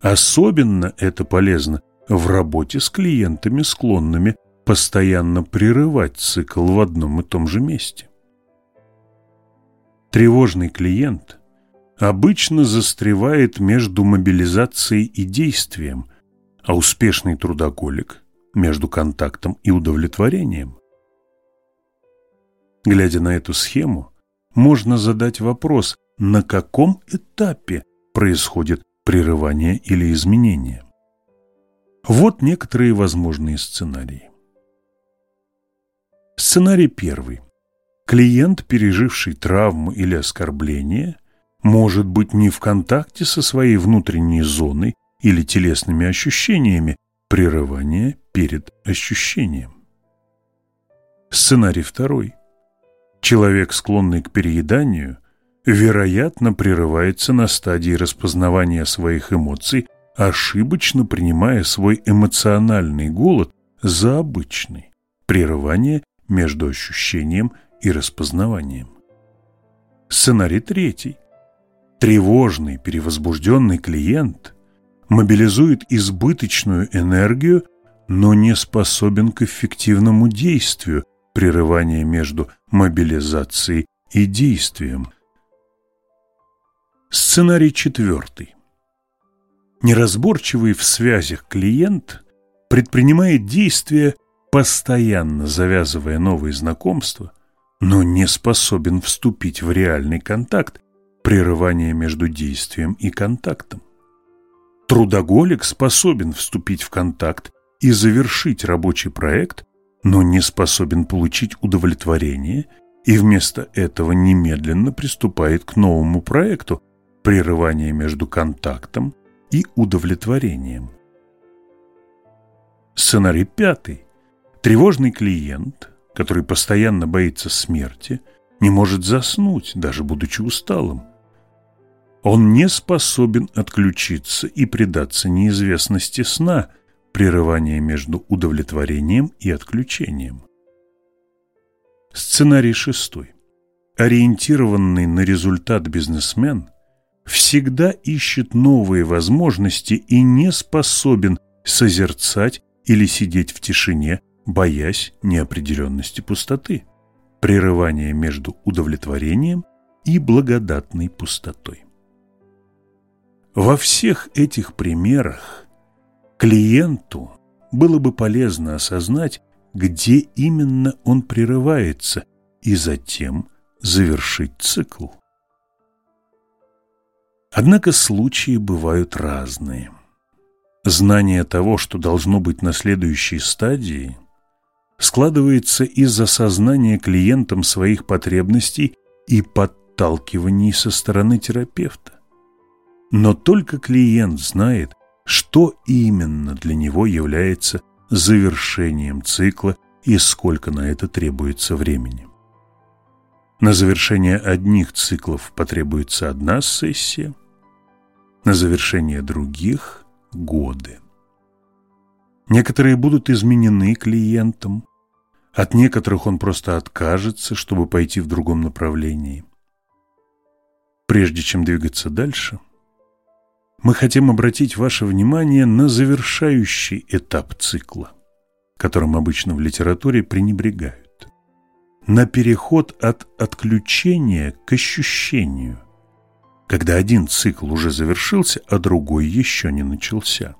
Особенно это полезно в работе с клиентами, склонными постоянно прерывать цикл в одном и том же месте. Тревожный клиент обычно застревает между мобилизацией и действием, а успешный трудоголик – между контактом и удовлетворением. Глядя на эту схему, можно задать вопрос, на каком этапе происходит прерывание или изменение. Вот некоторые возможные сценарии. Сценарий первый. Клиент, переживший травму или оскорбление, может быть не в контакте со своей внутренней зоной или телесными ощущениями, прерывание перед ощущением. Сценарий второй. Человек, склонный к перееданию, вероятно, прерывается на стадии распознавания своих эмоций, ошибочно принимая свой эмоциональный голод за обычный, прерывание между ощущением и и распознаванием. Сценарий третий. Тревожный, перевозбужденный клиент мобилизует избыточную энергию, но не способен к эффективному действию, прерывания между мобилизацией и действием. Сценарий четвертый. Неразборчивый в связях клиент предпринимает действия, постоянно завязывая новые знакомства, но не способен вступить в реальный контакт, прерывание между действием и контактом. Трудоголик способен вступить в контакт и завершить рабочий проект, но не способен получить удовлетворение и вместо этого немедленно приступает к новому проекту, прерывание между контактом и удовлетворением. Сценарий пятый. Тревожный клиент – который постоянно боится смерти, не может заснуть, даже будучи усталым. Он не способен отключиться и предаться неизвестности сна, прерывания между удовлетворением и отключением. Сценарий шестой. Ориентированный на результат бизнесмен всегда ищет новые возможности и не способен созерцать или сидеть в тишине, боясь неопределенности пустоты, прерывания между удовлетворением и благодатной пустотой. Во всех этих примерах клиенту было бы полезно осознать, где именно он прерывается, и затем завершить цикл. Однако случаи бывают разные. Знание того, что должно быть на следующей стадии, складывается из осознания клиентом своих потребностей и подталкиваний со стороны терапевта. Но только клиент знает, что именно для него является завершением цикла и сколько на это требуется времени. На завершение одних циклов потребуется одна сессия, на завершение других – годы. Некоторые будут изменены клиентом, от некоторых он просто откажется, чтобы пойти в другом направлении. Прежде чем двигаться дальше – мы хотим обратить ваше внимание на завершающий этап цикла, которым обычно в литературе пренебрегают, на переход от отключения к ощущению, когда один цикл уже завершился, а другой еще не начался.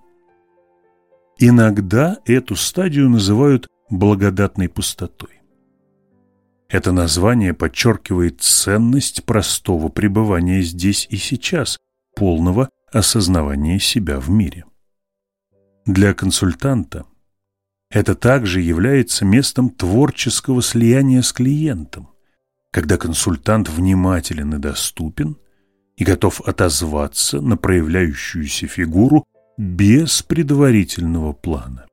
Иногда эту стадию называют благодатной пустотой. Это название подчеркивает ценность простого пребывания здесь и сейчас, полного осознавание себя в мире. Для консультанта это также является местом творческого слияния с клиентом, когда консультант внимателен и доступен и готов отозваться на проявляющуюся фигуру без предварительного плана.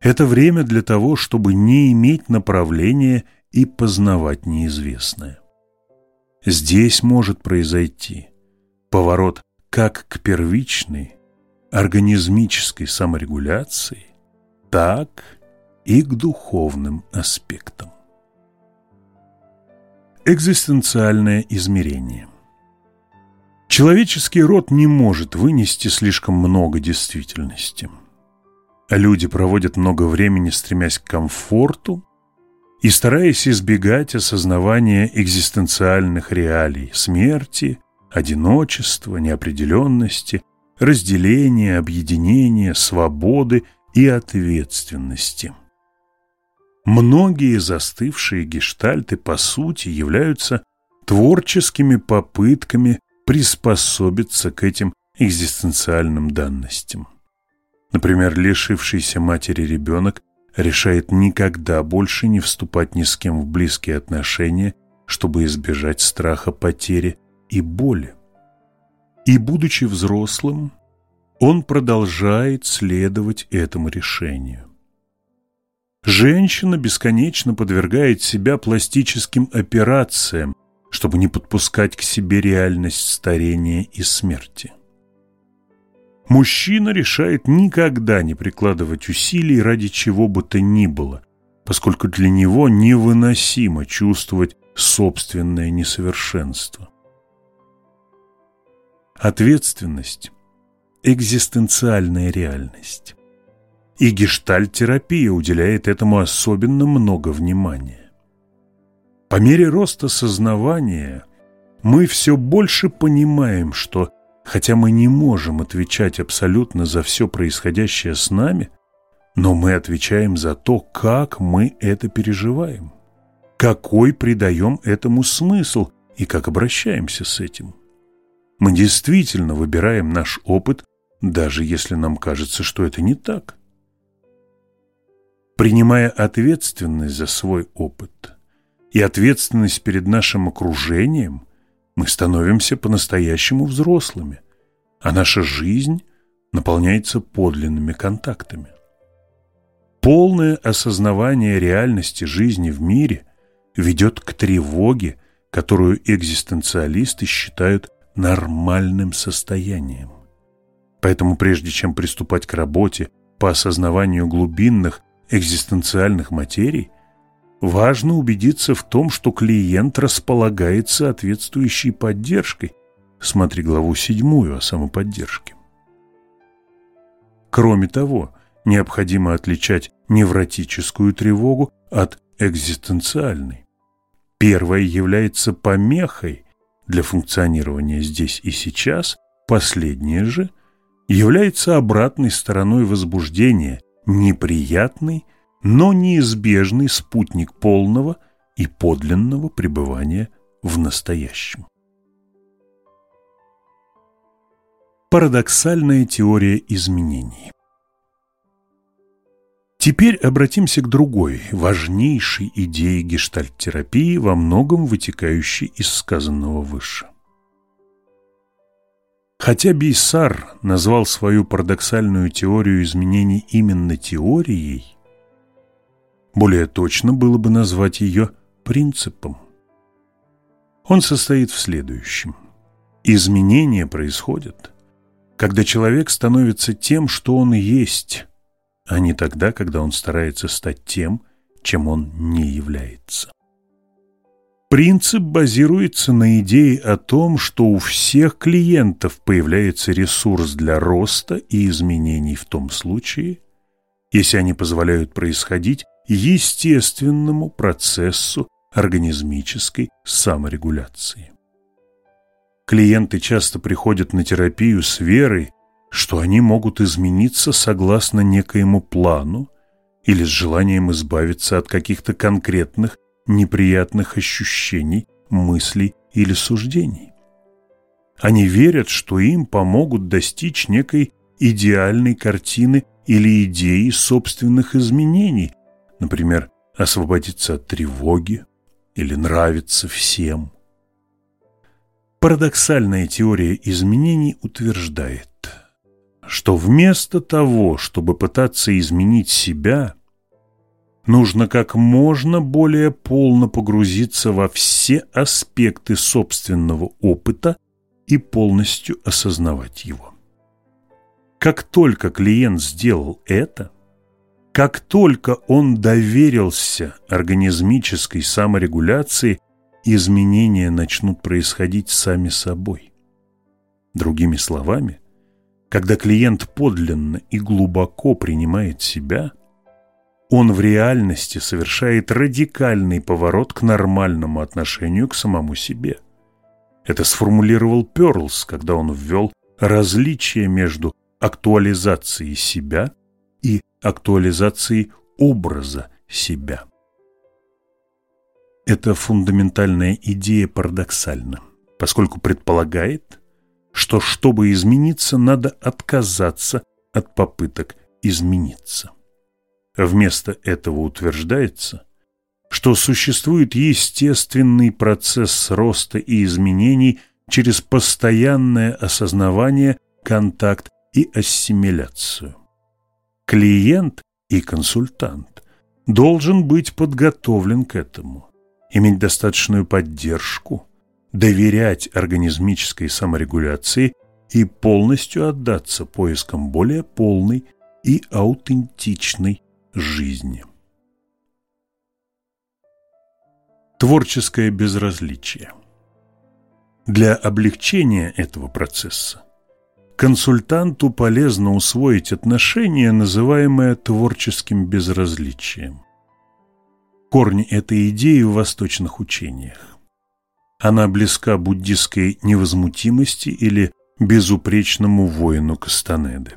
Это время для того, чтобы не иметь направления и познавать неизвестное. Здесь может произойти поворот как к первичной организмической саморегуляции, так и к духовным аспектам. Экзистенциальное измерение Человеческий род не может вынести слишком много действительности. Люди проводят много времени, стремясь к комфорту и стараясь избегать осознавания экзистенциальных реалий смерти, одиночества, неопределенности, разделения, объединения, свободы и ответственности. Многие застывшие гештальты, по сути, являются творческими попытками приспособиться к этим экзистенциальным данностям. Например, лишившийся матери ребенок решает никогда больше не вступать ни с кем в близкие отношения, чтобы избежать страха потери и боли. И, будучи взрослым, он продолжает следовать этому решению. Женщина бесконечно подвергает себя пластическим операциям, чтобы не подпускать к себе реальность старения и смерти. Мужчина решает никогда не прикладывать усилий ради чего бы то ни было, поскольку для него невыносимо чувствовать собственное несовершенство. Ответственность – экзистенциальная реальность. И гештальт-терапия уделяет этому особенно много внимания. По мере роста сознавания мы все больше понимаем, что хотя мы не можем отвечать абсолютно за все происходящее с нами, но мы отвечаем за то, как мы это переживаем, какой придаем этому смысл и как обращаемся с этим. Мы действительно выбираем наш опыт, даже если нам кажется, что это не так. Принимая ответственность за свой опыт и ответственность перед нашим окружением, мы становимся по-настоящему взрослыми, а наша жизнь наполняется подлинными контактами. Полное осознавание реальности жизни в мире ведет к тревоге, которую экзистенциалисты считают нормальным состоянием. Поэтому прежде чем приступать к работе по осознаванию глубинных экзистенциальных материй, важно убедиться в том, что клиент располагает соответствующей поддержкой. Смотри главу седьмую о самоподдержке. Кроме того, необходимо отличать невротическую тревогу от экзистенциальной. Первая является помехой – для функционирования здесь и сейчас, последнее же является обратной стороной возбуждения неприятный, но неизбежный спутник полного и подлинного пребывания в настоящем. Парадоксальная теория изменений Теперь обратимся к другой, важнейшей идее гештальт-терапии, во многом вытекающей из сказанного выше. Хотя Бейсар назвал свою парадоксальную теорию изменений именно теорией, более точно было бы назвать ее принципом. Он состоит в следующем. Изменения происходят, когда человек становится тем, что он есть, а не тогда, когда он старается стать тем, чем он не является. Принцип базируется на идее о том, что у всех клиентов появляется ресурс для роста и изменений в том случае, если они позволяют происходить естественному процессу организмической саморегуляции. Клиенты часто приходят на терапию с верой, что они могут измениться согласно некоему плану или с желанием избавиться от каких-то конкретных неприятных ощущений, мыслей или суждений. Они верят, что им помогут достичь некой идеальной картины или идеи собственных изменений, например, освободиться от тревоги или нравиться всем. Парадоксальная теория изменений утверждает, что вместо того, чтобы пытаться изменить себя, нужно как можно более полно погрузиться во все аспекты собственного опыта и полностью осознавать его. Как только клиент сделал это, как только он доверился организмической саморегуляции, изменения начнут происходить сами собой. Другими словами, когда клиент подлинно и глубоко принимает себя, он в реальности совершает радикальный поворот к нормальному отношению к самому себе. Это сформулировал Перлс, когда он ввел различие между актуализацией себя и актуализацией образа себя. Эта фундаментальная идея парадоксальна, поскольку предполагает, что чтобы измениться, надо отказаться от попыток измениться. Вместо этого утверждается, что существует естественный процесс роста и изменений через постоянное осознавание, контакт и ассимиляцию. Клиент и консультант должен быть подготовлен к этому, иметь достаточную поддержку – доверять организмической саморегуляции и полностью отдаться поискам более полной и аутентичной жизни. Творческое безразличие. Для облегчения этого процесса консультанту полезно усвоить отношение, называемое творческим безразличием. Корни этой идеи в восточных учениях. Она близка буддистской невозмутимости или безупречному воину Кастанеды.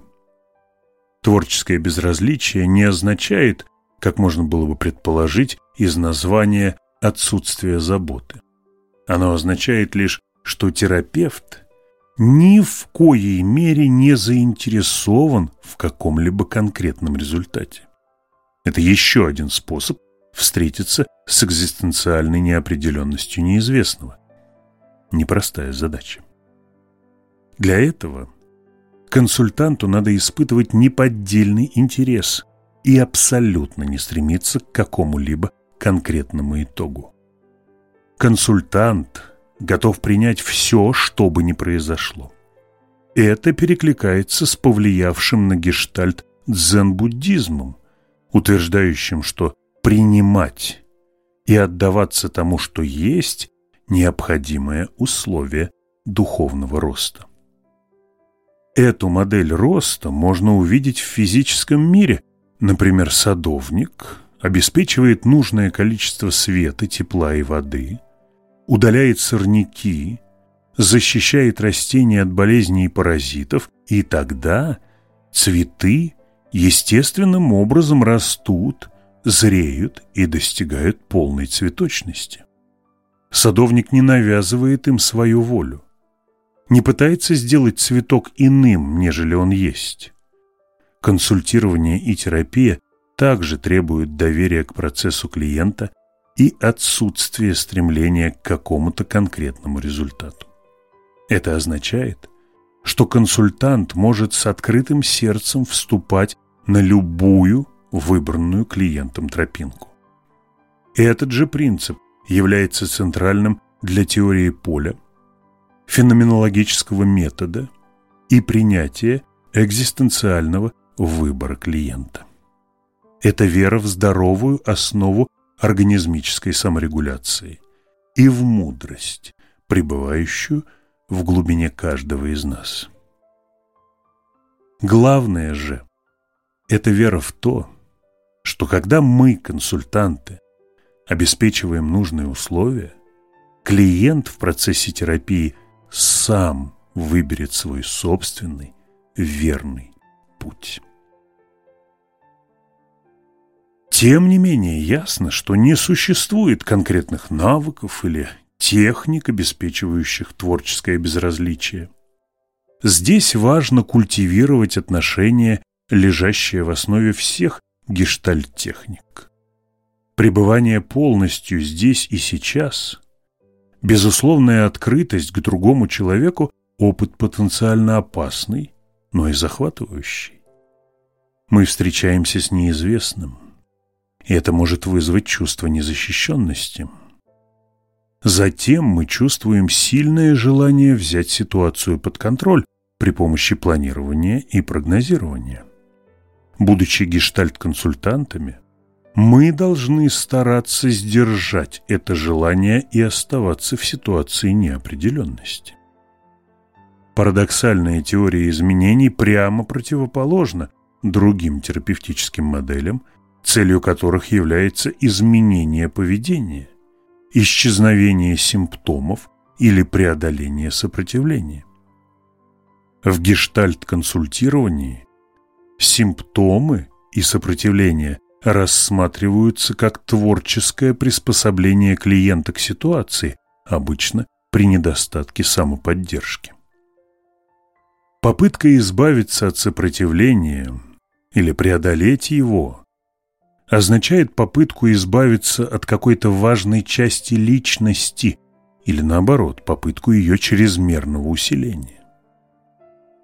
Творческое безразличие не означает, как можно было бы предположить, из названия «отсутствие заботы». Оно означает лишь, что терапевт ни в коей мере не заинтересован в каком-либо конкретном результате. Это еще один способ встретиться с экзистенциальной неопределенностью неизвестного. Непростая задача. Для этого консультанту надо испытывать неподдельный интерес и абсолютно не стремиться к какому-либо конкретному итогу. Консультант готов принять все, что бы ни произошло. Это перекликается с повлиявшим на гештальт дзен-буддизмом, утверждающим, что принимать и отдаваться тому, что есть, необходимое условие духовного роста. Эту модель роста можно увидеть в физическом мире. Например, садовник обеспечивает нужное количество света, тепла и воды, удаляет сорняки, защищает растения от болезней и паразитов, и тогда цветы естественным образом растут, зреют и достигают полной цветочности. Садовник не навязывает им свою волю, не пытается сделать цветок иным, нежели он есть. Консультирование и терапия также требуют доверия к процессу клиента и отсутствия стремления к какому-то конкретному результату. Это означает, что консультант может с открытым сердцем вступать на любую выбранную клиентом тропинку. Этот же принцип является центральным для теории поля, феноменологического метода и принятия экзистенциального выбора клиента. Это вера в здоровую основу организмической саморегуляции и в мудрость, пребывающую в глубине каждого из нас. Главное же – это вера в то, что когда мы, консультанты, обеспечиваем нужные условия, клиент в процессе терапии сам выберет свой собственный верный путь. Тем не менее ясно, что не существует конкретных навыков или техник, обеспечивающих творческое безразличие. Здесь важно культивировать отношения, лежащие в основе всех гештальт-техник. Пребывание полностью здесь и сейчас, безусловная открытость к другому человеку – опыт потенциально опасный, но и захватывающий. Мы встречаемся с неизвестным, и это может вызвать чувство незащищенности. Затем мы чувствуем сильное желание взять ситуацию под контроль при помощи планирования и прогнозирования. Будучи гештальт-консультантами, мы должны стараться сдержать это желание и оставаться в ситуации неопределенности. Парадоксальная теория изменений прямо противоположна другим терапевтическим моделям, целью которых является изменение поведения, исчезновение симптомов или преодоление сопротивления. В гештальт-консультировании симптомы и сопротивление рассматриваются как творческое приспособление клиента к ситуации, обычно при недостатке самоподдержки. Попытка избавиться от сопротивления или преодолеть его означает попытку избавиться от какой-то важной части личности или, наоборот, попытку ее чрезмерного усиления.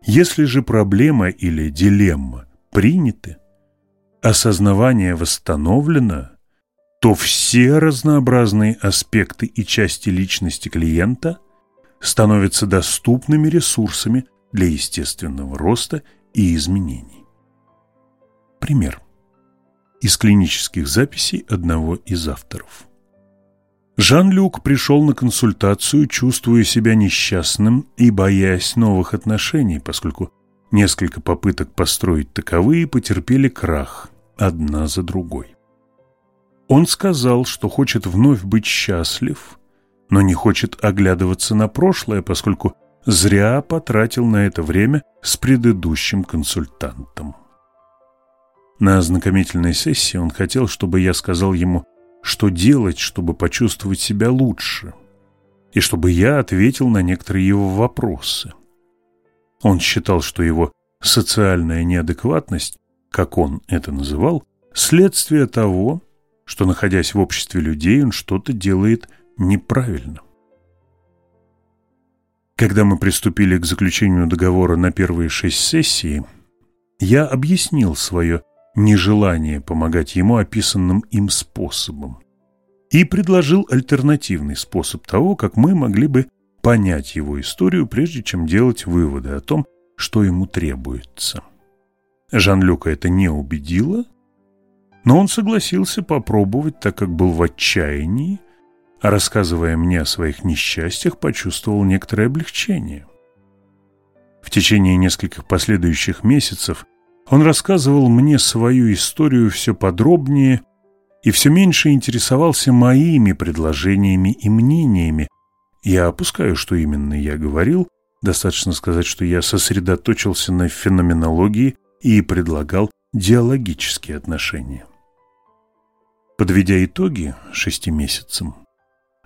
Если же проблема или дилемма приняты, осознавание восстановлено, то все разнообразные аспекты и части личности клиента становятся доступными ресурсами для естественного роста и изменений. Пример. Из клинических записей одного из авторов. Жан-Люк пришел на консультацию, чувствуя себя несчастным и боясь новых отношений, поскольку несколько попыток построить таковые потерпели крах, одна за другой. Он сказал, что хочет вновь быть счастлив, но не хочет оглядываться на прошлое, поскольку зря потратил на это время с предыдущим консультантом. На ознакомительной сессии он хотел, чтобы я сказал ему, что делать, чтобы почувствовать себя лучше, и чтобы я ответил на некоторые его вопросы. Он считал, что его социальная неадекватность, как он это называл, следствие того, что, находясь в обществе людей, он что-то делает неправильно. Когда мы приступили к заключению договора на первые шесть сессий, я объяснил свое нежелание помогать ему описанным им способом и предложил альтернативный способ того, как мы могли бы понять его историю, прежде чем делать выводы о том, что ему требуется. Жан-Люка это не убедило, но он согласился попробовать, так как был в отчаянии а рассказывая мне о своих несчастьях, почувствовал некоторое облегчение. В течение нескольких последующих месяцев он рассказывал мне свою историю все подробнее и все меньше интересовался моими предложениями и мнениями. Я опускаю, что именно я говорил, достаточно сказать, что я сосредоточился на феноменологии и предлагал диалогические отношения. Подведя итоги шести месяцам,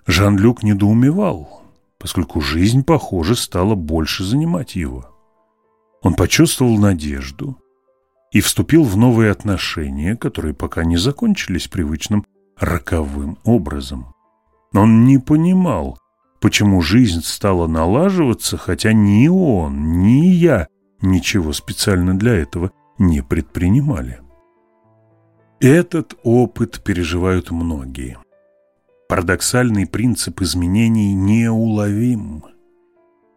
Жан-Люк недоумевал, поскольку жизнь, похоже, стала больше занимать его. Он почувствовал надежду и вступил в новые отношения, которые пока не закончились привычным роковым образом. Он не понимал, почему жизнь стала налаживаться, хотя ни он, ни я ничего специально для этого не предпринимали. Этот опыт переживают многие. Парадоксальный принцип изменений неуловим.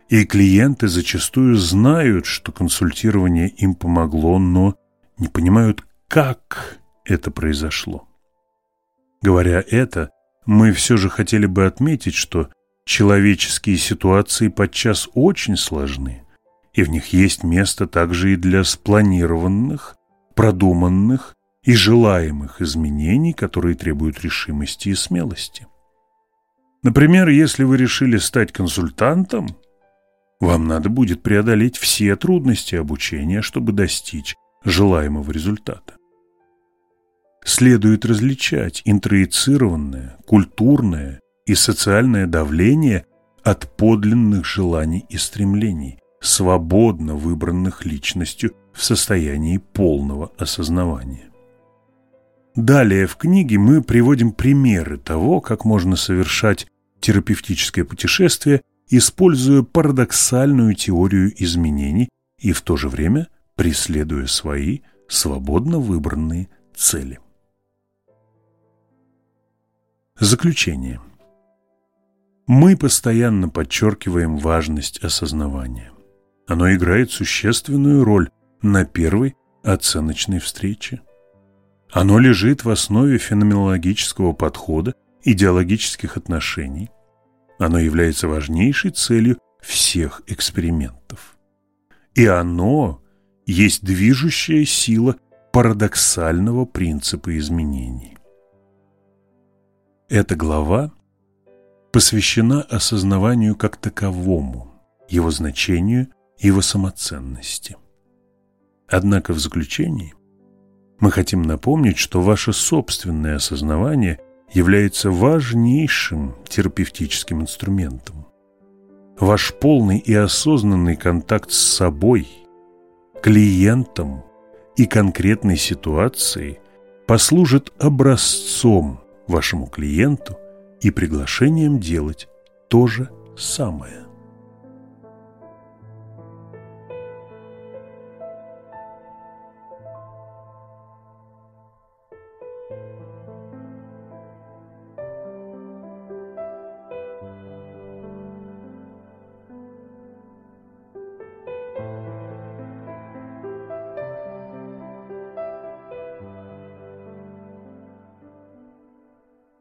И клиенты зачастую знают, что консультирование им помогло, но не понимают, как это произошло. Говоря это, мы все же хотели бы отметить, что человеческие ситуации подчас очень сложны, и в них есть место также и для спланированных, продуманных и желаемых изменений, которые требуют решимости и смелости. Например, если вы решили стать консультантом, вам надо будет преодолеть все трудности обучения, чтобы достичь желаемого результата. Следует различать интроицированное, культурное и социальное давление от подлинных желаний и стремлений, свободно выбранных личностью в состоянии полного осознавания. Далее в книге мы приводим примеры того, как можно совершать терапевтическое путешествие, используя парадоксальную теорию изменений и в то же время преследуя свои свободно выбранные цели. Заключение. Мы постоянно подчеркиваем важность осознавания. Оно играет существенную роль на первой оценочной встрече. Оно лежит в основе феноменологического подхода идеологических отношений. Оно является важнейшей целью всех экспериментов. И оно есть движущая сила парадоксального принципа изменений. Эта глава посвящена осознаванию как таковому, его значению его самоценности. Однако в заключении мы хотим напомнить, что ваше собственное осознавание является важнейшим терапевтическим инструментом. Ваш полный и осознанный контакт с собой, клиентом и конкретной ситуацией послужит образцом вашему клиенту и приглашением делать то же самое.